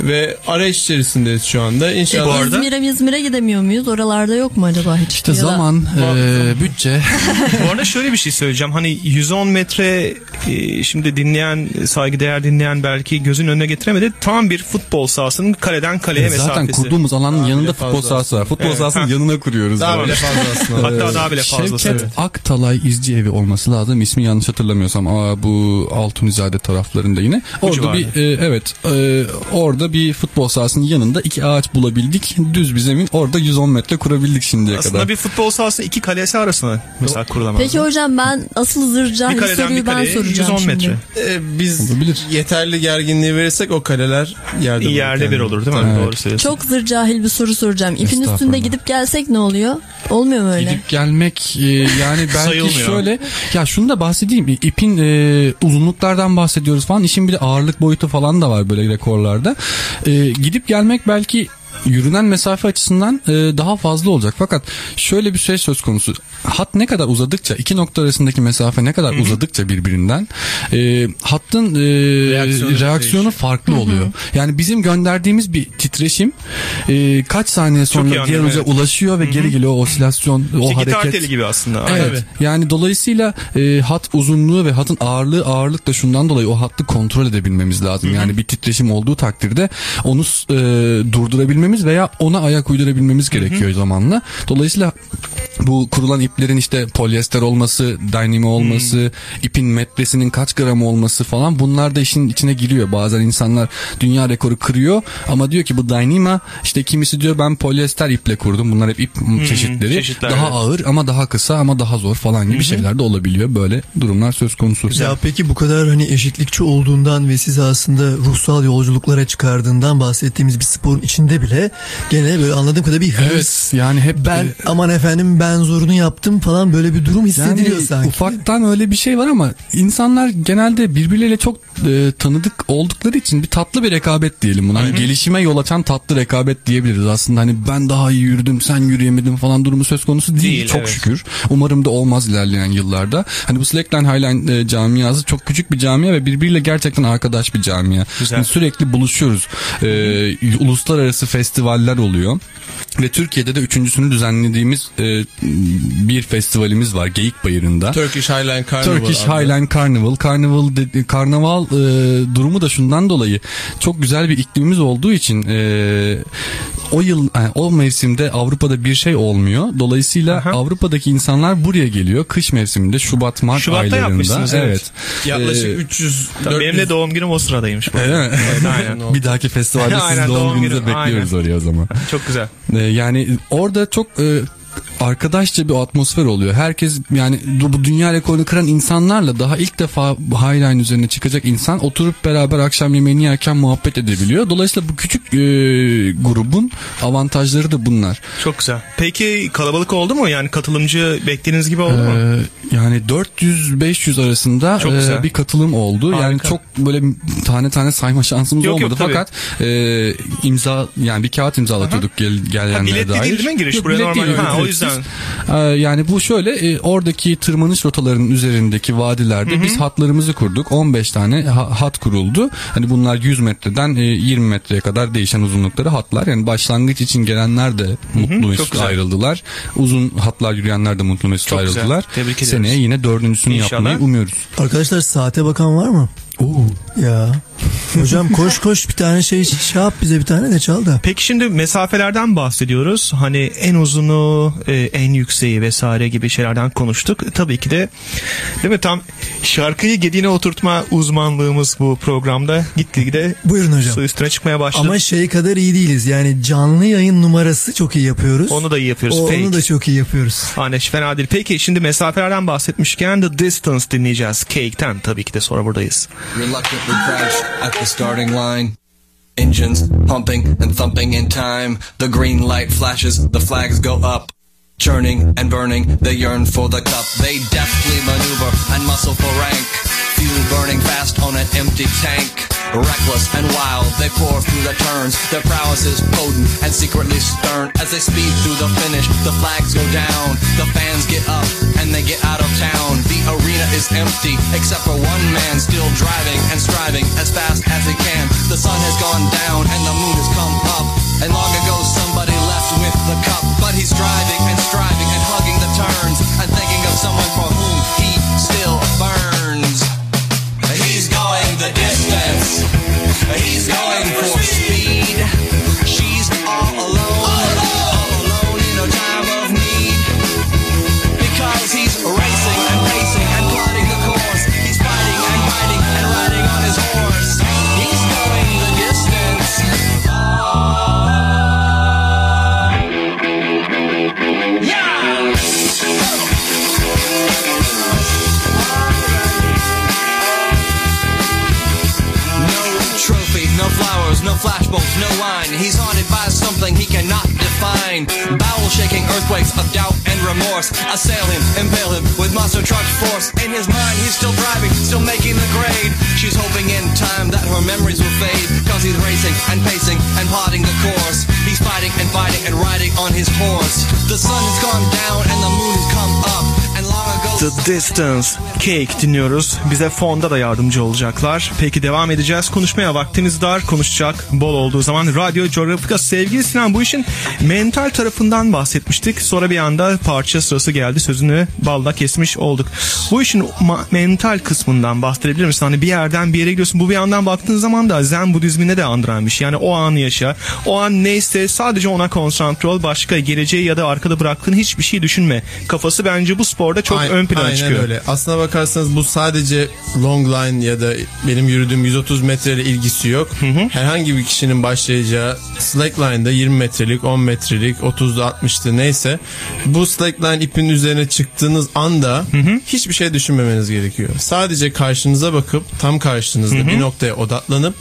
Ve arayış içerisindeyiz şu anda. İnşallah. E, İzmir'e İzmir'e gidemiyor muyuz? Oralarda yok mu acaba hiç? İşte Ya da- zaman, e, bütçe. Bu arada şöyle bir şey söyleyeceğim. Hani 110 metre e, şimdi dinleyen, saygıdeğer dinleyen belki gözün önüne getiremedi. Tam bir futbol sahasının kaleden kaleye Zaten mesafesi. kurduğumuz alanın Daha yanında futbol fazla sahası var. Futbol Evet, sahasının ha. yanına kuruyoruz. Daha bile fazla aslında. Hatta daha bile fazlası. Şevket evet. Aktalay İzci Evi olması lazım. İsmi yanlış hatırlamıyorsam. Aa, bu Altunizade taraflarında yine. Orada civarda. bir e, evet e, orada bir futbol sahasının yanında iki ağaç bulabildik. Düz bir zemin. Orada 110 metre kurabildik şimdiye Aslında kadar. bir futbol sahası iki kalesi arasında mesela kurulamaz. Peki hocam ben asıl zır bir kaleden bir ben soracağım 110 şimdi. metre. Ee, biz Olabilir. yeterli gerginliği verirsek o kaleler yerde bulur Yerde bir olur değil mi? Tabii. Doğru söylüyorsun. Çok zır cahil bir soru soracağım. İpin üstünde gidip gelsek ne oluyor? Olmuyor mu öyle? Gidip gelmek e, yani belki şöyle ya şunu da bahsedeyim ipin e, uzunluklardan bahsediyoruz falan. İşin bir de ağırlık boyutu falan da var böyle rekorlarda. E, gidip gelmek belki yürünen mesafe açısından e, daha fazla olacak. Fakat şöyle bir şey söz konusu. Hat ne kadar uzadıkça, iki nokta arasındaki mesafe ne kadar uzadıkça birbirinden e, hattın e, Reaksiyonu reaksiyonu, değişiyor. farklı oluyor. Yani bizim gönderdiğimiz bir titreşim e, kaç saniye sonra diğer uca evet. ulaşıyor ve geri geliyor o osilasyon, o İşte gitar hareket. teli gibi aslında. Evet. Aynen. Yani dolayısıyla e, hat uzunluğu ve hatın ağırlığı ağırlık da şundan dolayı o hattı kontrol edebilmemiz lazım. Yani bir titreşim olduğu takdirde onu e, durdurabilmemiz veya ona ayak uydurabilmemiz gerekiyor zamanla. Dolayısıyla bu kurulan iplerin işte polyester olması, dynamo olması, ipin metresinin kaç gram olması falan bunlar da işin içine giriyor. Bazen insanlar dünya rekoru kırıyor ama diyor ki bu dynama işte kimisi diyor ben polyester iple kurdum. Bunlar hep ip çeşitleri. çeşitler, daha evet. ağır ama daha kısa ama daha zor falan gibi şeyler de olabiliyor. Böyle durumlar söz konusu. Ya peki bu kadar hani eşitlikçi olduğundan ve sizi aslında ruhsal yolculuklara çıkardığından bahsettiğimiz bir sporun içinde bile gene böyle anladığım kadarıyla bir hırs. Evet yani hep Ben e, aman efendim ben zorunu yaptım falan böyle bir durum hissediliyor yani sanki. ufaktan öyle bir şey var ama insanlar genelde birbirleriyle çok e, tanıdık oldukları için bir tatlı bir rekabet diyelim buna. Hani gelişime yol açan tatlı rekabet diyebiliriz. Aslında hani ben daha iyi yürüdüm sen yürüyemedin falan durumu söz konusu değil, Değil, çok evet. şükür. Umarım da olmaz ilerleyen yıllarda. Hani bu Slackline Highline e, camiası çok küçük bir camia ve birbiriyle gerçekten arkadaş bir camia. Güzel. Hani sürekli buluşuyoruz. E, uluslararası festivaller oluyor. Ve Türkiye'de de üçüncüsünü düzenlediğimiz e, bir festivalimiz var Geyik Bayırı'nda. Turkish Highline Carnival. Turkish adlı. Highline Carnival. Carnival de- karnaval e, durumu da şundan dolayı çok güzel bir iklimimiz olduğu için e, o yıl yani o mevsimde Avrupa'da bir şey olmuyor. Dolayısıyla Avrupa'daki insanlar buraya geliyor. Kış mevsiminde Şubat Mart Şubat'ta aylarında. yapmışsınız, evet. Yaklaşık Ee, 300 Tabii benim de doğum günüm o sıradaymış. bu. Öyle mi? Evet, aynen. bir dahaki festivalde Aynen, siz doğum doğum gününüzde günü, bekliyoruz aynen. oraya o zaman. Çok güzel. Ee, yani orada çok e, arkadaşça bir atmosfer oluyor. Herkes yani bu dünya rekorunu kıran insanlarla daha ilk defa Highline üzerine çıkacak insan oturup beraber akşam yemeğini yerken muhabbet edebiliyor. Dolayısıyla bu küçük e, grubun avantajları da bunlar. Çok güzel. Peki kalabalık oldu mu? Yani katılımcı beklediğiniz gibi oldu mu? Ee, yani 400-500 arasında Çok e, bir katılım oldu. Yani Harika. çok böyle tane tane sayma şansımız Yok, yok, olmadı. tabii. Fakat e, imza yani bir kağıt imzalatıyorduk gel, gelenlere biletli dair. değil değil mi giriş? Yok, Buraya bilet normal- değil, Ha, o. yüzden. Ee, yani bu şöyle e, oradaki tırmanış rotalarının üzerindeki vadilerde Hı hı. biz hatlarımızı kurduk. 15 tane ha- hat kuruldu. Hani bunlar 100 metreden e, 20 metreye kadar değişen uzunlukları hatlar. Yani başlangıç için gelenler de mutlu mesut ayrıldılar. Uzun hatlar yürüyenler de mutlu mesut Çok güzel. ayrıldılar. Tebrik ediyoruz. Seneye yine dördüncüsünü İnşallah. yapmayı umuyoruz. Arkadaşlar saate bakan var mı? Oo. Ya. Hocam koş koş bir tane şey şey yap bize bir tane de çal da. Peki şimdi mesafelerden bahsediyoruz. Hani en uzunu, e, en yükseği vesaire gibi şeylerden konuştuk. Tabii ki de değil mi tam şarkıyı gediğine oturtma uzmanlığımız bu programda gitgide Buyurun hocam. su üstüne çıkmaya başladı. Ama şey kadar iyi değiliz. Yani canlı yayın numarası çok iyi yapıyoruz. Onu da iyi yapıyoruz. O- onu da çok iyi yapıyoruz. Hani fena değil. Peki şimdi mesafelerden bahsetmişken The Distance dinleyeceğiz. Cake'ten tabii ki de sonra buradayız. Reluctantly crouch at the starting line. Engines pumping and thumping in time. The green light flashes, the flags go up. Churning and burning, they yearn for the cup. They deftly maneuver and muscle for rank. Fuel burning fast on an empty tank. Reckless and wild, they pour through the turns. Their prowess is potent and secretly stern. As they speed through the finish, the flags go down. The fans get up and they get out of town. The arena is empty, except for one man still driving and striving as fast as he can. The sun has gone down and the moon has come up. And long ago somebody left with the cup. But he's driving and striving and hugging the turns and thinking of someone for whom he still burns. He's going for flashbulbs, no wine. He's haunted by something he cannot define. Bowel shaking earthquakes of doubt and remorse assail him, impale him with monster truck force. In his mind, he's still driving, still making the grade. She's hoping in time that her memories will fade. Cause he's racing and pacing and plotting the course. He's fighting and fighting and riding on his horse. The sun has gone down and the moon has come up. The Distance Cake dinliyoruz. Bize fonda da yardımcı olacaklar. Peki devam edeceğiz. Konuşmaya vaktimiz dar. Konuşacak bol olduğu zaman Radyo Geografika. Sevgili Sinan bu işin mental tarafından bahsetmiştik. Sonra bir anda parça sırası geldi. Sözünü balla kesmiş olduk. Bu işin mental kısmından bahsedebilir misin? Hani bir yerden bir yere gidiyorsun. Bu bir yandan baktığın zaman da Zen Budizmine de andıran bir şey. Yani o anı yaşa. O an neyse sadece ona konsantre ol. Başka geleceği ya da arkada bıraktığın hiçbir şey düşünme. Kafası bence bu sporda çok Ay- ön plana aynen çıkıyor. öyle. Aslına bakarsanız bu sadece long line ya da benim yürüdüğüm 130 metreyle ilgisi yok. Herhangi bir kişinin başlayacağı slackline'da 20 metrelik, 10 metrelik, 30'da 60'tı neyse bu slackline ipin üzerine çıktığınız anda hiçbir şey düşünmemeniz gerekiyor. Sadece karşınıza bakıp tam karşınızda Hı hı. bir noktaya odaklanıp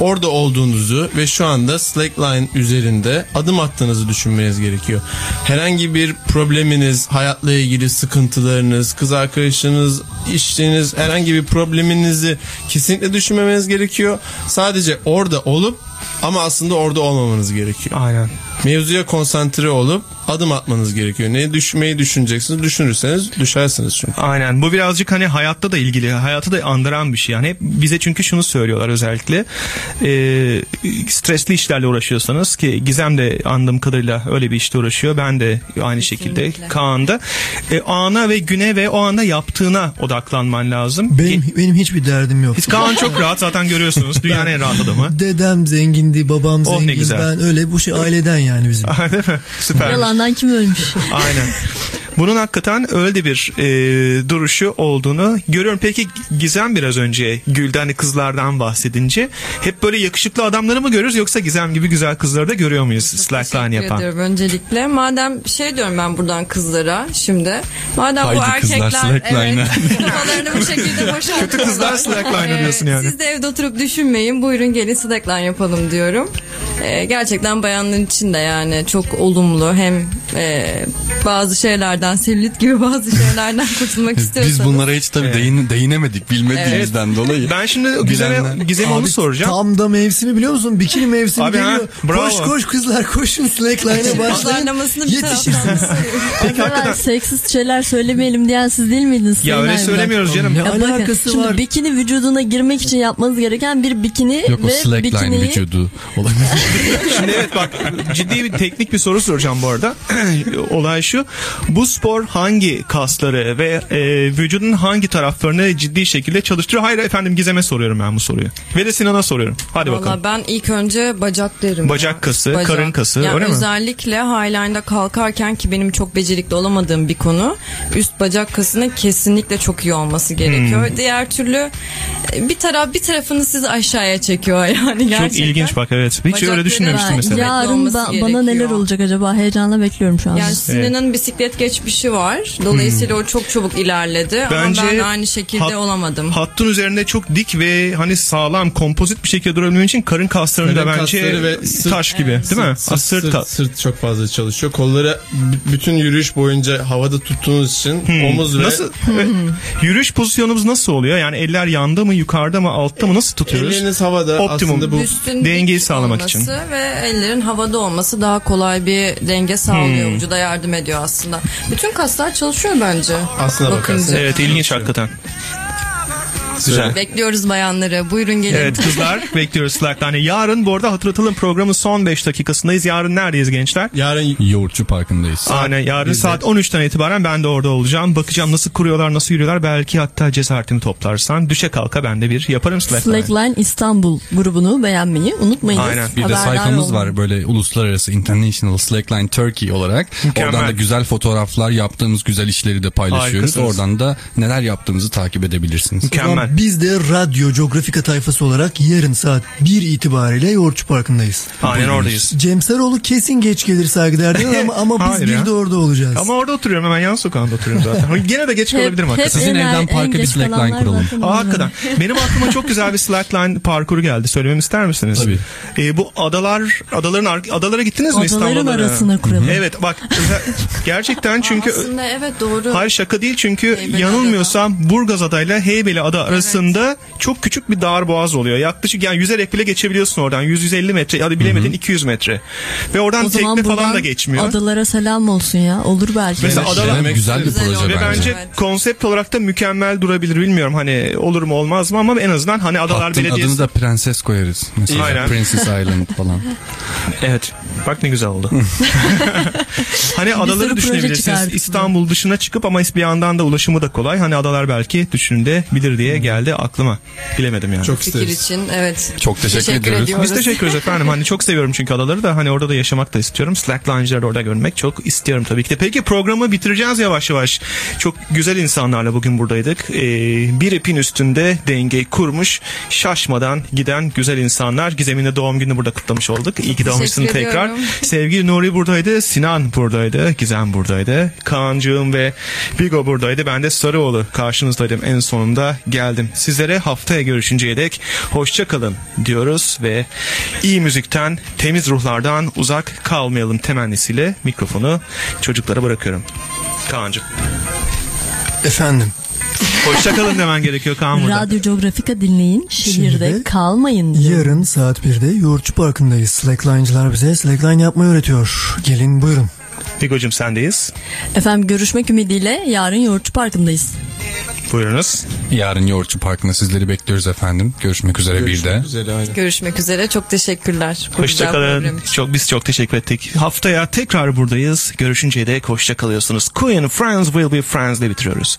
orada olduğunuzu ve şu anda slackline üzerinde adım attığınızı düşünmeniz gerekiyor. Herhangi bir probleminiz, hayatla ilgili sıkıntılarınız, kız arkadaşınız, işiniz, herhangi bir probleminizi kesinlikle düşünmemeniz gerekiyor. Sadece orada olup ama aslında orada olmamanız gerekiyor. Aynen. Mevzuya konsantre olup adım atmanız gerekiyor. Ne düşmeyi düşüneceksiniz? Düşünürseniz düşersiniz çünkü. Aynen bu birazcık hani hayatta da ilgili hayatı da andıran bir şey yani hep bize çünkü şunu söylüyorlar özellikle Ee, stresli işlerle uğraşıyorsanız ki Gizem de anladığım kadarıyla öyle bir işte uğraşıyor ben de aynı şekilde Kaan da e, ana ve güne ve o anda yaptığına odaklanman lazım. Benim benim hiçbir derdim yok. Biz Kaan çok rahat zaten görüyorsunuz dünyanın en rahat adamı. Dedem zengindi, babam Oh, ne zengin. güzel. ben öyle bu şey aileden yani bizim. Değil mi? Süper. Yalandan kim ölmüş? Aynen. Bunun hakikaten öyle bir e, duruşu olduğunu görüyorum. Peki Gizem biraz önce Gül'de hani kızlardan bahsedince hep böyle yakışıklı adamları mı görüyoruz yoksa Gizem gibi güzel kızları da görüyor muyuz slackline Teşekkür yapan? ediyorum öncelikle. Madem şey diyorum ben buradan kızlara şimdi. Madem bu Haydi kızlar, erkekler slackline'a. evet, kafalarını bu şekilde boşaltıyorlar. Kötü kızlar slackline'a diyorsun yani. Siz de evde oturup düşünmeyin. Buyurun gelin slackline yapalım diyorum. Ee, gerçekten bayanların için de yani çok olumlu. Hem e, bazı şeylerden selülit gibi bazı şeylerden kurtulmak istiyorsanız. Biz bunlara hiç tabii değin, değinemedik bilmediğimizden dolayı. Ben şimdi Gizem'e, Gizem'e onu soracağım. Tam da mevsimi biliyor musun? Bikini mevsimi Abi ha, geliyor. bravo. Koş koş kızlar koşun slackline'e başlayın. Yetişirsiniz. Peki hakikaten seksist şeyler söylemeyelim diyen siz değil miydiniz? Ya öyle söylemiyoruz canım. Ne alakası şimdi var? bikini vücuduna girmek için yapmanız gereken bir bikini Yok o ve slackline bikiniyi vücudu olabilir. Şimdi evet bak ciddi bir teknik bir soru soracağım bu arada. Olay şu. Bu spor hangi kasları ve e, vücudun hangi taraflarını ciddi şekilde çalıştırıyor? Hayır efendim Gizem'e soruyorum ben bu soruyu. Ve de Sinan'a soruyorum. Hadi bakalım. Valla ben ilk önce bacak derim. Bacak kası, Bacak. karın kası Yani öyle mi? özellikle highline'da kalkarken ki benim çok becerikli olamadığım bir konu. Üst bacak kasının kesinlikle çok iyi olması gerekiyor. Hmm. Diğer türlü e, bir taraf bir tarafını sizi aşağıya çekiyor yani gerçekten. Çok ilginç bak evet. Hiç Bacakları öyle düşünmemiştim Ben mesela. yarın ba- gerekiyor. bana neler olacak acaba? Heyecanla bekliyorum şu an. Yani Sinan'ın bisiklet geçmişi var. Dolayısıyla o çok çabuk ilerledi. Bence Ama ben aynı şekilde hat- olamadım. Hattın üzerinde çok dik ve hani sağlam kompozit bir şekilde durabilmen için karın kaslarını da Karın bence kasları ve sırt- taş gibi değil mi? Sırt, sırt, sırt, sırt çok fazla çalışıyor. Kolları bütün yürüyüş boyunca havada tuttuğunuz için Hmm. omuz ve Nasıl? Evet. Yürüyüş pozisyonumuz nasıl oluyor? Yani eller yanda mı, yukarıda mı, altta mı nasıl tutuyoruz? Elleriniz havada. Optimum. Aslında bu Büstün dengeyi sağlamak için. ve ellerin havada olması daha kolay bir denge sağlıyor. Hmm. Vücuda yardım ediyor aslında. Bütün kaslar çalışıyor bence. Aslına bakarsan. Evet ilginç hakikaten. Güzel. Bekliyoruz bayanları. Buyurun gelin. Evet kızlar bekliyoruz Slack'ta. Hani yarın bu arada hatırlatalım programın son 5 dakikasındayız. Yarın neredeyiz gençler? Yarın Yoğurtçu Parkı'ndayız. Aynen yarın Bizde. saat 13'ten itibaren ben de orada olacağım. Bakacağım nasıl kuruyorlar, nasıl yürüyorlar. Belki hatta cesaretimi toplarsan düşe kalka ben de bir yaparım Slackline. Slackline İstanbul grubunu beğenmeyi unutmayınız. Aynen. Bir de Haberdar sayfamız olun. var böyle uluslararası International Slackline Turkey olarak. Mükemmel. Oradan da güzel fotoğraflar yaptığımız güzel işleri de paylaşıyoruz. Harikasınız. Oradan da neler yaptığımızı takip edebilirsiniz. Mükemmel. Biz de Radyo Geografika tayfası olarak yarın saat 1 itibariyle Yoğurtçu Parkı'ndayız. Aynen oradayız. Cem Sarıoğlu kesin geç gelir saygıdeğer ama, ama biz Hayır bir ya. de orada olacağız. Ama orada oturuyorum hemen yan sokağında oturuyorum zaten. Gene de geç kalabilirim hakikaten. Sizin en- evden en parka bir geç kalanlar kuralım. zaten Aa, hakikaten. Benim aklıma çok güzel bir slackline parkuru geldi. Söylememi ister misiniz? Tabii. Ee, bu adalar, adaların ar- adalara gittiniz mi Adaların İstanbul'da? arasına kuralım. Evet bak özel- gerçekten çünkü Aslında evet doğru. Hayır şaka değil çünkü Heybeli yanılmıyorsam Burgaz adayla Heybeli ada arasında çok küçük bir dar boğaz oluyor. Yaklaşık yani yüzerek bile geçebiliyorsun oradan. 100-150 metre hadi bilemedin 200 metre. Ve oradan O tekne falan da geçmiyor. Adalara selam olsun ya. Olur belki. Mesela Güzel adalar demek güzel bir isteriz. proje ve bence. bence Evet. konsept olarak da mükemmel durabilir bilmiyorum hani olur mu olmaz mı ama en azından hani Adalar Hattın Belediyesi adını da prenses koyarız. Mesela Aynen. Princess Island falan. Evet. Bak ne güzel oldu. hani adaları düşünebilirsiniz. İstanbul dışına çıkıp ama bir yandan da ulaşımı da kolay. Hani adalar belki düşünülebilir diye geldi aklıma. Bilemedim yani. Çok Fikir isteriz. için evet. Çok teşekkür ediyoruz. ediyoruz. Biz teşekkür ederiz efendim. Hani çok seviyorum çünkü adaları da hani orada da yaşamak da istiyorum. Slackline'cıları orada görmek çok istiyorum tabii ki de. Peki programı bitireceğiz yavaş yavaş. Çok güzel insanlarla bugün buradaydık. Ee, bir ipin üstünde dengeyi kurmuş, şaşmadan giden güzel insanlar. Gizem'in de doğum gününü burada kutlamış olduk. İyi ki doğmuşsun Teşekkür tekrar. Sevgili Nuri buradaydı, Sinan buradaydı, Gizem buradaydı, Kaan'cığım ve Bigo buradaydı. Ben de Sarıoğlu karşınızdaydım en sonunda geldim. Sizlere haftaya görüşünceye dek hoşça kalın diyoruz ve iyi müzikten, temiz ruhlardan uzak kalmayalım temennisiyle mikrofonu çocuklara bırakıyorum. Kaan'cığım. Efendim. Hoşça kalın demen gerekiyor Kaan burada. Radyo Geografika dinleyin. Şehirde Şimdi kalmayın diyor. Yarın saat 1'de Yoğurtçu Parkı'ndayız. Slackline'cılar bize slackline yapmayı öğretiyor. Gelin buyurun. Bigo'cum sendeyiz. Efendim görüşmek ümidiyle yarın Yoğurtçu Parkı'ndayız. Buyurunuz. Yarın Yoğurtçu Parkı'nda sizleri bekliyoruz efendim. Görüşmek üzere bir de. Aynen. Görüşmek üzere. Çok teşekkürler. Hoşçakalın. Çok biz çok teşekkür ettik. Haftaya tekrar buradayız. Görüşünceye dek hoşça kalıyorsunuz. Queen Friends will be friends ile bitiriyoruz.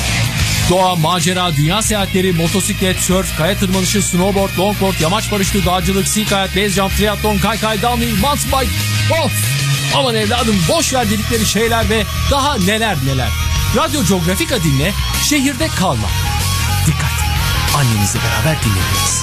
Doğa, macera, dünya seyahatleri, motosiklet, surf, kaya tırmanışı, snowboard, longboard, yamaç paraşütü, dağcılık, sea kayak, base jump, triatlon, kaykay, downhill, mountain bike. Of! Aman evladım boş ver dedikleri şeyler ve daha neler neler. Radyo Geografika dinle, şehirde kalma. Dikkat! Annenizle beraber dinlediniz.